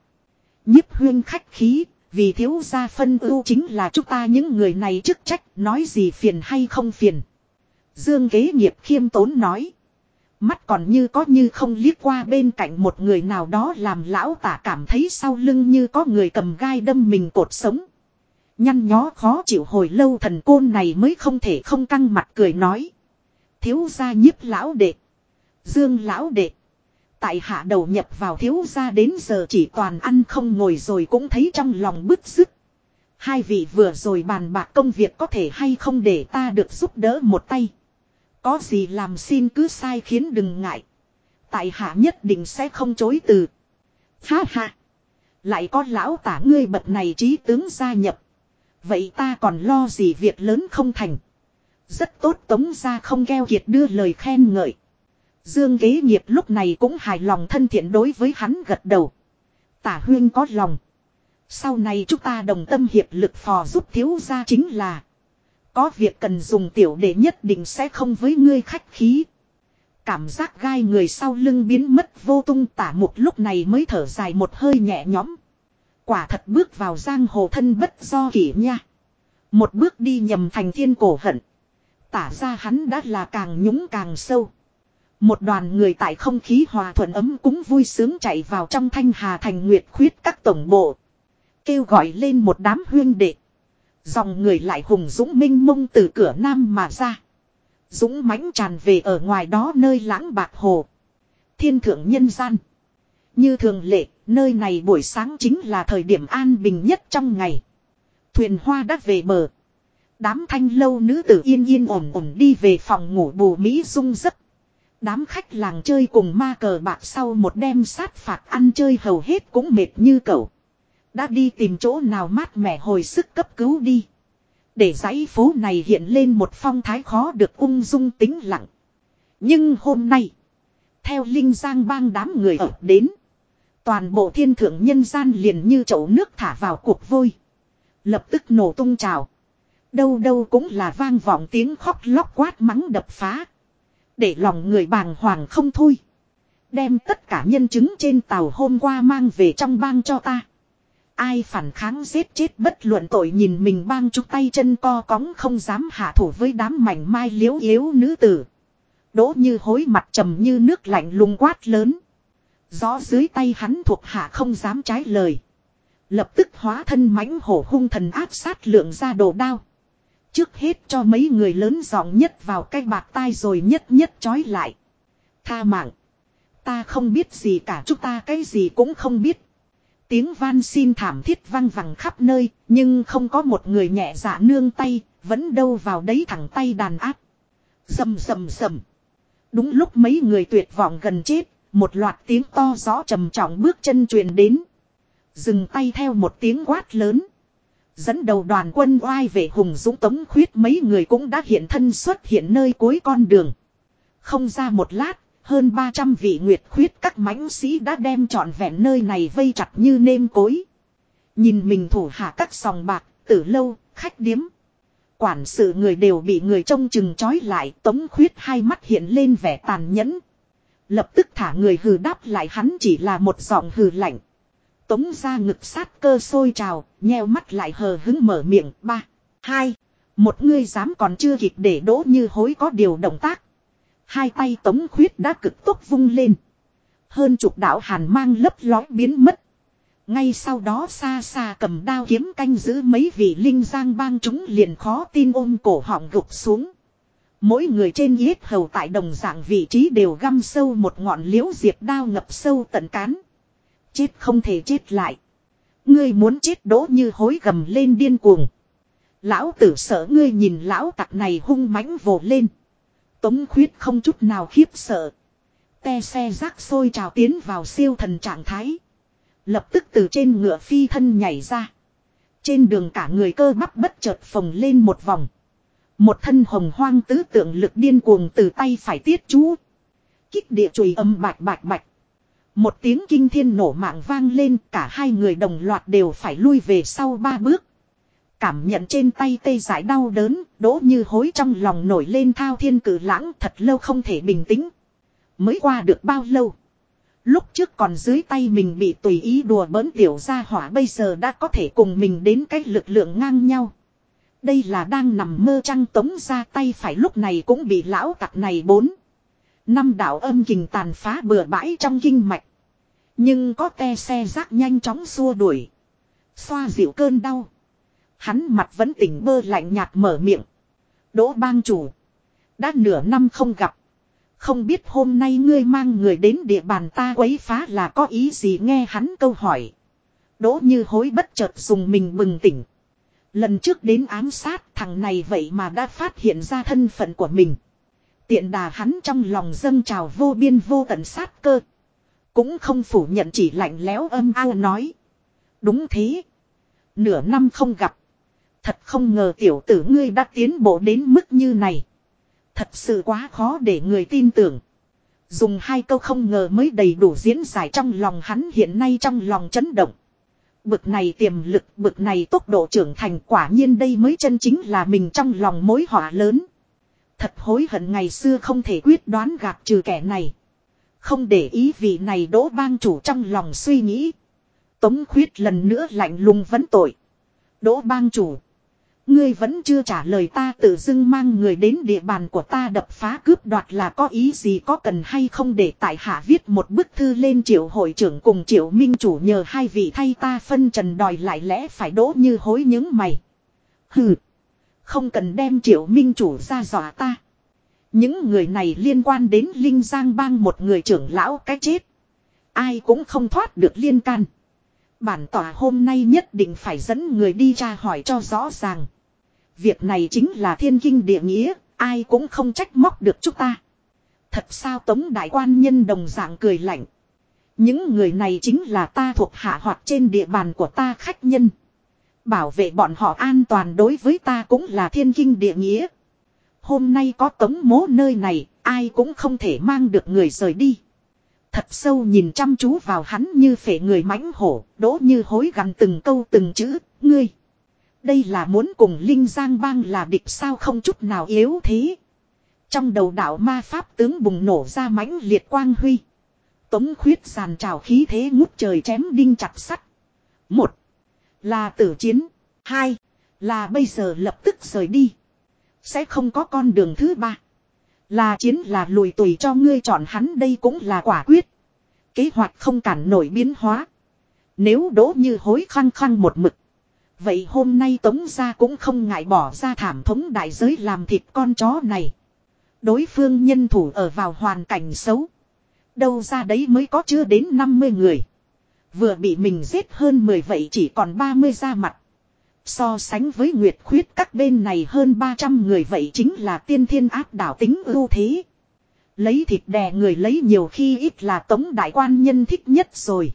Nhiếp Huyên khách khí, vì thiếu gia phân ưu chính là chúng ta những người này chức trách, nói gì phiền hay không phiền. Dương kế nghiệp khiêm tốn nói. Mắt còn như có như không liếc qua bên cạnh một người nào đó làm lão tả cảm thấy sau lưng như có người cầm gai đâm mình cột sống. Nhăn nhó khó chịu hồi lâu thần côn này mới không thể không căng mặt cười nói. Thiếu gia nhiếp lão đệ. Dương lão đệ. Tại hạ đầu nhập vào thiếu gia đến giờ chỉ toàn ăn không ngồi rồi cũng thấy trong lòng bứt rứt. Hai vị vừa rồi bàn bạc công việc có thể hay không để ta được giúp đỡ một tay. Có gì làm xin cứ sai khiến đừng ngại. Tại hạ nhất định sẽ không chối từ. Ha ha. Lại có lão tả ngươi bật này trí tướng gia nhập. Vậy ta còn lo gì việc lớn không thành. Rất tốt tống ra không keo kiệt đưa lời khen ngợi. Dương kế nghiệp lúc này cũng hài lòng thân thiện đối với hắn gật đầu. Tả huyên có lòng. Sau này chúng ta đồng tâm hiệp lực phò giúp thiếu gia chính là. Có việc cần dùng tiểu để nhất định sẽ không với ngươi khách khí. Cảm giác gai người sau lưng biến mất vô tung tả một lúc này mới thở dài một hơi nhẹ nhõm. Quả thật bước vào giang hồ thân bất do kỷ nha. Một bước đi nhầm thành thiên cổ hận. Tả ra hắn đã là càng nhúng càng sâu. Một đoàn người tại không khí hòa thuận ấm cũng vui sướng chạy vào trong thanh hà thành nguyệt khuyết các tổng bộ. Kêu gọi lên một đám huyên đệ. Dòng người lại hùng dũng minh mông từ cửa nam mà ra. Dũng mãnh tràn về ở ngoài đó nơi lãng bạc hồ. Thiên thượng nhân gian. Như thường lệ, nơi này buổi sáng chính là thời điểm an bình nhất trong ngày. Thuyền hoa đã về bờ. Đám thanh lâu nữ tử yên yên ổn ổn đi về phòng ngủ bù Mỹ dung giấc. Đám khách làng chơi cùng ma cờ bạc sau một đêm sát phạt ăn chơi hầu hết cũng mệt như cậu. Đã đi tìm chỗ nào mát mẻ hồi sức cấp cứu đi. Để dãy phố này hiện lên một phong thái khó được ung dung tính lặng. Nhưng hôm nay. Theo Linh Giang bang đám người ở đến. Toàn bộ thiên thượng nhân gian liền như chậu nước thả vào cuộc vôi. Lập tức nổ tung trào. Đâu đâu cũng là vang vọng tiếng khóc lóc quát mắng đập phá. Để lòng người bàng hoàng không thôi. Đem tất cả nhân chứng trên tàu hôm qua mang về trong bang cho ta. Ai phản kháng giết chết bất luận tội nhìn mình bang chúc tay chân co cóng không dám hạ thủ với đám mảnh mai liếu yếu nữ tử. Đỗ như hối mặt trầm như nước lạnh lùng quát lớn. Gió dưới tay hắn thuộc hạ không dám trái lời. Lập tức hóa thân mãnh hổ hung thần áp sát lượng ra đồ đao. Trước hết cho mấy người lớn giọng nhất vào cái bạc tai rồi nhất nhất trói lại. Tha mạng. Ta không biết gì cả, chúng ta cái gì cũng không biết. Tiếng van xin thảm thiết vang vẳng khắp nơi, nhưng không có một người nhẹ dạ nương tay, vẫn đâu vào đấy thẳng tay đàn áp. sầm sầm sầm Đúng lúc mấy người tuyệt vọng gần chết, một loạt tiếng to gió trầm trọng bước chân truyền đến. Dừng tay theo một tiếng quát lớn. Dẫn đầu đoàn quân oai về hùng dũng tống khuyết mấy người cũng đã hiện thân xuất hiện nơi cuối con đường. Không ra một lát, hơn 300 vị nguyệt khuyết các mãnh sĩ đã đem trọn vẹn nơi này vây chặt như nêm cối. Nhìn mình thủ hạ các sòng bạc, tử lâu, khách điếm. Quản sự người đều bị người trông chừng trói lại, tống khuyết hai mắt hiện lên vẻ tàn nhẫn. Lập tức thả người hừ đáp lại hắn chỉ là một giọng hừ lạnh. Tống ra ngực sát cơ sôi trào, nheo mắt lại hờ hứng mở miệng. Ba, hai, một người dám còn chưa kịp để đỗ như hối có điều động tác. Hai tay tống khuyết đã cực tốc vung lên. Hơn chục đạo hàn mang lấp lói biến mất. Ngay sau đó xa xa cầm đao kiếm canh giữ mấy vị linh giang bang chúng liền khó tin ôm cổ họng gục xuống. Mỗi người trên yết hầu tại đồng dạng vị trí đều găm sâu một ngọn liễu diệp đao ngập sâu tận cán. Chết không thể chết lại. Ngươi muốn chết đỗ như hối gầm lên điên cuồng. Lão tử sợ ngươi nhìn lão tặc này hung mãnh vồ lên. Tống khuyết không chút nào khiếp sợ. Te xe rác sôi trào tiến vào siêu thần trạng thái. Lập tức từ trên ngựa phi thân nhảy ra. Trên đường cả người cơ bắp bất chợt phồng lên một vòng. Một thân hồng hoang tứ tượng lực điên cuồng từ tay phải tiết chú. Kích địa chùy âm bạch bạch bạch. Một tiếng kinh thiên nổ mạng vang lên, cả hai người đồng loạt đều phải lui về sau ba bước. Cảm nhận trên tay tê giải đau đớn, đỗ như hối trong lòng nổi lên thao thiên cử lãng thật lâu không thể bình tĩnh. Mới qua được bao lâu? Lúc trước còn dưới tay mình bị tùy ý đùa bỡn tiểu ra hỏa bây giờ đã có thể cùng mình đến cách lực lượng ngang nhau. Đây là đang nằm mơ trăng tống ra tay phải lúc này cũng bị lão tặc này bốn. Năm đạo âm kình tàn phá bừa bãi trong kinh mạch. Nhưng có te xe rác nhanh chóng xua đuổi. Xoa dịu cơn đau. Hắn mặt vẫn tỉnh bơ lạnh nhạt mở miệng. Đỗ bang chủ. Đã nửa năm không gặp. Không biết hôm nay ngươi mang người đến địa bàn ta quấy phá là có ý gì nghe hắn câu hỏi. Đỗ như hối bất chợt dùng mình bừng tỉnh. Lần trước đến ám sát thằng này vậy mà đã phát hiện ra thân phận của mình. Tiện đà hắn trong lòng dâng trào vô biên vô tận sát cơ. Cũng không phủ nhận chỉ lạnh lẽo âm ao nói. Đúng thế. Nửa năm không gặp. Thật không ngờ tiểu tử ngươi đã tiến bộ đến mức như này. Thật sự quá khó để người tin tưởng. Dùng hai câu không ngờ mới đầy đủ diễn giải trong lòng hắn hiện nay trong lòng chấn động. Bực này tiềm lực, bực này tốc độ trưởng thành quả nhiên đây mới chân chính là mình trong lòng mối họa lớn. Thật hối hận ngày xưa không thể quyết đoán gạt trừ kẻ này. Không để ý vị này đỗ bang chủ trong lòng suy nghĩ. Tống khuyết lần nữa lạnh lùng vấn tội. Đỗ bang chủ. Ngươi vẫn chưa trả lời ta tự dưng mang người đến địa bàn của ta đập phá cướp đoạt là có ý gì, có cần hay không để tại hạ viết một bức thư lên triệu hội trưởng cùng triệu minh chủ nhờ hai vị thay ta phân trần đòi lại lẽ phải đỗ như hối những mày. Hừ. Không cần đem triệu minh chủ ra dọa ta. Những người này liên quan đến Linh Giang bang một người trưởng lão cái chết. Ai cũng không thoát được liên can. Bản tỏa hôm nay nhất định phải dẫn người đi tra hỏi cho rõ ràng. Việc này chính là thiên kinh địa nghĩa, ai cũng không trách móc được chúng ta. Thật sao tống đại quan nhân đồng dạng cười lạnh. Những người này chính là ta thuộc hạ hoặc trên địa bàn của ta khách nhân. Bảo vệ bọn họ an toàn đối với ta cũng là thiên kinh địa nghĩa. Hôm nay có tống mố nơi này, ai cũng không thể mang được người rời đi. Thật sâu nhìn chăm chú vào hắn như phể người mãnh hổ, đỗ như hối gằn từng câu từng chữ, ngươi. Đây là muốn cùng Linh Giang bang là địch sao không chút nào yếu thế. Trong đầu đạo ma pháp tướng bùng nổ ra mãnh liệt quang huy. Tống khuyết sàn trào khí thế ngút trời chém đinh chặt sắt. Một. Là tử chiến. Hai. Là bây giờ lập tức rời đi. Sẽ không có con đường thứ ba. Là chiến là lùi tùy cho ngươi chọn hắn đây cũng là quả quyết. Kế hoạch không cản nổi biến hóa. Nếu đỗ như hối khăng khăng một mực. Vậy hôm nay tống gia cũng không ngại bỏ ra thảm thống đại giới làm thịt con chó này. Đối phương nhân thủ ở vào hoàn cảnh xấu. Đâu ra đấy mới có chưa đến 50 người. Vừa bị mình giết hơn 10 vậy chỉ còn 30 ra mặt. So sánh với Nguyệt Khuyết các bên này hơn 300 người vậy chính là tiên thiên áp đảo tính ưu thế. Lấy thịt đè người lấy nhiều khi ít là tống đại quan nhân thích nhất rồi.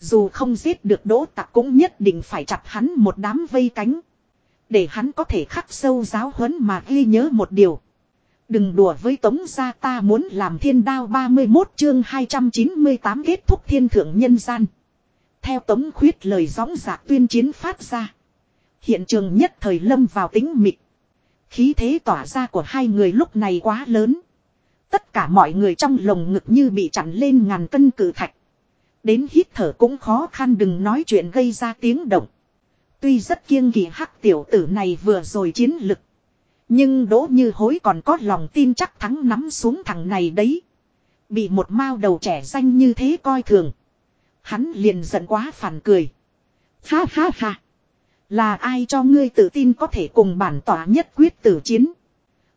Dù không giết được đỗ tặc cũng nhất định phải chặt hắn một đám vây cánh. Để hắn có thể khắc sâu giáo huấn mà ghi nhớ một điều. Đừng đùa với tống gia ta muốn làm thiên đao 31 chương 298 kết thúc thiên thượng nhân gian. Theo tống khuyết lời gióng giả tuyên chiến phát ra. Hiện trường nhất thời lâm vào tính mịt. Khí thế tỏa ra của hai người lúc này quá lớn. Tất cả mọi người trong lồng ngực như bị chặn lên ngàn cân cử thạch. Đến hít thở cũng khó khăn đừng nói chuyện gây ra tiếng động. Tuy rất kiêng kỳ hắc tiểu tử này vừa rồi chiến lực. Nhưng đỗ như hối còn có lòng tin chắc thắng nắm xuống thằng này đấy. Bị một mao đầu trẻ danh như thế coi thường. Hắn liền giận quá phản cười. Ha ha ha. Là ai cho ngươi tự tin có thể cùng bản tỏa nhất quyết tử chiến.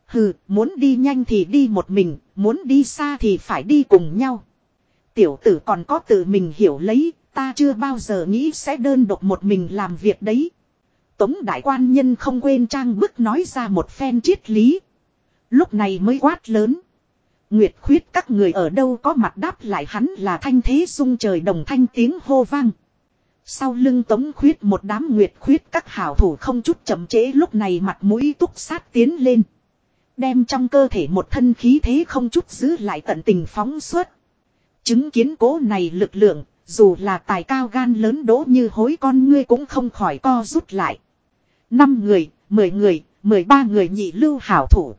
Hừ, muốn đi nhanh thì đi một mình, muốn đi xa thì phải đi cùng nhau. Tiểu tử còn có tự mình hiểu lấy, ta chưa bao giờ nghĩ sẽ đơn độc một mình làm việc đấy. Tống đại quan nhân không quên trang bức nói ra một phen triết lý. Lúc này mới quát lớn. Nguyệt khuyết các người ở đâu có mặt đáp lại hắn là thanh thế sung trời đồng thanh tiếng hô vang. Sau lưng tống khuyết một đám nguyệt khuyết các hảo thủ không chút chậm chế lúc này mặt mũi túc sát tiến lên. Đem trong cơ thể một thân khí thế không chút giữ lại tận tình phóng suốt. Chứng kiến cố này lực lượng, dù là tài cao gan lớn đỗ như hối con ngươi cũng không khỏi co rút lại. Năm người, mười người, mười ba người nhị lưu hảo thủ.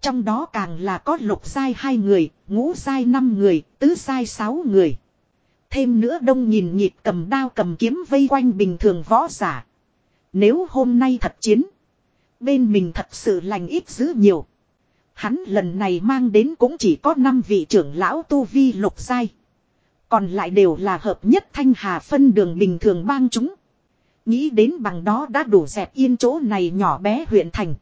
Trong đó càng là có lục sai hai người, ngũ sai năm người, tứ sai sáu người. Thêm nữa đông nhìn nhịp cầm đao cầm kiếm vây quanh bình thường võ giả. Nếu hôm nay thật chiến. Bên mình thật sự lành ít dữ nhiều. Hắn lần này mang đến cũng chỉ có 5 vị trưởng lão tu vi lục giai. Còn lại đều là hợp nhất thanh hà phân đường bình thường bang chúng. Nghĩ đến bằng đó đã đủ dẹp yên chỗ này nhỏ bé huyện thành.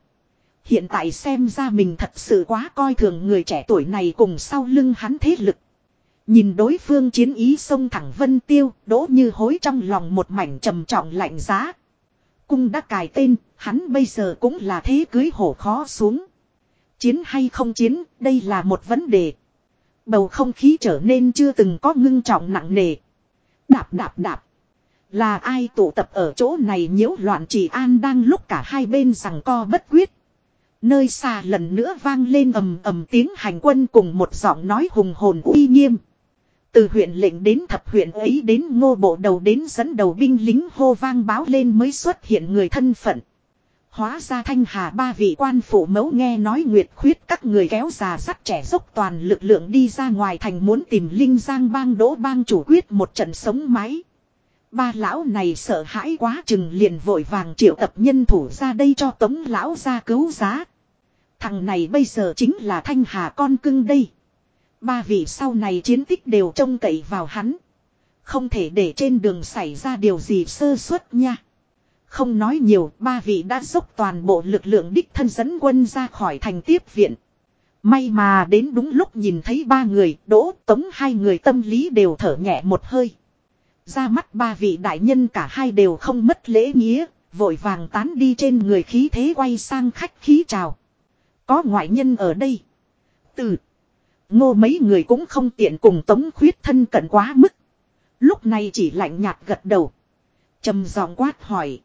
Hiện tại xem ra mình thật sự quá coi thường người trẻ tuổi này cùng sau lưng hắn thế lực. Nhìn đối phương chiến ý sông thẳng vân tiêu, đỗ như hối trong lòng một mảnh trầm trọng lạnh giá. Cung đã cài tên, hắn bây giờ cũng là thế cưới hổ khó xuống. Chiến hay không chiến, đây là một vấn đề. Bầu không khí trở nên chưa từng có ngưng trọng nặng nề. Đạp đạp đạp. Là ai tụ tập ở chỗ này nhiễu loạn chỉ an đang lúc cả hai bên rằng co bất quyết. Nơi xa lần nữa vang lên ầm ầm tiếng hành quân cùng một giọng nói hùng hồn uy nghiêm. Từ huyện lệnh đến thập huyện ấy đến ngô bộ đầu đến dẫn đầu binh lính hô vang báo lên mới xuất hiện người thân phận. Hóa ra thanh hà ba vị quan phủ mẫu nghe nói nguyệt khuyết các người kéo già sắt trẻ dốc toàn lực lượng đi ra ngoài thành muốn tìm linh giang bang đỗ bang chủ quyết một trận sống máy. Ba lão này sợ hãi quá chừng liền vội vàng triệu tập nhân thủ ra đây cho tống lão ra cứu giá. Thằng này bây giờ chính là thanh hà con cưng đây. Ba vị sau này chiến tích đều trông cậy vào hắn. Không thể để trên đường xảy ra điều gì sơ suất nha. Không nói nhiều, ba vị đã dốc toàn bộ lực lượng đích thân dẫn quân ra khỏi thành tiếp viện. May mà đến đúng lúc nhìn thấy ba người, đỗ tống hai người tâm lý đều thở nhẹ một hơi. Ra mắt ba vị đại nhân cả hai đều không mất lễ nghĩa, vội vàng tán đi trên người khí thế quay sang khách khí chào. Có ngoại nhân ở đây. Từ. Ngô mấy người cũng không tiện cùng tống khuyết thân cận quá mức. Lúc này chỉ lạnh nhạt gật đầu. trầm giọng quát hỏi.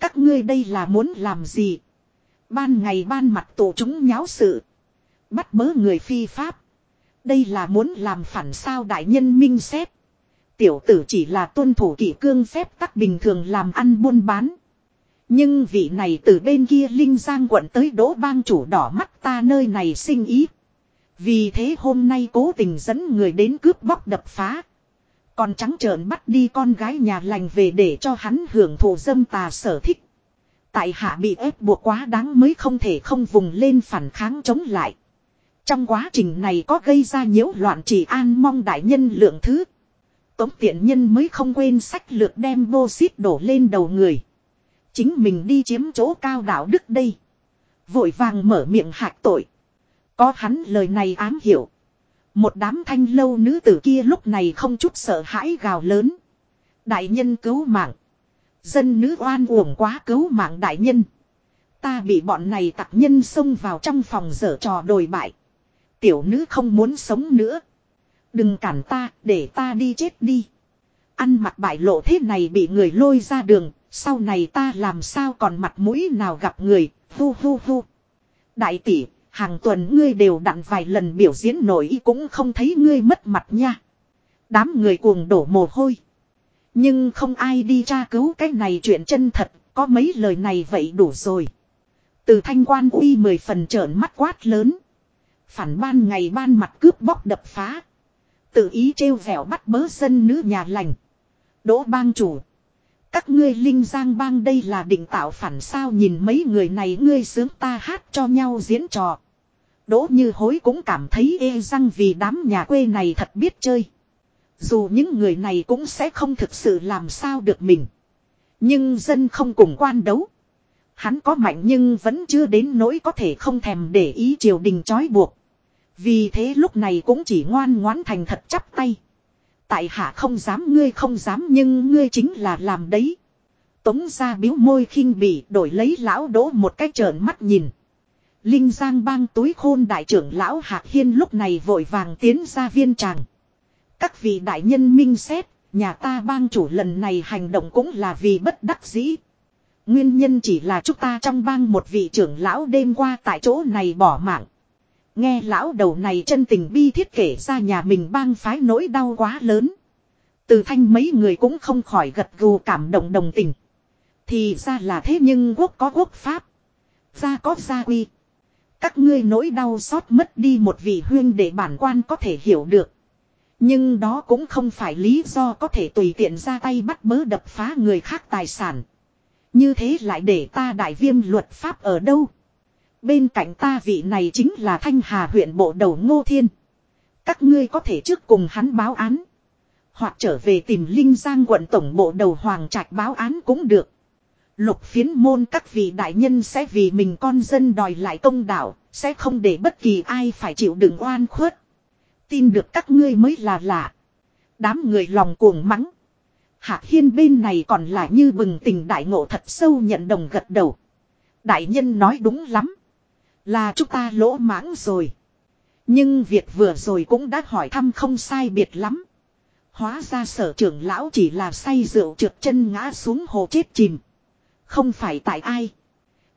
Các ngươi đây là muốn làm gì? Ban ngày ban mặt tổ chúng nháo sự. Bắt bớ người phi pháp. Đây là muốn làm phản sao đại nhân minh xét. Tiểu tử chỉ là tuân thủ kỷ cương phép tắc bình thường làm ăn buôn bán. Nhưng vị này từ bên kia Linh Giang quận tới đỗ bang chủ đỏ mắt ta nơi này sinh ý. Vì thế hôm nay cố tình dẫn người đến cướp bóc đập phá. Còn trắng trợn bắt đi con gái nhà lành về để cho hắn hưởng thụ dâm tà sở thích. Tại hạ bị ép buộc quá đáng mới không thể không vùng lên phản kháng chống lại. Trong quá trình này có gây ra nhiễu loạn chỉ an mong đại nhân lượng thứ. Tống tiện nhân mới không quên sách lược đem bô xít đổ lên đầu người. Chính mình đi chiếm chỗ cao đạo đức đây. Vội vàng mở miệng hạc tội. Có hắn lời này ám hiểu. Một đám thanh lâu nữ tử kia lúc này không chút sợ hãi gào lớn. Đại nhân cứu mạng. Dân nữ oan uổng quá cứu mạng đại nhân. Ta bị bọn này tặc nhân xông vào trong phòng dở trò đồi bại. Tiểu nữ không muốn sống nữa. Đừng cản ta, để ta đi chết đi. Ăn mặc bại lộ thế này bị người lôi ra đường, sau này ta làm sao còn mặt mũi nào gặp người, hu hu hu. Đại tỷ, hàng tuần ngươi đều đặn vài lần biểu diễn nổi cũng không thấy ngươi mất mặt nha. Đám người cuồng đổ mồ hôi. Nhưng không ai đi tra cứu cái này chuyện chân thật, có mấy lời này vậy đủ rồi. Từ thanh quan uy mười phần trợn mắt quát lớn. Phản ban ngày ban mặt cướp bóc đập phá. Tự ý trêu vẻo bắt bớ dân nữ nhà lành. Đỗ bang chủ. Các ngươi linh giang bang đây là định tạo phản sao nhìn mấy người này ngươi sướng ta hát cho nhau diễn trò. Đỗ như hối cũng cảm thấy ê răng vì đám nhà quê này thật biết chơi. Dù những người này cũng sẽ không thực sự làm sao được mình. Nhưng dân không cùng quan đấu. Hắn có mạnh nhưng vẫn chưa đến nỗi có thể không thèm để ý triều đình trói buộc. Vì thế lúc này cũng chỉ ngoan ngoãn thành thật chắp tay. Tại hạ không dám, ngươi không dám nhưng ngươi chính là làm đấy. Tống ra biếu môi khinh bỉ đổi lấy lão đỗ một cái trợn mắt nhìn. Linh Giang bang túi khôn đại trưởng lão Hạc Hiên lúc này vội vàng tiến ra viên tràng. Các vị đại nhân minh xét, nhà ta bang chủ lần này hành động cũng là vì bất đắc dĩ. Nguyên nhân chỉ là chúng ta trong bang một vị trưởng lão đêm qua tại chỗ này bỏ mạng. Nghe lão đầu này chân tình bi thiết kể ra nhà mình bang phái nỗi đau quá lớn. Từ thanh mấy người cũng không khỏi gật gù cảm động đồng tình. Thì ra là thế nhưng quốc có quốc pháp. Gia có gia uy. Các ngươi nỗi đau xót mất đi một vị huyên để bản quan có thể hiểu được. Nhưng đó cũng không phải lý do có thể tùy tiện ra tay bắt bớ đập phá người khác tài sản. Như thế lại để ta đại viêm luật pháp ở đâu? Bên cạnh ta vị này chính là Thanh Hà huyện bộ đầu Ngô Thiên. Các ngươi có thể trước cùng hắn báo án. Hoặc trở về tìm Linh Giang quận tổng bộ đầu Hoàng Trạch báo án cũng được. Lục phiến môn các vị đại nhân sẽ vì mình con dân đòi lại công đạo, sẽ không để bất kỳ ai phải chịu đựng oan khuất. Tin được các ngươi mới là lạ. Đám người lòng cuồng mắng. Hạc hiên bên này còn lại như bừng tình đại ngộ thật sâu nhận đồng gật đầu. Đại nhân nói đúng lắm. Là chúng ta lỗ mãng rồi. Nhưng việc vừa rồi cũng đã hỏi thăm không sai biệt lắm. Hóa ra sở trưởng lão chỉ là say rượu trượt chân ngã xuống hồ chết chìm. Không phải tại ai.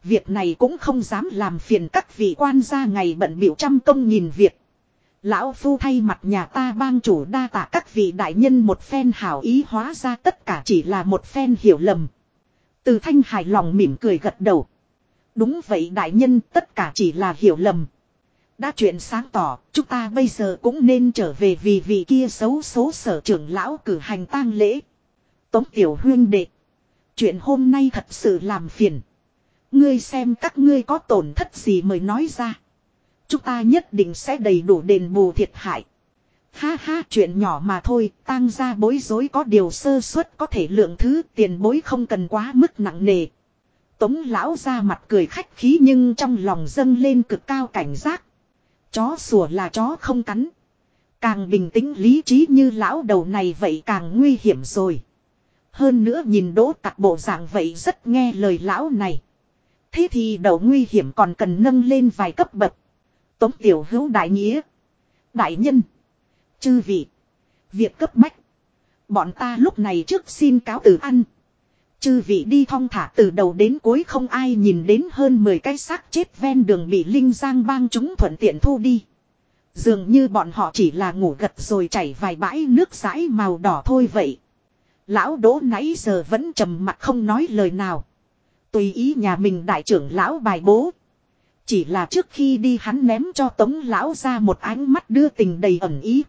Việc này cũng không dám làm phiền các vị quan gia ngày bận biểu trăm công nhìn việc. Lão phu thay mặt nhà ta bang chủ đa tạ các vị đại nhân một phen hảo ý hóa ra tất cả chỉ là một phen hiểu lầm. Từ thanh hài lòng mỉm cười gật đầu. Đúng vậy đại nhân tất cả chỉ là hiểu lầm. Đã chuyện sáng tỏ, chúng ta bây giờ cũng nên trở về vì vị kia xấu số sở trưởng lão cử hành tang lễ. Tống tiểu huyên đệ. Chuyện hôm nay thật sự làm phiền. Ngươi xem các ngươi có tổn thất gì mới nói ra. Chúng ta nhất định sẽ đầy đủ đền bù thiệt hại. Ha ha chuyện nhỏ mà thôi, tang ra bối rối có điều sơ suất có thể lượng thứ tiền bối không cần quá mức nặng nề. Tống lão ra mặt cười khách khí nhưng trong lòng dâng lên cực cao cảnh giác. Chó sủa là chó không cắn. Càng bình tĩnh lý trí như lão đầu này vậy càng nguy hiểm rồi. Hơn nữa nhìn đỗ tặc bộ dạng vậy rất nghe lời lão này. Thế thì đầu nguy hiểm còn cần nâng lên vài cấp bậc. Tống tiểu hữu đại nghĩa. Đại nhân. Chư vị. Việc cấp bách. Bọn ta lúc này trước xin cáo từ ăn. Chư vị đi thong thả từ đầu đến cuối không ai nhìn đến hơn 10 cái xác chết ven đường bị Linh Giang bang chúng thuận tiện thu đi. Dường như bọn họ chỉ là ngủ gật rồi chảy vài bãi nước rãi màu đỏ thôi vậy. Lão đỗ nãy giờ vẫn trầm mặt không nói lời nào. Tùy ý nhà mình đại trưởng lão bài bố. Chỉ là trước khi đi hắn ném cho tống lão ra một ánh mắt đưa tình đầy ẩn ý.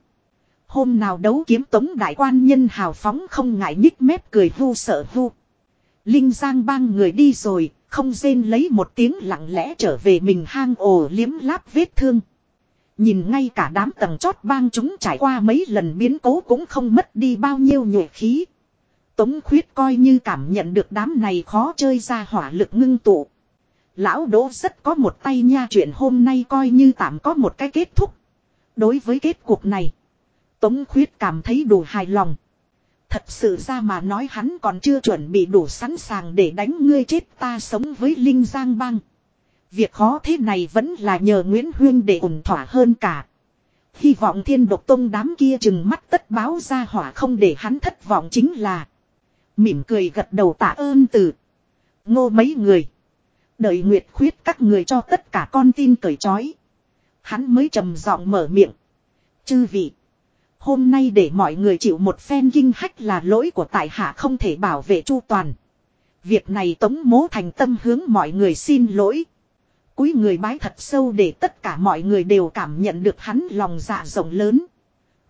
Hôm nào đấu kiếm tống đại quan nhân hào phóng không ngại nhích mép cười vu sợ vu. Linh Giang bang người đi rồi, không rên lấy một tiếng lặng lẽ trở về mình hang ổ liếm láp vết thương. Nhìn ngay cả đám tầng chót bang chúng trải qua mấy lần biến cố cũng không mất đi bao nhiêu nhuệ khí. Tống khuyết coi như cảm nhận được đám này khó chơi ra hỏa lực ngưng tụ. Lão đỗ rất có một tay nha chuyện hôm nay coi như tạm có một cái kết thúc. Đối với kết cuộc này, Tống khuyết cảm thấy đủ hài lòng. Thật sự ra mà nói hắn còn chưa chuẩn bị đủ sẵn sàng để đánh ngươi chết ta sống với Linh Giang Bang. Việc khó thế này vẫn là nhờ Nguyễn Huyên để ổn thỏa hơn cả. Hy vọng thiên độc tông đám kia chừng mắt tất báo ra hỏa không để hắn thất vọng chính là. Mỉm cười gật đầu tạ ơn từ. Ngô mấy người. Đợi Nguyệt khuyết các người cho tất cả con tin cởi trói. Hắn mới trầm giọng mở miệng. Chư vị. Hôm nay để mọi người chịu một phen kinh hách là lỗi của tại hạ không thể bảo vệ chu toàn. Việc này tống mố thành tâm hướng mọi người xin lỗi. Cúi người bái thật sâu để tất cả mọi người đều cảm nhận được hắn lòng dạ rộng lớn.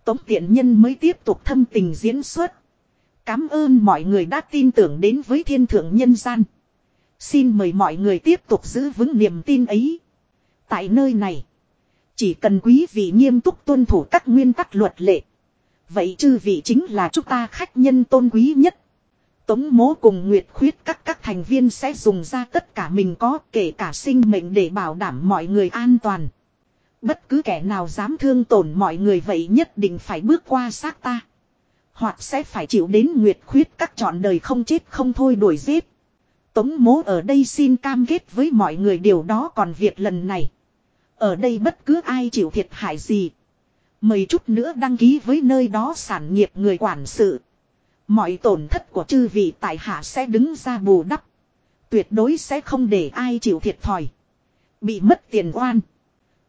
Tống tiện nhân mới tiếp tục thâm tình diễn xuất. Cảm ơn mọi người đã tin tưởng đến với thiên thượng nhân gian. Xin mời mọi người tiếp tục giữ vững niềm tin ấy. Tại nơi này, chỉ cần quý vị nghiêm túc tuân thủ các nguyên tắc luật lệ. Vậy chư vị chính là chúng ta khách nhân tôn quý nhất. Tống mố cùng Nguyệt khuyết các các thành viên sẽ dùng ra tất cả mình có kể cả sinh mệnh để bảo đảm mọi người an toàn. Bất cứ kẻ nào dám thương tổn mọi người vậy nhất định phải bước qua xác ta. Hoặc sẽ phải chịu đến Nguyệt khuyết các trọn đời không chết không thôi đuổi giết. Tống mố ở đây xin cam kết với mọi người điều đó còn việc lần này. Ở đây bất cứ ai chịu thiệt hại gì. Mời chút nữa đăng ký với nơi đó sản nghiệp người quản sự. Mọi tổn thất của chư vị tại hạ sẽ đứng ra bù đắp. Tuyệt đối sẽ không để ai chịu thiệt thòi. Bị mất tiền oan.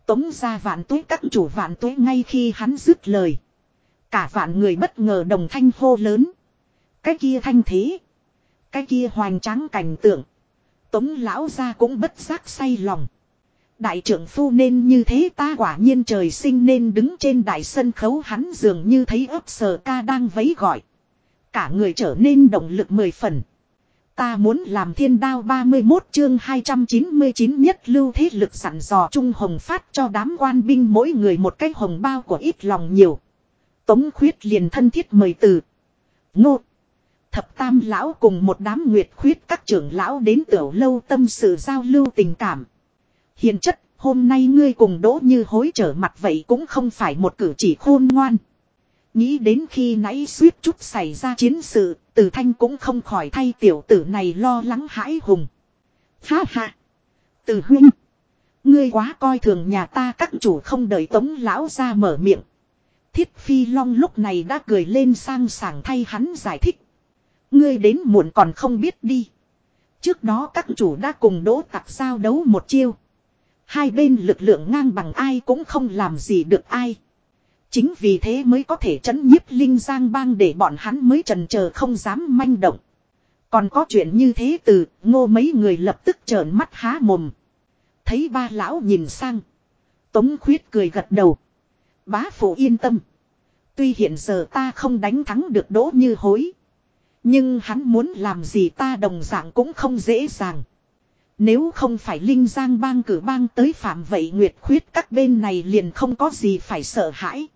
Tống ra vạn tuế các chủ vạn tuế ngay khi hắn dứt lời. Cả vạn người bất ngờ đồng thanh hô lớn. Cái kia thanh thế. Cái kia hoành tráng cảnh tượng. Tống lão ra cũng bất giác say lòng. Đại trưởng phu nên như thế ta quả nhiên trời sinh nên đứng trên đại sân khấu hắn dường như thấy ấp sờ ca đang vấy gọi. Cả người trở nên động lực mười phần. Ta muốn làm thiên đao 31 chương 299 nhất lưu thế lực sẵn dò Trung Hồng phát cho đám quan binh mỗi người một cái hồng bao của ít lòng nhiều. Tống khuyết liền thân thiết mời từ. Ngô. Thập tam lão cùng một đám nguyệt khuyết các trưởng lão đến tiểu lâu tâm sự giao lưu tình cảm. Hiện chất, hôm nay ngươi cùng đỗ như hối trở mặt vậy cũng không phải một cử chỉ khôn ngoan. Nghĩ đến khi nãy suýt chút xảy ra chiến sự, tử thanh cũng không khỏi thay tiểu tử này lo lắng hãi hùng. Ha ha! Tử huynh! Ngươi quá coi thường nhà ta các chủ không đợi tống lão ra mở miệng. Thiết phi long lúc này đã cười lên sang sảng thay hắn giải thích. Ngươi đến muộn còn không biết đi. Trước đó các chủ đã cùng đỗ tặc giao đấu một chiêu. Hai bên lực lượng ngang bằng ai cũng không làm gì được ai. Chính vì thế mới có thể chấn nhiếp Linh Giang bang để bọn hắn mới trần chờ không dám manh động. Còn có chuyện như thế từ, ngô mấy người lập tức trợn mắt há mồm. Thấy ba lão nhìn sang. Tống khuyết cười gật đầu. Bá phụ yên tâm. Tuy hiện giờ ta không đánh thắng được đỗ như hối. Nhưng hắn muốn làm gì ta đồng dạng cũng không dễ dàng. Nếu không phải Linh Giang bang cử bang tới phạm vậy Nguyệt khuyết các bên này liền không có gì phải sợ hãi.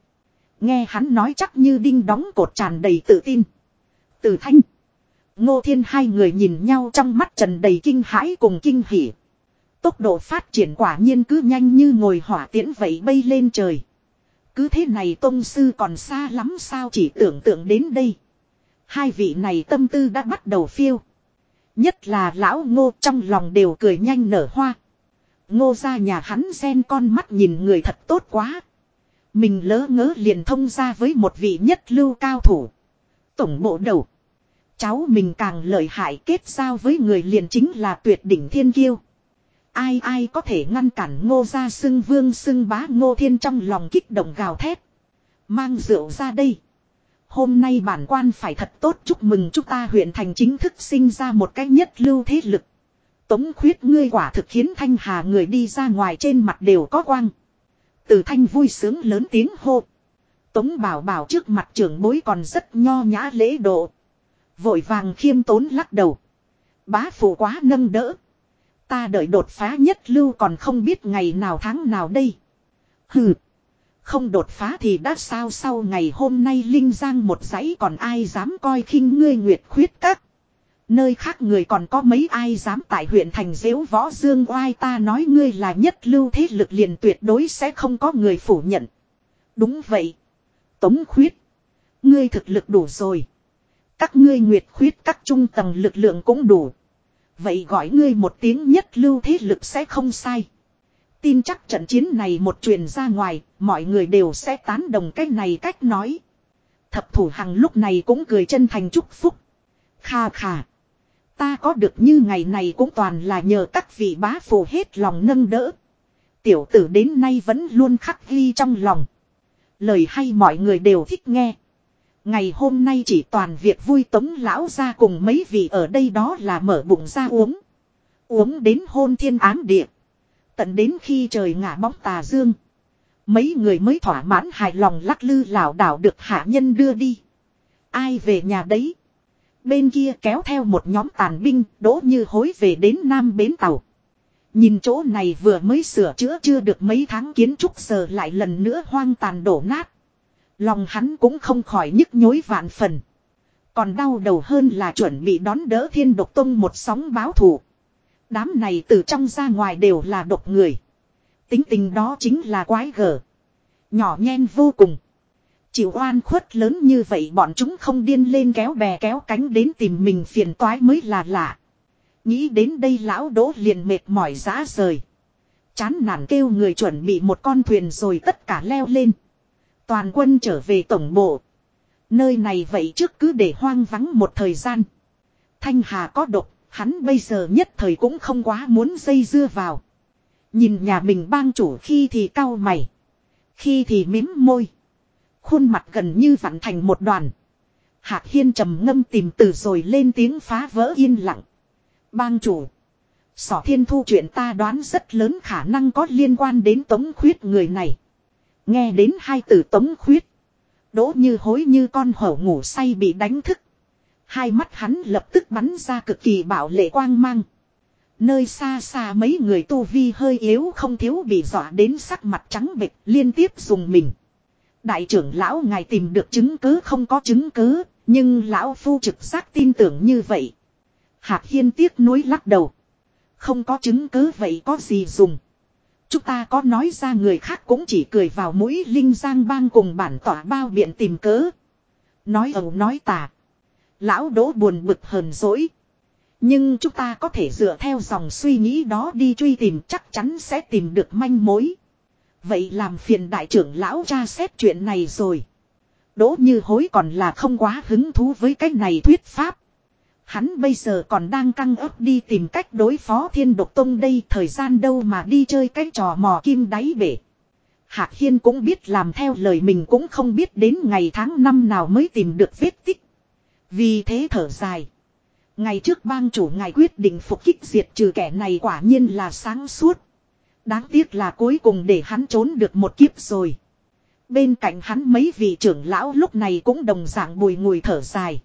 Nghe hắn nói chắc như đinh đóng cột tràn đầy tự tin. Từ thanh. Ngô thiên hai người nhìn nhau trong mắt trần đầy kinh hãi cùng kinh hỉ. Tốc độ phát triển quả nhiên cứ nhanh như ngồi hỏa tiễn vậy bay lên trời. Cứ thế này tôn sư còn xa lắm sao chỉ tưởng tượng đến đây. Hai vị này tâm tư đã bắt đầu phiêu. Nhất là lão ngô trong lòng đều cười nhanh nở hoa. Ngô ra nhà hắn xen con mắt nhìn người thật tốt quá. Mình lỡ ngớ liền thông ra với một vị nhất lưu cao thủ. Tổng bộ đầu. Cháu mình càng lợi hại kết giao với người liền chính là tuyệt đỉnh thiên kiêu. Ai ai có thể ngăn cản ngô ra xưng vương xưng bá ngô thiên trong lòng kích động gào thét. Mang rượu ra đây. Hôm nay bản quan phải thật tốt chúc mừng chúng ta huyện thành chính thức sinh ra một cách nhất lưu thế lực. Tống khuyết ngươi quả thực khiến thanh hà người đi ra ngoài trên mặt đều có quang. Từ thanh vui sướng lớn tiếng hô. Tống bảo bảo trước mặt trưởng bối còn rất nho nhã lễ độ. Vội vàng khiêm tốn lắc đầu. Bá phụ quá nâng đỡ. Ta đợi đột phá nhất lưu còn không biết ngày nào tháng nào đây. Hừ. Không đột phá thì đã sao sau ngày hôm nay Linh Giang một dãy còn ai dám coi khinh ngươi nguyệt khuyết các. Nơi khác người còn có mấy ai dám tại huyện thành dễu võ dương oai ta nói ngươi là nhất lưu thế lực liền tuyệt đối sẽ không có người phủ nhận. Đúng vậy. Tống khuyết. Ngươi thực lực đủ rồi. Các ngươi nguyệt khuyết các trung tầng lực lượng cũng đủ. Vậy gọi ngươi một tiếng nhất lưu thế lực sẽ không sai. Tin chắc trận chiến này một truyền ra ngoài, mọi người đều sẽ tán đồng cách này cách nói. Thập thủ hằng lúc này cũng cười chân thành chúc phúc. Kha kha. Ta có được như ngày này cũng toàn là nhờ các vị bá phù hết lòng nâng đỡ. Tiểu tử đến nay vẫn luôn khắc ghi trong lòng. Lời hay mọi người đều thích nghe. Ngày hôm nay chỉ toàn việc vui tống lão ra cùng mấy vị ở đây đó là mở bụng ra uống. Uống đến hôn thiên ám địa. Tận đến khi trời ngả bóng tà dương. Mấy người mới thỏa mãn hài lòng lắc lư lảo đảo được hạ nhân đưa đi. Ai về nhà đấy? Bên kia kéo theo một nhóm tàn binh, đỗ như hối về đến Nam Bến Tàu. Nhìn chỗ này vừa mới sửa chữa chưa được mấy tháng kiến trúc sờ lại lần nữa hoang tàn đổ nát. Lòng hắn cũng không khỏi nhức nhối vạn phần. Còn đau đầu hơn là chuẩn bị đón đỡ thiên độc tông một sóng báo thù. Đám này từ trong ra ngoài đều là độc người. Tính tình đó chính là quái gở. Nhỏ nhen vô cùng. Chịu oan khuất lớn như vậy bọn chúng không điên lên kéo bè kéo cánh đến tìm mình phiền toái mới là lạ. Nghĩ đến đây lão đỗ liền mệt mỏi rã rời. Chán nản kêu người chuẩn bị một con thuyền rồi tất cả leo lên. Toàn quân trở về tổng bộ. Nơi này vậy trước cứ để hoang vắng một thời gian. Thanh Hà có độc, hắn bây giờ nhất thời cũng không quá muốn dây dưa vào. Nhìn nhà mình bang chủ khi thì cau mày. Khi thì mím môi. Khuôn mặt gần như vặn thành một đoàn. Hạc Hiên trầm ngâm tìm từ rồi lên tiếng phá vỡ yên lặng. Bang chủ. Sỏ thiên thu chuyện ta đoán rất lớn khả năng có liên quan đến tống khuyết người này. Nghe đến hai từ tống khuyết. Đỗ như hối như con hổ ngủ say bị đánh thức. Hai mắt hắn lập tức bắn ra cực kỳ bảo lệ quang mang. Nơi xa xa mấy người tu vi hơi yếu không thiếu bị dọa đến sắc mặt trắng bệch liên tiếp dùng mình. Đại trưởng lão ngài tìm được chứng cứ không có chứng cứ, nhưng lão phu trực giác tin tưởng như vậy. Hạc hiên tiếc nuối lắc đầu. Không có chứng cứ vậy có gì dùng. Chúng ta có nói ra người khác cũng chỉ cười vào mũi linh giang bang cùng bản tỏa bao biện tìm cớ. Nói ẩu nói tà. Lão đỗ buồn bực hờn dỗi. Nhưng chúng ta có thể dựa theo dòng suy nghĩ đó đi truy tìm chắc chắn sẽ tìm được manh mối. Vậy làm phiền đại trưởng lão tra xét chuyện này rồi. Đỗ như hối còn là không quá hứng thú với cái này thuyết pháp. Hắn bây giờ còn đang căng ấp đi tìm cách đối phó thiên độc tông đây, thời gian đâu mà đi chơi cái trò mò kim đáy bể. Hạc Hiên cũng biết làm theo lời mình cũng không biết đến ngày tháng năm nào mới tìm được vết tích. Vì thế thở dài. Ngày trước bang chủ ngài quyết định phục kích diệt trừ kẻ này quả nhiên là sáng suốt. Đáng tiếc là cuối cùng để hắn trốn được một kiếp rồi. Bên cạnh hắn mấy vị trưởng lão lúc này cũng đồng dạng bùi ngùi thở dài.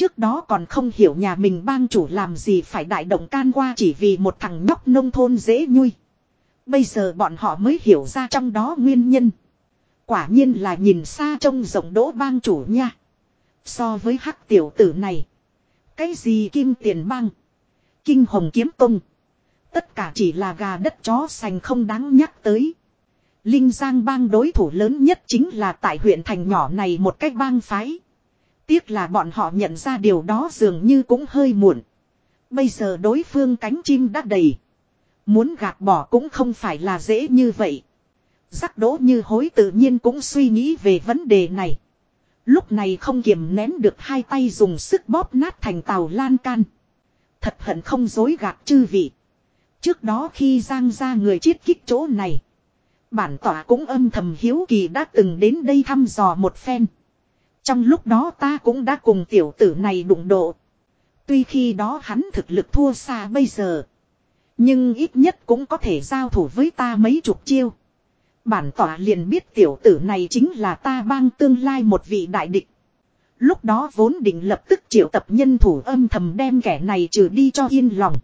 Trước đó còn không hiểu nhà mình bang chủ làm gì phải đại động can qua chỉ vì một thằng nhóc nông thôn dễ nhui. Bây giờ bọn họ mới hiểu ra trong đó nguyên nhân. Quả nhiên là nhìn xa trông rộng đỗ bang chủ nha. So với hắc tiểu tử này. Cái gì kim tiền bang. Kinh hồng kiếm tung. Tất cả chỉ là gà đất chó sành không đáng nhắc tới. Linh Giang bang đối thủ lớn nhất chính là tại huyện thành nhỏ này một cách bang phái. Tiếc là bọn họ nhận ra điều đó dường như cũng hơi muộn. Bây giờ đối phương cánh chim đã đầy. Muốn gạt bỏ cũng không phải là dễ như vậy. Giác đỗ như hối tự nhiên cũng suy nghĩ về vấn đề này. Lúc này không kiềm nén được hai tay dùng sức bóp nát thành tàu lan can. Thật hận không dối gạt chư vị. Trước đó khi giang ra người chiết kích chỗ này. Bản tỏa cũng âm thầm hiếu kỳ đã từng đến đây thăm dò một phen. Trong lúc đó ta cũng đã cùng tiểu tử này đụng độ. Tuy khi đó hắn thực lực thua xa bây giờ. Nhưng ít nhất cũng có thể giao thủ với ta mấy chục chiêu. Bản tỏa liền biết tiểu tử này chính là ta bang tương lai một vị đại địch. Lúc đó vốn định lập tức triệu tập nhân thủ âm thầm đem kẻ này trừ đi cho yên lòng.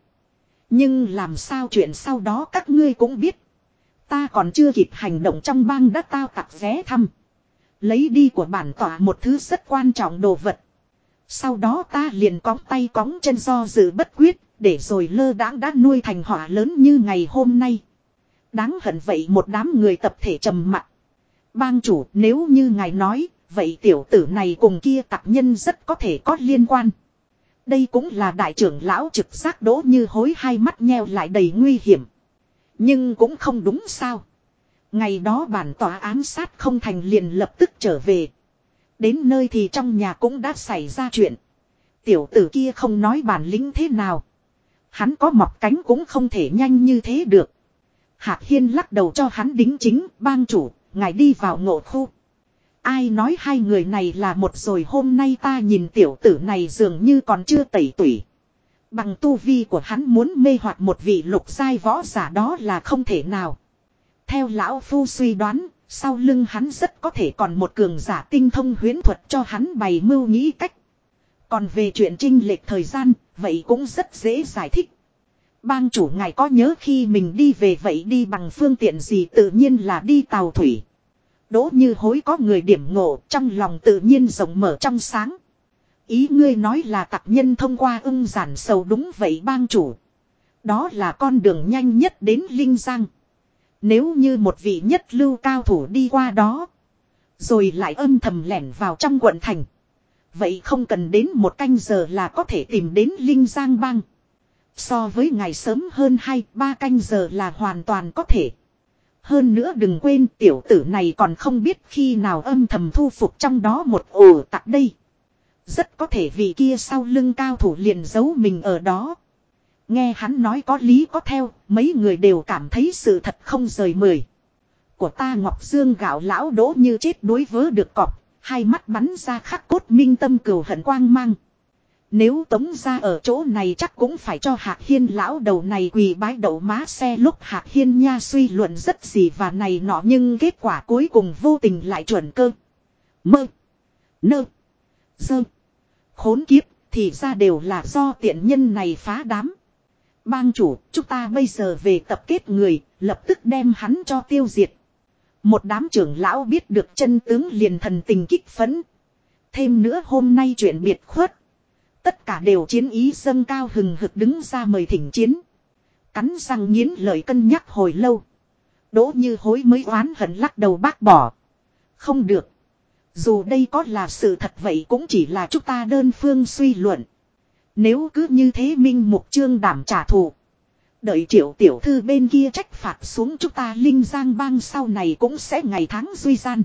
Nhưng làm sao chuyện sau đó các ngươi cũng biết. Ta còn chưa kịp hành động trong bang đã tao tặc vé thăm. Lấy đi của bản tỏa một thứ rất quan trọng đồ vật. Sau đó ta liền cóng tay cóng chân do dự bất quyết, để rồi lơ đãng đã nuôi thành hỏa lớn như ngày hôm nay. Đáng hận vậy một đám người tập thể trầm mặc. Bang chủ nếu như ngài nói, vậy tiểu tử này cùng kia tạp nhân rất có thể có liên quan. Đây cũng là đại trưởng lão trực giác đỗ như hối hai mắt nheo lại đầy nguy hiểm. Nhưng cũng không đúng sao. Ngày đó bản tòa án sát không thành liền lập tức trở về. Đến nơi thì trong nhà cũng đã xảy ra chuyện. Tiểu tử kia không nói bản lĩnh thế nào. Hắn có mọc cánh cũng không thể nhanh như thế được. Hạc Hiên lắc đầu cho hắn đính chính, bang chủ, ngài đi vào ngộ khu. Ai nói hai người này là một rồi hôm nay ta nhìn tiểu tử này dường như còn chưa tẩy tủy. Bằng tu vi của hắn muốn mê hoặc một vị lục giai võ giả đó là không thể nào. Theo lão phu suy đoán, sau lưng hắn rất có thể còn một cường giả tinh thông huyến thuật cho hắn bày mưu nghĩ cách. Còn về chuyện trinh lệch thời gian, vậy cũng rất dễ giải thích. Bang chủ ngài có nhớ khi mình đi về vậy đi bằng phương tiện gì tự nhiên là đi tàu thủy. Đỗ như hối có người điểm ngộ trong lòng tự nhiên rộng mở trong sáng. Ý ngươi nói là tặc nhân thông qua ưng giản sầu đúng vậy bang chủ. Đó là con đường nhanh nhất đến Linh Giang. Nếu như một vị nhất lưu cao thủ đi qua đó. Rồi lại âm thầm lẻn vào trong quận thành. Vậy không cần đến một canh giờ là có thể tìm đến Linh Giang bang. So với ngày sớm hơn hai, ba canh giờ là hoàn toàn có thể. Hơn nữa đừng quên tiểu tử này còn không biết khi nào âm thầm thu phục trong đó một ổ tặc đây. Rất có thể vì kia sau lưng cao thủ liền giấu mình ở đó. Nghe hắn nói có lý có theo, mấy người đều cảm thấy sự thật không rời mười. Của ta Ngọc Dương gạo lão đỗ như chết đối vớ được cọp, hai mắt bắn ra khắc cốt minh tâm cừu hận quang mang. Nếu tống ra ở chỗ này chắc cũng phải cho Hạc Hiên lão đầu này quỳ bái đậu má xe lúc Hạc Hiên nha suy luận rất gì và này nọ nhưng kết quả cuối cùng vô tình lại chuẩn cơ. Mơ. Nơ. Dơ. Khốn kiếp thì ra đều là do tiện nhân này phá đám. Bang chủ, chúng ta bây giờ về tập kết người, lập tức đem hắn cho tiêu diệt. Một đám trưởng lão biết được chân tướng liền thần tình kích phấn. Thêm nữa hôm nay chuyện biệt khuất. Tất cả đều chiến ý dâng cao hừng hực đứng ra mời thỉnh chiến. Cắn răng nghiến lời cân nhắc hồi lâu. Đỗ như hối mới oán hận lắc đầu bác bỏ. Không được. Dù đây có là sự thật vậy cũng chỉ là chúng ta đơn phương suy luận. Nếu cứ như thế minh mục trương đảm trả thù. Đợi triệu tiểu thư bên kia trách phạt xuống chúng ta linh giang bang sau này cũng sẽ ngày tháng duy gian.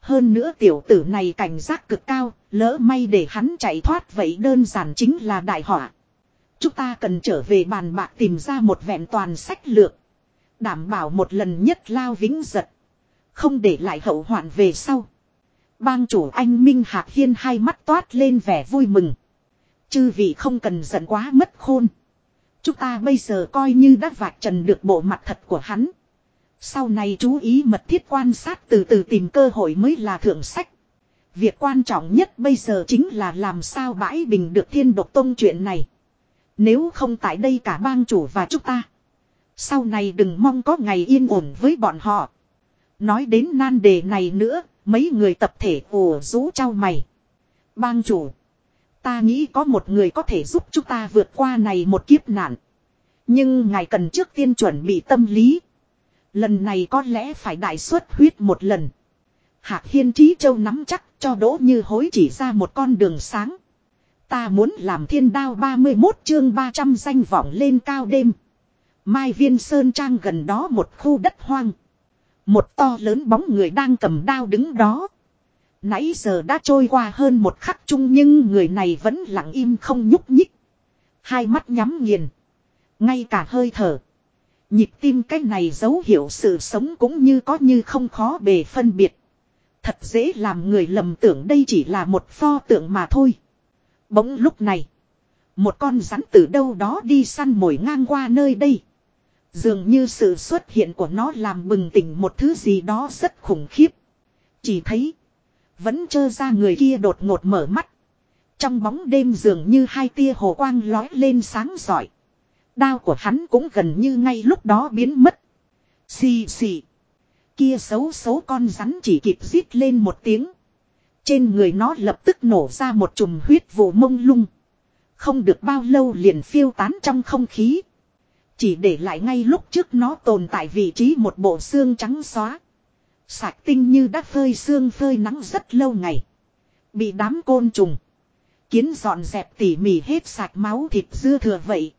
Hơn nữa tiểu tử này cảnh giác cực cao, lỡ may để hắn chạy thoát vậy đơn giản chính là đại họa. Chúng ta cần trở về bàn bạc tìm ra một vẹn toàn sách lược. Đảm bảo một lần nhất lao vĩnh giật. Không để lại hậu hoạn về sau. Bang chủ anh Minh Hạc Hiên hai mắt toát lên vẻ vui mừng. Chư vị không cần giận quá mất khôn. Chúng ta bây giờ coi như đã vạch trần được bộ mặt thật của hắn. Sau này chú ý mật thiết quan sát từ từ tìm cơ hội mới là thượng sách. Việc quan trọng nhất bây giờ chính là làm sao bãi bình được thiên độc tông chuyện này. Nếu không tại đây cả bang chủ và chúng ta. Sau này đừng mong có ngày yên ổn với bọn họ. Nói đến nan đề này nữa, mấy người tập thể ồ rú trao mày. Bang chủ. Ta nghĩ có một người có thể giúp chúng ta vượt qua này một kiếp nạn. Nhưng ngài cần trước tiên chuẩn bị tâm lý. Lần này có lẽ phải đại xuất huyết một lần. Hạc Hiên Trí Châu nắm chắc cho Đỗ Như Hối chỉ ra một con đường sáng. Ta muốn làm thiên đao 31 chương 300 danh vọng lên cao đêm. Mai Viên Sơn Trang gần đó một khu đất hoang. Một to lớn bóng người đang cầm đao đứng đó. Nãy giờ đã trôi qua hơn một khắc chung nhưng người này vẫn lặng im không nhúc nhích. Hai mắt nhắm nghiền. Ngay cả hơi thở. Nhịp tim cái này dấu hiệu sự sống cũng như có như không khó bề phân biệt. Thật dễ làm người lầm tưởng đây chỉ là một pho tượng mà thôi. Bỗng lúc này. Một con rắn từ đâu đó đi săn mồi ngang qua nơi đây. Dường như sự xuất hiện của nó làm bừng tỉnh một thứ gì đó rất khủng khiếp. Chỉ thấy. Vẫn trơ ra người kia đột ngột mở mắt. Trong bóng đêm dường như hai tia hồ quang lói lên sáng giỏi. Đao của hắn cũng gần như ngay lúc đó biến mất. Xì xì. Kia xấu xấu con rắn chỉ kịp rít lên một tiếng. Trên người nó lập tức nổ ra một chùm huyết vụ mông lung. Không được bao lâu liền phiêu tán trong không khí. Chỉ để lại ngay lúc trước nó tồn tại vị trí một bộ xương trắng xóa. Sạch tinh như đã phơi xương phơi nắng rất lâu ngày. Bị đám côn trùng. Kiến dọn dẹp tỉ mỉ hết sạch máu thịt dưa thừa vậy.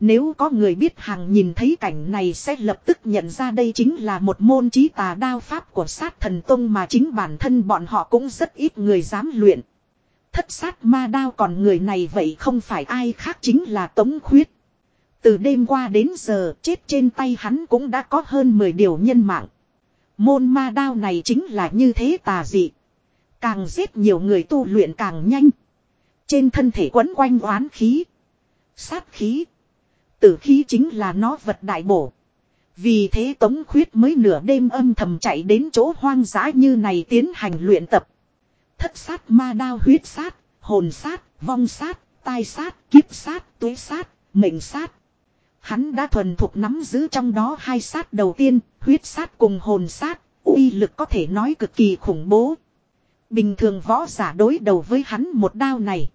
Nếu có người biết hàng nhìn thấy cảnh này sẽ lập tức nhận ra đây chính là một môn trí tà đao pháp của sát thần tông mà chính bản thân bọn họ cũng rất ít người dám luyện. Thất sát ma đao còn người này vậy không phải ai khác chính là Tống Khuyết. Từ đêm qua đến giờ, chết trên tay hắn cũng đã có hơn 10 điều nhân mạng. Môn ma đao này chính là như thế tà dị. Càng giết nhiều người tu luyện càng nhanh. Trên thân thể quấn quanh oán khí. Sát khí. Tử khí chính là nó vật đại bổ. Vì thế Tống Khuyết mới nửa đêm âm thầm chạy đến chỗ hoang dã như này tiến hành luyện tập. Thất sát ma đao huyết sát, hồn sát, vong sát, tai sát, kiếp sát, tuế sát, mệnh sát. Hắn đã thuần thục nắm giữ trong đó hai sát đầu tiên, huyết sát cùng hồn sát, uy lực có thể nói cực kỳ khủng bố. Bình thường võ giả đối đầu với hắn một đao này.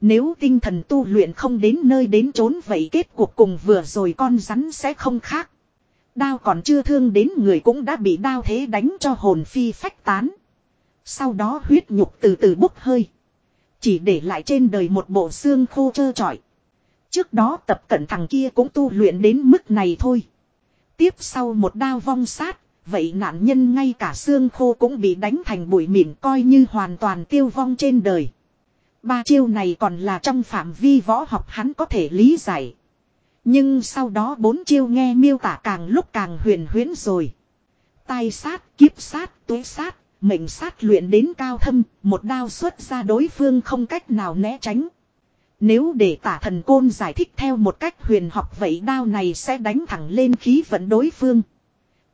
Nếu tinh thần tu luyện không đến nơi đến trốn vậy kết cuộc cùng vừa rồi con rắn sẽ không khác. Đao còn chưa thương đến người cũng đã bị đao thế đánh cho hồn phi phách tán. Sau đó huyết nhục từ từ bốc hơi. Chỉ để lại trên đời một bộ xương khô trơ trọi. Trước đó tập cận thằng kia cũng tu luyện đến mức này thôi. Tiếp sau một đao vong sát, vậy nạn nhân ngay cả xương khô cũng bị đánh thành bụi mịn coi như hoàn toàn tiêu vong trên đời. Ba chiêu này còn là trong phạm vi võ học hắn có thể lý giải. Nhưng sau đó bốn chiêu nghe miêu tả càng lúc càng huyền huyễn rồi. Tai sát, kiếp sát, túi sát, mệnh sát luyện đến cao thâm, một đao xuất ra đối phương không cách nào né tránh. Nếu để tả thần côn giải thích theo một cách huyền học vậy đao này sẽ đánh thẳng lên khí vận đối phương.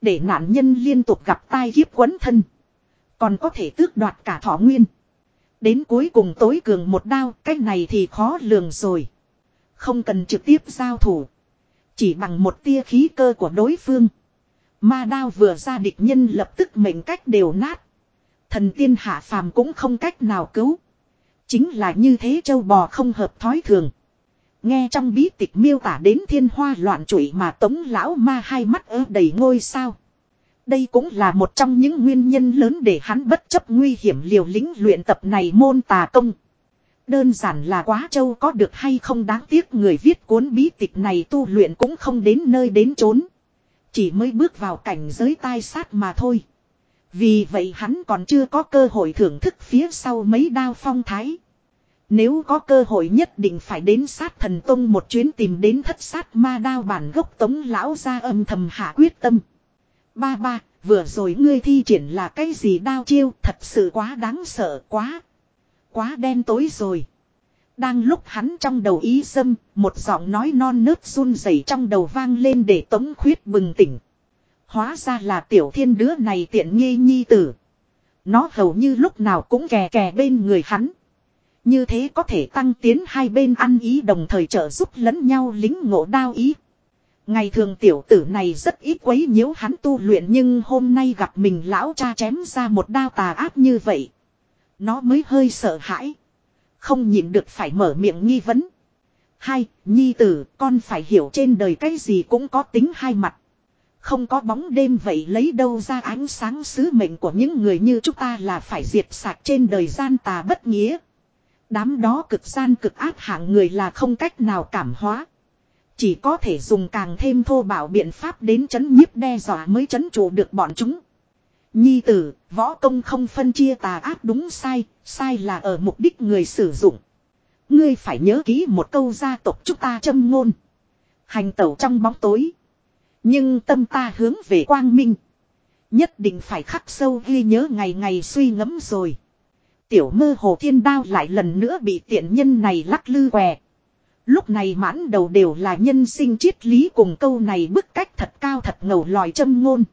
Để nạn nhân liên tục gặp tai kiếp quấn thân. Còn có thể tước đoạt cả thọ nguyên. Đến cuối cùng tối cường một đao, cách này thì khó lường rồi. Không cần trực tiếp giao thủ. Chỉ bằng một tia khí cơ của đối phương. Ma đao vừa ra địch nhân lập tức mệnh cách đều nát. Thần tiên hạ phàm cũng không cách nào cứu. Chính là như thế châu bò không hợp thói thường. Nghe trong bí tịch miêu tả đến thiên hoa loạn trụy mà tống lão ma hai mắt ơ đầy ngôi sao. Đây cũng là một trong những nguyên nhân lớn để hắn bất chấp nguy hiểm liều lĩnh luyện tập này môn tà công. Đơn giản là quá châu có được hay không đáng tiếc người viết cuốn bí tịch này tu luyện cũng không đến nơi đến chốn. Chỉ mới bước vào cảnh giới tai sát mà thôi. Vì vậy hắn còn chưa có cơ hội thưởng thức phía sau mấy đao phong thái. Nếu có cơ hội nhất định phải đến sát thần tông một chuyến tìm đến thất sát ma đao bản gốc tống lão ra âm thầm hạ quyết tâm. Ba ba, vừa rồi ngươi thi triển là cái gì đao chiêu thật sự quá đáng sợ quá. Quá đen tối rồi. Đang lúc hắn trong đầu ý dâm, một giọng nói non nớt run rẩy trong đầu vang lên để tống khuyết bừng tỉnh. Hóa ra là tiểu thiên đứa này tiện nghi nhi tử. Nó hầu như lúc nào cũng kè kè bên người hắn. Như thế có thể tăng tiến hai bên ăn ý đồng thời trợ giúp lẫn nhau lính ngộ đao ý. Ngày thường tiểu tử này rất ít quấy nhiễu hắn tu luyện nhưng hôm nay gặp mình lão cha chém ra một đao tà áp như vậy. Nó mới hơi sợ hãi. Không nhịn được phải mở miệng nghi vấn. Hai, nhi tử, con phải hiểu trên đời cái gì cũng có tính hai mặt. Không có bóng đêm vậy lấy đâu ra ánh sáng sứ mệnh của những người như chúng ta là phải diệt sạch trên đời gian tà bất nghĩa. Đám đó cực gian cực ác hạng người là không cách nào cảm hóa. Chỉ có thể dùng càng thêm thô bảo biện pháp đến chấn nhiếp đe dọa mới chấn trụ được bọn chúng. Nhi tử, võ công không phân chia tà ác đúng sai, sai là ở mục đích người sử dụng. Ngươi phải nhớ kỹ một câu gia tộc chúng ta châm ngôn. Hành tẩu trong bóng tối. Nhưng tâm ta hướng về quang minh. Nhất định phải khắc sâu ghi nhớ ngày ngày suy ngẫm rồi. Tiểu mơ hồ thiên đao lại lần nữa bị tiện nhân này lắc lư què. Lúc này mãn đầu đều là nhân sinh triết lý cùng câu này bức cách thật cao thật ngầu lòi châm ngôn.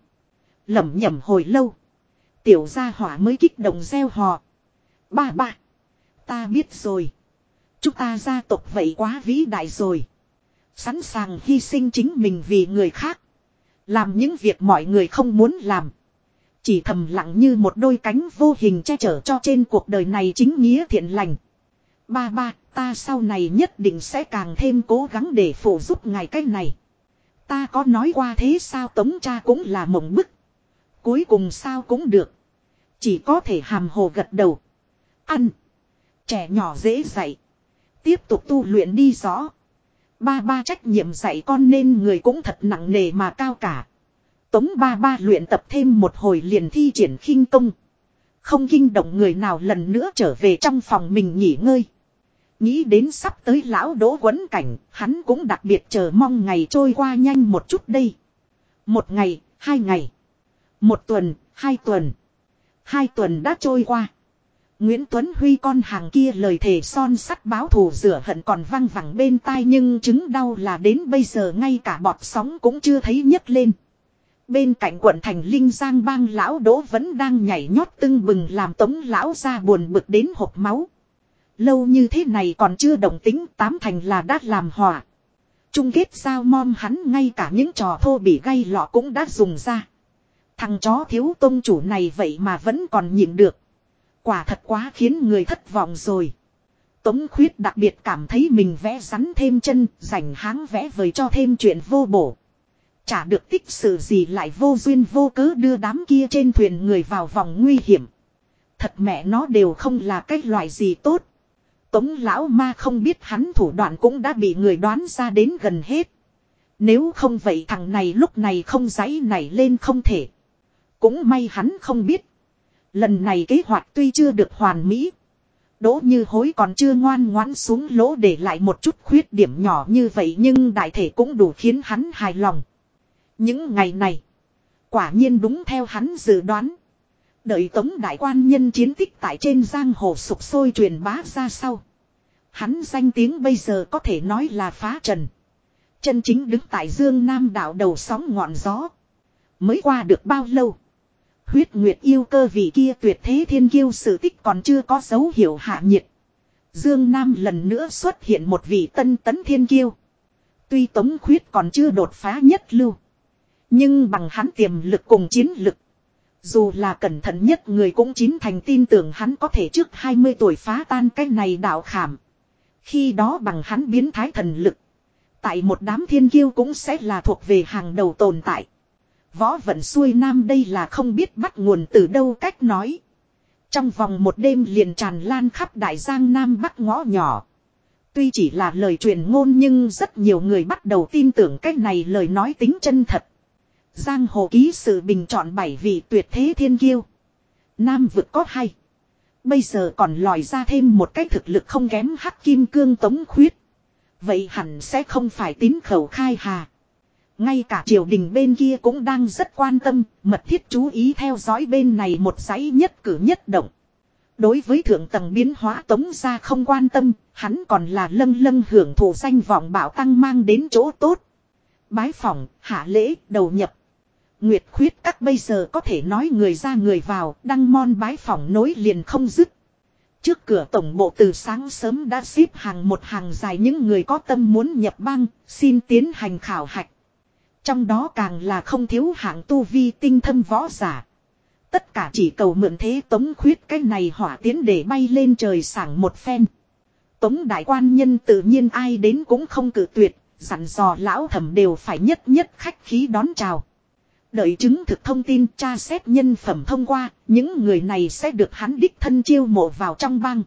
Lẩm nhẩm hồi lâu. Tiểu gia hỏa mới kích động gieo hò. Ba ba. Ta biết rồi. Chúng ta gia tộc vậy quá vĩ đại rồi. Sẵn sàng hy sinh chính mình vì người khác. Làm những việc mọi người không muốn làm. Chỉ thầm lặng như một đôi cánh vô hình che chở cho trên cuộc đời này chính nghĩa thiện lành. Ba ba, ta sau này nhất định sẽ càng thêm cố gắng để phụ giúp ngài cách này. Ta có nói qua thế sao tống cha cũng là mộng bức. Cuối cùng sao cũng được. Chỉ có thể hàm hồ gật đầu. Ăn. Trẻ nhỏ dễ dạy. Tiếp tục tu luyện đi rõ. Ba ba trách nhiệm dạy con nên người cũng thật nặng nề mà cao cả. Tống ba ba luyện tập thêm một hồi liền thi triển khinh công. Không kinh động người nào lần nữa trở về trong phòng mình nghỉ ngơi. Nghĩ đến sắp tới lão đỗ quấn cảnh, hắn cũng đặc biệt chờ mong ngày trôi qua nhanh một chút đây. Một ngày, hai ngày. Một tuần, hai tuần. Hai tuần đã trôi qua. Nguyễn Tuấn Huy con hàng kia lời thề son sắt báo thù rửa hận còn văng vẳng bên tai nhưng chứng đau là đến bây giờ ngay cả bọt sóng cũng chưa thấy nhấc lên. Bên cạnh quận thành Linh Giang bang lão đỗ vẫn đang nhảy nhót tưng bừng làm tống lão ra buồn bực đến hộp máu. Lâu như thế này còn chưa đồng tính tám thành là đã làm hòa. Chung kết sao mom hắn ngay cả những trò thô bị gay lọ cũng đã dùng ra. Thằng chó thiếu tôn chủ này vậy mà vẫn còn nhịn được. Quả thật quá khiến người thất vọng rồi. Tống khuyết đặc biệt cảm thấy mình vẽ rắn thêm chân, rảnh háng vẽ vời cho thêm chuyện vô bổ. Chả được tích sự gì lại vô duyên vô cớ đưa đám kia trên thuyền người vào vòng nguy hiểm. Thật mẹ nó đều không là cái loại gì tốt. Tống lão ma không biết hắn thủ đoạn cũng đã bị người đoán ra đến gần hết. Nếu không vậy thằng này lúc này không giấy nảy lên không thể. Cũng may hắn không biết. Lần này kế hoạch tuy chưa được hoàn mỹ. Đỗ như hối còn chưa ngoan ngoãn xuống lỗ để lại một chút khuyết điểm nhỏ như vậy nhưng đại thể cũng đủ khiến hắn hài lòng. Những ngày này, quả nhiên đúng theo hắn dự đoán. Đợi tống đại quan nhân chiến tích tại trên giang hồ sục sôi truyền bá ra sau. Hắn danh tiếng bây giờ có thể nói là phá trần. Chân chính đứng tại dương nam đảo đầu sóng ngọn gió. Mới qua được bao lâu. Huyết Nguyệt yêu cơ vị kia tuyệt thế thiên kiêu sự tích còn chưa có dấu hiệu hạ nhiệt. Dương Nam lần nữa xuất hiện một vị tân tấn thiên kiêu. Tuy Tống Khuyết còn chưa đột phá nhất lưu. Nhưng bằng hắn tiềm lực cùng chiến lực. Dù là cẩn thận nhất người cũng chín thành tin tưởng hắn có thể trước 20 tuổi phá tan cái này đạo khảm. Khi đó bằng hắn biến thái thần lực. Tại một đám thiên kiêu cũng sẽ là thuộc về hàng đầu tồn tại. Võ vận xuôi nam đây là không biết bắt nguồn từ đâu cách nói. Trong vòng một đêm liền tràn lan khắp đại giang nam bắc ngõ nhỏ. Tuy chỉ là lời truyền ngôn nhưng rất nhiều người bắt đầu tin tưởng cách này lời nói tính chân thật. Giang hồ ký sự bình chọn bảy vị tuyệt thế thiên kiêu. Nam vực có hay. Bây giờ còn lòi ra thêm một cái thực lực không kém hắc kim cương tống khuyết. Vậy hẳn sẽ không phải tín khẩu khai hà. Ngay cả triều đình bên kia cũng đang rất quan tâm, mật thiết chú ý theo dõi bên này một giấy nhất cử nhất động. Đối với thượng tầng biến hóa tống ra không quan tâm, hắn còn là lân lân hưởng thụ danh vọng bảo tăng mang đến chỗ tốt. Bái phỏng, hạ lễ, đầu nhập. Nguyệt khuyết các bây giờ có thể nói người ra người vào, đăng mon bái phỏng nối liền không dứt. Trước cửa tổng bộ từ sáng sớm đã xếp hàng một hàng dài những người có tâm muốn nhập bang, xin tiến hành khảo hạch. Trong đó càng là không thiếu hạng tu vi tinh thâm võ giả. Tất cả chỉ cầu mượn thế tống khuyết cái này hỏa tiến để bay lên trời sảng một phen. Tống đại quan nhân tự nhiên ai đến cũng không cử tuyệt, dặn dò lão thẩm đều phải nhất nhất khách khí đón chào. Đợi chứng thực thông tin tra xét nhân phẩm thông qua, những người này sẽ được hắn đích thân chiêu mộ vào trong bang.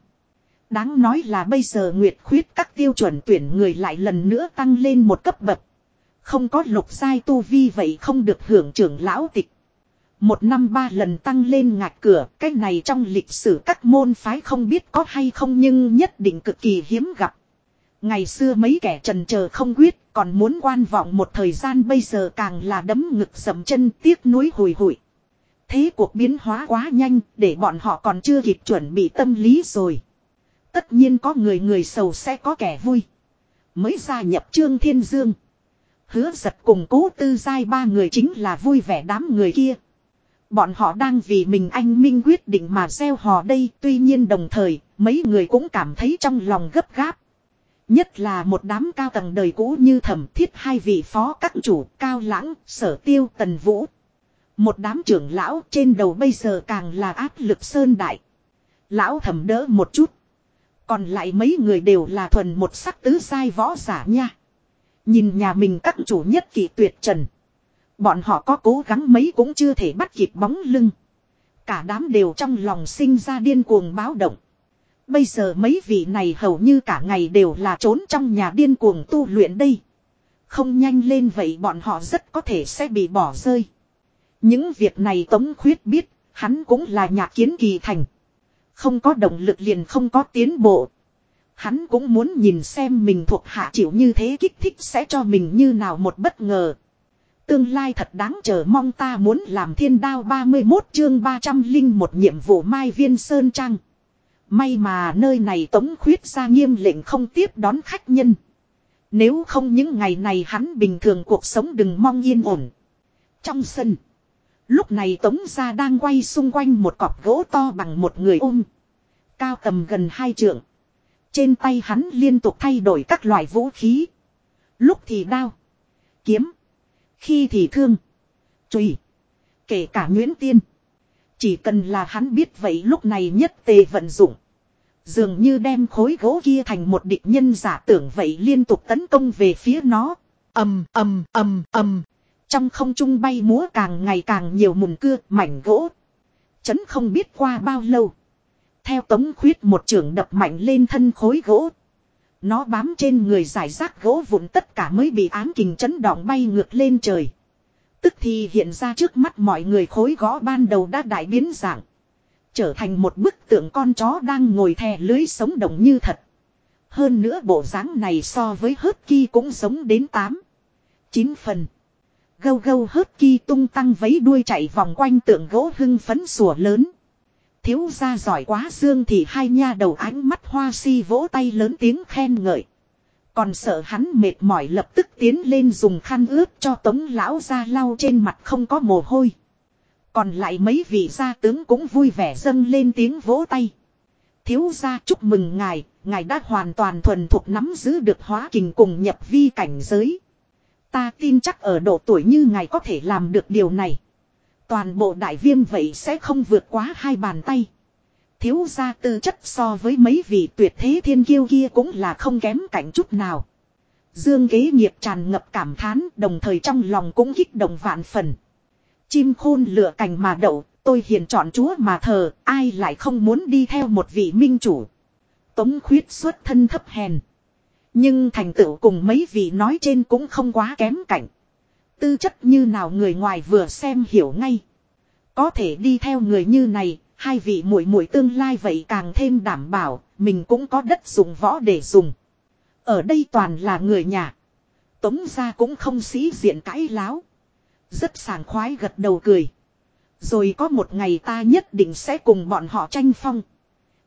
Đáng nói là bây giờ Nguyệt Khuyết các tiêu chuẩn tuyển người lại lần nữa tăng lên một cấp bậc. Không có lục giai tu vi vậy không được hưởng trưởng lão tịch. Một năm ba lần tăng lên ngạch cửa, cái này trong lịch sử các môn phái không biết có hay không nhưng nhất định cực kỳ hiếm gặp. Ngày xưa mấy kẻ trần chờ không quyết, còn muốn quan vọng một thời gian bây giờ càng là đấm ngực dầm chân tiếc núi hùi hụi. Thế cuộc biến hóa quá nhanh, để bọn họ còn chưa kịp chuẩn bị tâm lý rồi. Tất nhiên có người người sầu sẽ có kẻ vui. Mới gia nhập Trương Thiên Dương. Hứa giật cùng cố tư giai ba người chính là vui vẻ đám người kia. Bọn họ đang vì mình anh Minh quyết định mà gieo hò đây tuy nhiên đồng thời mấy người cũng cảm thấy trong lòng gấp gáp. Nhất là một đám cao tầng đời cũ như thẩm thiết hai vị phó các chủ cao lãng, sở tiêu tần vũ. Một đám trưởng lão trên đầu bây giờ càng là áp lực sơn đại. Lão thẩm đỡ một chút. Còn lại mấy người đều là thuần một sắc tứ sai võ giả nha. Nhìn nhà mình các chủ nhất kỳ tuyệt trần. Bọn họ có cố gắng mấy cũng chưa thể bắt kịp bóng lưng. Cả đám đều trong lòng sinh ra điên cuồng báo động. Bây giờ mấy vị này hầu như cả ngày đều là trốn trong nhà điên cuồng tu luyện đây. Không nhanh lên vậy bọn họ rất có thể sẽ bị bỏ rơi. Những việc này Tống Khuyết biết, hắn cũng là nhà kiến kỳ thành. Không có động lực liền không có tiến bộ. Hắn cũng muốn nhìn xem mình thuộc hạ chịu như thế kích thích sẽ cho mình như nào một bất ngờ. Tương lai thật đáng chờ mong ta muốn làm thiên đao 31 chương 300 linh một nhiệm vụ Mai Viên Sơn Trăng. May mà nơi này tống khuyết ra nghiêm lệnh không tiếp đón khách nhân. Nếu không những ngày này hắn bình thường cuộc sống đừng mong yên ổn. Trong sân. Lúc này tống gia đang quay xung quanh một cọp gỗ to bằng một người ôm. Cao tầm gần hai trượng. Trên tay hắn liên tục thay đổi các loại vũ khí. Lúc thì đao. Kiếm. Khi thì thương. Chùy. Kể cả Nguyễn Tiên. Chỉ cần là hắn biết vậy lúc này nhất tề vận dụng. Dường như đem khối gỗ kia thành một địch nhân giả tưởng vậy liên tục tấn công về phía nó. ầm ầm ầm ầm. Trong không trung bay múa càng ngày càng nhiều mùn cưa, mảnh gỗ. Chấn không biết qua bao lâu. Theo tống khuyết một trường đập mạnh lên thân khối gỗ. Nó bám trên người giải rác gỗ vụn tất cả mới bị ám kình chấn động bay ngược lên trời. Tức thì hiện ra trước mắt mọi người khối gõ ban đầu đã đại biến dạng. Trở thành một bức tượng con chó đang ngồi thè lưới sống động như thật. Hơn nữa bộ dáng này so với hớt ki cũng giống đến 8. 9 phần. Gâu gâu hớt ki tung tăng vấy đuôi chạy vòng quanh tượng gỗ hưng phấn sủa lớn. Thiếu gia giỏi quá dương thì hai nha đầu ánh mắt hoa si vỗ tay lớn tiếng khen ngợi. Còn sợ hắn mệt mỏi lập tức tiến lên dùng khăn ướt cho tống lão ra lau trên mặt không có mồ hôi. Còn lại mấy vị gia tướng cũng vui vẻ dâng lên tiếng vỗ tay. Thiếu gia chúc mừng ngài, ngài đã hoàn toàn thuần thuộc nắm giữ được hóa kình cùng nhập vi cảnh giới. Ta tin chắc ở độ tuổi như ngài có thể làm được điều này. Toàn bộ đại viêm vậy sẽ không vượt quá hai bàn tay. Thiếu gia tư chất so với mấy vị tuyệt thế thiên kiêu kia cũng là không kém cảnh chút nào. Dương kế nghiệp tràn ngập cảm thán đồng thời trong lòng cũng kích động vạn phần. Chim khôn lựa cành mà đậu, tôi hiền chọn chúa mà thờ, ai lại không muốn đi theo một vị minh chủ. Tống khuyết xuất thân thấp hèn. Nhưng thành tựu cùng mấy vị nói trên cũng không quá kém cảnh. Tư chất như nào người ngoài vừa xem hiểu ngay. Có thể đi theo người như này, hai vị muội muội tương lai vậy càng thêm đảm bảo, mình cũng có đất dùng võ để dùng. Ở đây toàn là người nhà. Tống ra cũng không sĩ diện cãi láo. Rất sảng khoái gật đầu cười. Rồi có một ngày ta nhất định sẽ cùng bọn họ tranh phong.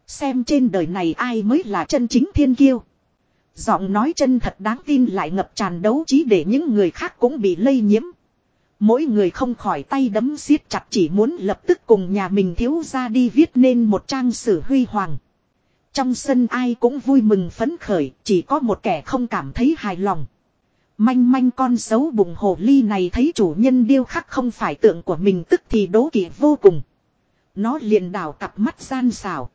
Xem trên đời này ai mới là chân chính thiên kiêu. Giọng nói chân thật đáng tin lại ngập tràn đấu trí để những người khác cũng bị lây nhiễm. Mỗi người không khỏi tay đấm siết chặt chỉ muốn lập tức cùng nhà mình thiếu ra đi viết nên một trang sử huy hoàng. Trong sân ai cũng vui mừng phấn khởi, chỉ có một kẻ không cảm thấy hài lòng. Manh manh con xấu bụng hồ ly này thấy chủ nhân điêu khắc không phải tượng của mình tức thì đố kỵ vô cùng. Nó liền đảo cặp mắt gian xảo.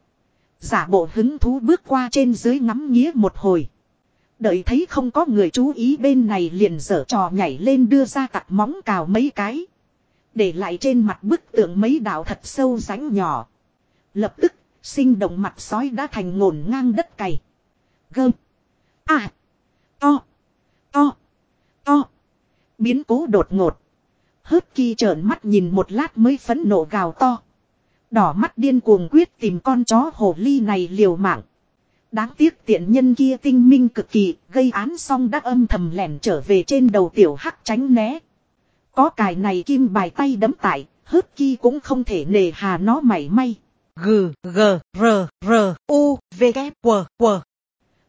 Giả bộ hứng thú bước qua trên dưới ngắm nghía một hồi. Đợi thấy không có người chú ý bên này liền dở trò nhảy lên đưa ra tặc móng cào mấy cái. Để lại trên mặt bức tượng mấy đạo thật sâu rãnh nhỏ. Lập tức, sinh động mặt sói đã thành ngổn ngang đất cày. Gơm. À. To. To. To. Biến cố đột ngột. Hớt kỳ trợn mắt nhìn một lát mới phấn nộ gào to. Đỏ mắt điên cuồng quyết tìm con chó hồ ly này liều mạng. Đáng tiếc tiện nhân kia tinh minh cực kỳ, gây án xong đã âm thầm lẻn trở về trên đầu tiểu hắc tránh né. Có cài này kim bài tay đấm tại, hớt kia cũng không thể nề hà nó mảy may. G, G, R, R, U, V, K, W, W.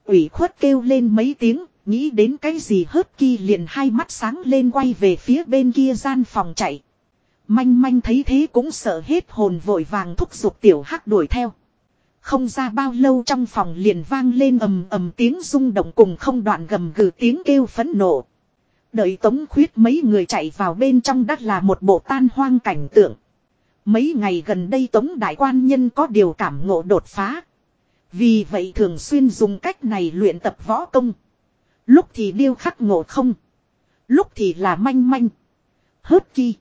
Ủy khuất kêu lên mấy tiếng, nghĩ đến cái gì hớt kỳ liền hai mắt sáng lên quay về phía bên kia gian phòng chạy. Manh manh thấy thế cũng sợ hết hồn vội vàng thúc giục tiểu hắc đuổi theo. Không ra bao lâu trong phòng liền vang lên ầm ầm tiếng rung động cùng không đoạn gầm gừ tiếng kêu phẫn nộ. Đợi tống khuyết mấy người chạy vào bên trong đất là một bộ tan hoang cảnh tượng. Mấy ngày gần đây tống đại quan nhân có điều cảm ngộ đột phá. Vì vậy thường xuyên dùng cách này luyện tập võ công. Lúc thì điêu khắc ngộ không. Lúc thì là manh manh. Hớt chi,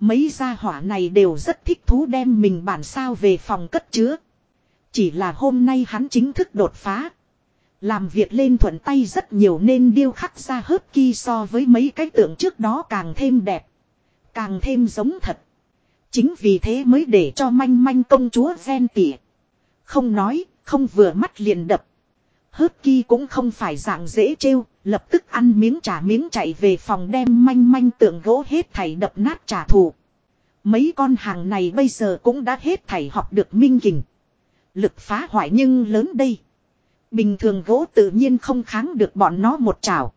Mấy gia hỏa này đều rất thích thú đem mình bản sao về phòng cất chứa. Chỉ là hôm nay hắn chính thức đột phá. Làm việc lên thuận tay rất nhiều nên điêu khắc ra hớp kỳ so với mấy cái tượng trước đó càng thêm đẹp. Càng thêm giống thật. Chính vì thế mới để cho manh manh công chúa ghen tỉa. Không nói, không vừa mắt liền đập. Hớp kỳ cũng không phải dạng dễ trêu, lập tức ăn miếng trả miếng chạy về phòng đem manh manh tượng gỗ hết thảy đập nát trả thù. Mấy con hàng này bây giờ cũng đã hết thảy học được minh kình. Lực phá hoại nhưng lớn đây. Bình thường gỗ tự nhiên không kháng được bọn nó một trào.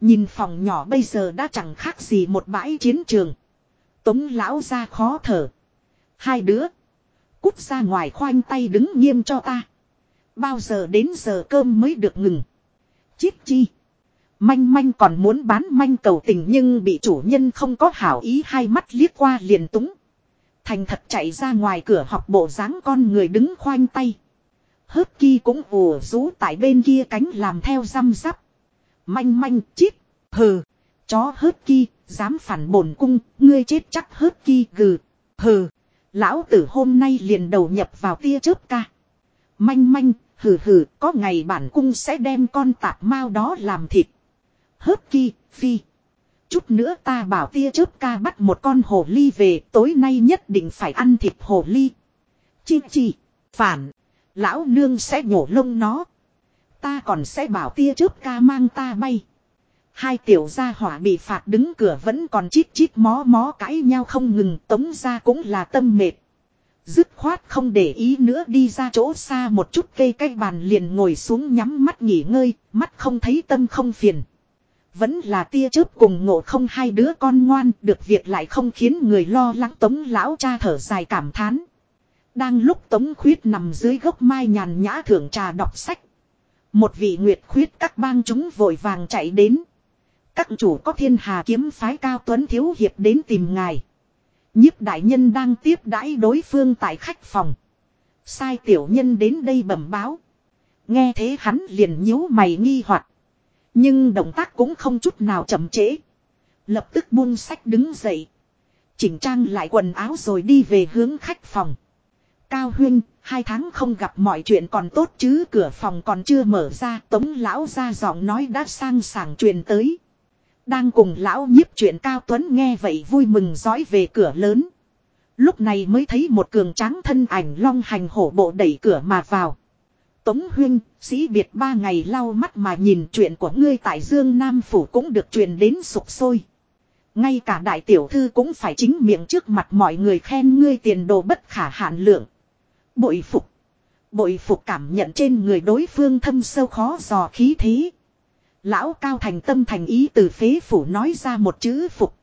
Nhìn phòng nhỏ bây giờ đã chẳng khác gì một bãi chiến trường. Tống lão ra khó thở. Hai đứa. Cút ra ngoài khoanh tay đứng nghiêm cho ta. Bao giờ đến giờ cơm mới được ngừng. Chiết chi. Manh manh còn muốn bán manh cầu tình nhưng bị chủ nhân không có hảo ý hai mắt liếc qua liền túng. Thành thật chạy ra ngoài cửa học bộ dáng con người đứng khoanh tay. Hớp ki cũng ùa rú tại bên kia cánh làm theo răm rắp. Manh manh chít, hừ. Chó hớp ki, dám phản bổn cung, ngươi chết chắc hớp ki gừ. Hừ. Lão tử hôm nay liền đầu nhập vào tia chớp ca. Manh manh, hừ hừ, có ngày bản cung sẽ đem con tạp mao đó làm thịt. Hớp ki, phi. Chút nữa ta bảo tia chớp ca bắt một con hồ ly về tối nay nhất định phải ăn thịt hồ ly. Chi chi, phản, lão nương sẽ nhổ lông nó. Ta còn sẽ bảo tia chớp ca mang ta bay. Hai tiểu gia hỏa bị phạt đứng cửa vẫn còn chít chít mó mó cãi nhau không ngừng tống ra cũng là tâm mệt. Dứt khoát không để ý nữa đi ra chỗ xa một chút cây cái bàn liền ngồi xuống nhắm mắt nghỉ ngơi, mắt không thấy tâm không phiền. Vẫn là tia chớp cùng ngộ không hai đứa con ngoan, được việc lại không khiến người lo lắng tống lão cha thở dài cảm thán. Đang lúc tống khuyết nằm dưới gốc mai nhàn nhã thưởng trà đọc sách. Một vị nguyệt khuyết các bang chúng vội vàng chạy đến. Các chủ có thiên hà kiếm phái cao tuấn thiếu hiệp đến tìm ngài. nhiếp đại nhân đang tiếp đãi đối phương tại khách phòng. Sai tiểu nhân đến đây bẩm báo. Nghe thế hắn liền nhíu mày nghi hoặc nhưng động tác cũng không chút nào chậm trễ. Lập tức buông sách đứng dậy. Chỉnh trang lại quần áo rồi đi về hướng khách phòng. Cao huyên, hai tháng không gặp mọi chuyện còn tốt chứ cửa phòng còn chưa mở ra. Tống lão ra giọng nói đã sang sảng truyền tới. Đang cùng lão nhiếp chuyện Cao Tuấn nghe vậy vui mừng dõi về cửa lớn. Lúc này mới thấy một cường tráng thân ảnh long hành hổ bộ đẩy cửa mà vào. Tống huyên, sĩ biệt ba ngày lau mắt mà nhìn chuyện của ngươi tại Dương Nam Phủ cũng được truyền đến sụp sôi. Ngay cả đại tiểu thư cũng phải chính miệng trước mặt mọi người khen ngươi tiền đồ bất khả hạn lượng. Bội phục. Bội phục cảm nhận trên người đối phương thâm sâu khó dò khí thế. Lão Cao thành tâm thành ý từ phế phủ nói ra một chữ phục.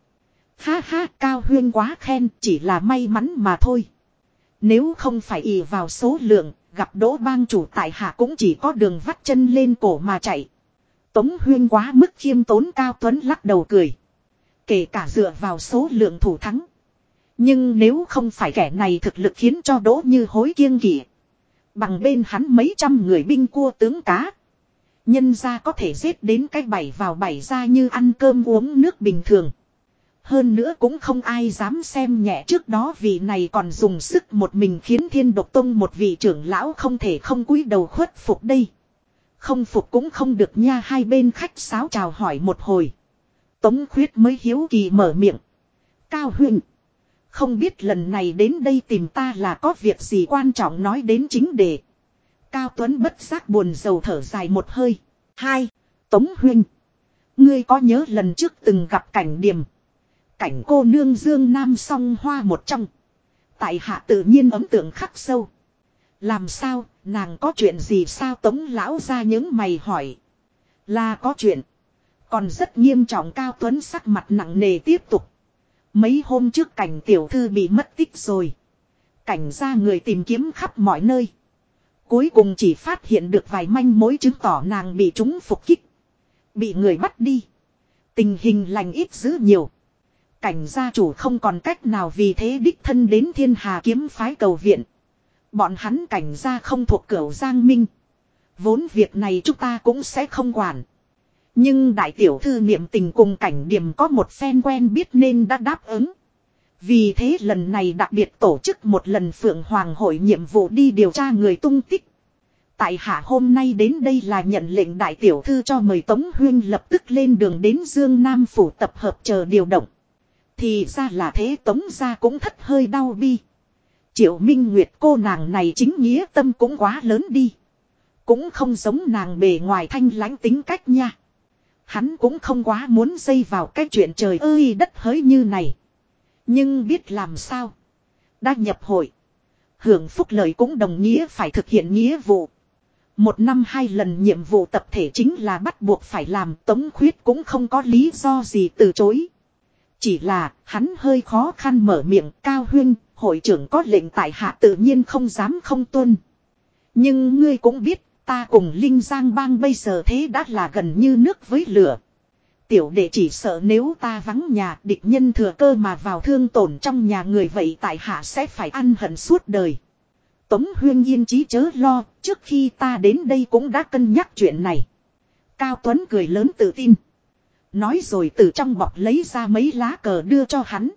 Ha ha Cao Huyên quá khen chỉ là may mắn mà thôi. Nếu không phải ỷ vào số lượng, gặp đỗ bang chủ tại hạ cũng chỉ có đường vắt chân lên cổ mà chạy. Tống Huyên quá mức khiêm tốn Cao Tuấn lắc đầu cười. Kể cả dựa vào số lượng thủ thắng. Nhưng nếu không phải kẻ này thực lực khiến cho đỗ như hối kiêng kỵ. Bằng bên hắn mấy trăm người binh cua tướng cá. Nhân ra có thể giết đến cái bảy vào bảy ra như ăn cơm uống nước bình thường. Hơn nữa cũng không ai dám xem nhẹ trước đó vì này còn dùng sức một mình khiến thiên độc tông một vị trưởng lão không thể không cúi đầu khuất phục đây. Không phục cũng không được nha hai bên khách sáo chào hỏi một hồi. Tống khuyết mới hiếu kỳ mở miệng. Cao huynh. Không biết lần này đến đây tìm ta là có việc gì quan trọng nói đến chính đề. Cao Tuấn bất giác buồn rầu thở dài một hơi. Hai, Tống Huynh. Ngươi có nhớ lần trước từng gặp cảnh điểm. Cảnh cô nương dương nam song hoa một trong. Tại hạ tự nhiên ấm tượng khắc sâu. Làm sao, nàng có chuyện gì sao tống lão ra những mày hỏi. Là có chuyện. Còn rất nghiêm trọng Cao Tuấn sắc mặt nặng nề tiếp tục. Mấy hôm trước cảnh tiểu thư bị mất tích rồi. Cảnh ra người tìm kiếm khắp mọi nơi. Cuối cùng chỉ phát hiện được vài manh mối chứng tỏ nàng bị chúng phục kích. Bị người bắt đi. Tình hình lành ít dữ nhiều. Cảnh gia chủ không còn cách nào vì thế đích thân đến thiên hà kiếm phái cầu viện. Bọn hắn cảnh gia không thuộc cửu Giang Minh. Vốn việc này chúng ta cũng sẽ không quản. Nhưng đại tiểu thư niệm tình cùng cảnh điểm có một phen quen biết nên đã đáp ứng. Vì thế lần này đặc biệt tổ chức một lần Phượng Hoàng hội nhiệm vụ đi điều tra người tung tích. Tại hạ hôm nay đến đây là nhận lệnh đại tiểu thư cho mời Tống Huyên lập tức lên đường đến Dương Nam phủ tập hợp chờ điều động. Thì ra là thế Tống ra cũng thất hơi đau bi. Triệu Minh Nguyệt cô nàng này chính nghĩa tâm cũng quá lớn đi. Cũng không giống nàng bề ngoài thanh lãnh tính cách nha. Hắn cũng không quá muốn dây vào cái chuyện trời ơi đất hỡi như này. Nhưng biết làm sao. Đã nhập hội. Hưởng phúc lợi cũng đồng nghĩa phải thực hiện nghĩa vụ. Một năm hai lần nhiệm vụ tập thể chính là bắt buộc phải làm, tống khuyết cũng không có lý do gì từ chối. Chỉ là hắn hơi khó khăn mở miệng cao huyên, hội trưởng có lệnh tại hạ tự nhiên không dám không tuân. Nhưng ngươi cũng biết ta cùng Linh Giang bang bây giờ thế đã là gần như nước với lửa. Tiểu đệ chỉ sợ nếu ta vắng nhà địch nhân thừa cơ mà vào thương tổn trong nhà người vậy tại hạ sẽ phải ăn hận suốt đời. Tống huyên yên chí chớ lo, trước khi ta đến đây cũng đã cân nhắc chuyện này. Cao Tuấn cười lớn tự tin. Nói rồi từ trong bọc lấy ra mấy lá cờ đưa cho hắn.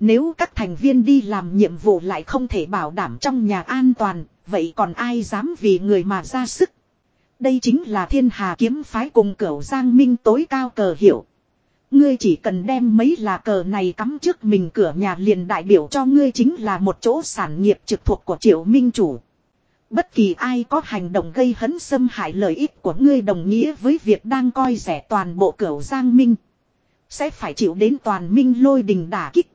Nếu các thành viên đi làm nhiệm vụ lại không thể bảo đảm trong nhà an toàn, vậy còn ai dám vì người mà ra sức. Đây chính là thiên hà kiếm phái cùng cửu giang minh tối cao cờ hiệu. Ngươi chỉ cần đem mấy là cờ này cắm trước mình cửa nhà liền đại biểu cho ngươi chính là một chỗ sản nghiệp trực thuộc của triệu minh chủ. Bất kỳ ai có hành động gây hấn xâm hại lợi ích của ngươi đồng nghĩa với việc đang coi rẻ toàn bộ cửu giang minh. Sẽ phải chịu đến toàn minh lôi đình đả kích.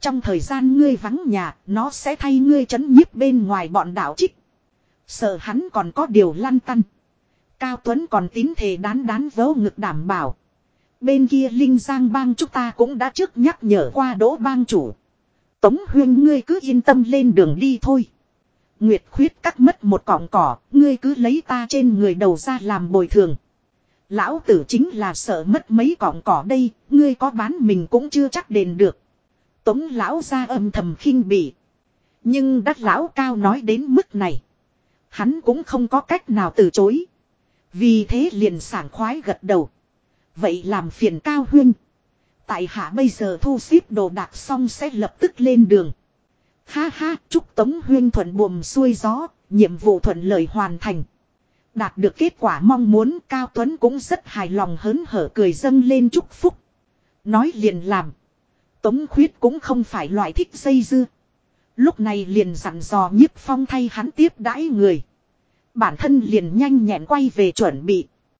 Trong thời gian ngươi vắng nhà, nó sẽ thay ngươi chấn nhiếp bên ngoài bọn đạo trích. Sợ hắn còn có điều lăn tăn. Cao Tuấn còn tín thề đán đán vớ ngực đảm bảo. Bên kia Linh Giang bang chúng ta cũng đã trước nhắc nhở qua đỗ bang chủ. Tống huyên ngươi cứ yên tâm lên đường đi thôi. Nguyệt khuyết cắt mất một cọng cỏ, ngươi cứ lấy ta trên người đầu ra làm bồi thường. Lão tử chính là sợ mất mấy cọng cỏ đây, ngươi có bán mình cũng chưa chắc đền được. Tống lão ra âm thầm khinh bỉ. Nhưng đắc lão cao nói đến mức này. Hắn cũng không có cách nào từ chối. Vì thế liền sảng khoái gật đầu. Vậy làm phiền cao huyên. Tại hạ bây giờ thu xếp đồ đạc xong sẽ lập tức lên đường. Ha ha, chúc Tống Huyên thuận buồm xuôi gió, nhiệm vụ thuận lợi hoàn thành. Đạt được kết quả mong muốn Cao Tuấn cũng rất hài lòng hớn hở cười dâng lên chúc phúc. Nói liền làm. Tống khuyết cũng không phải loại thích dây dưa. Lúc này liền dặn dò nhiếp phong thay hắn tiếp đãi người. Bản thân liền nhanh nhẹn quay về chuẩn bị.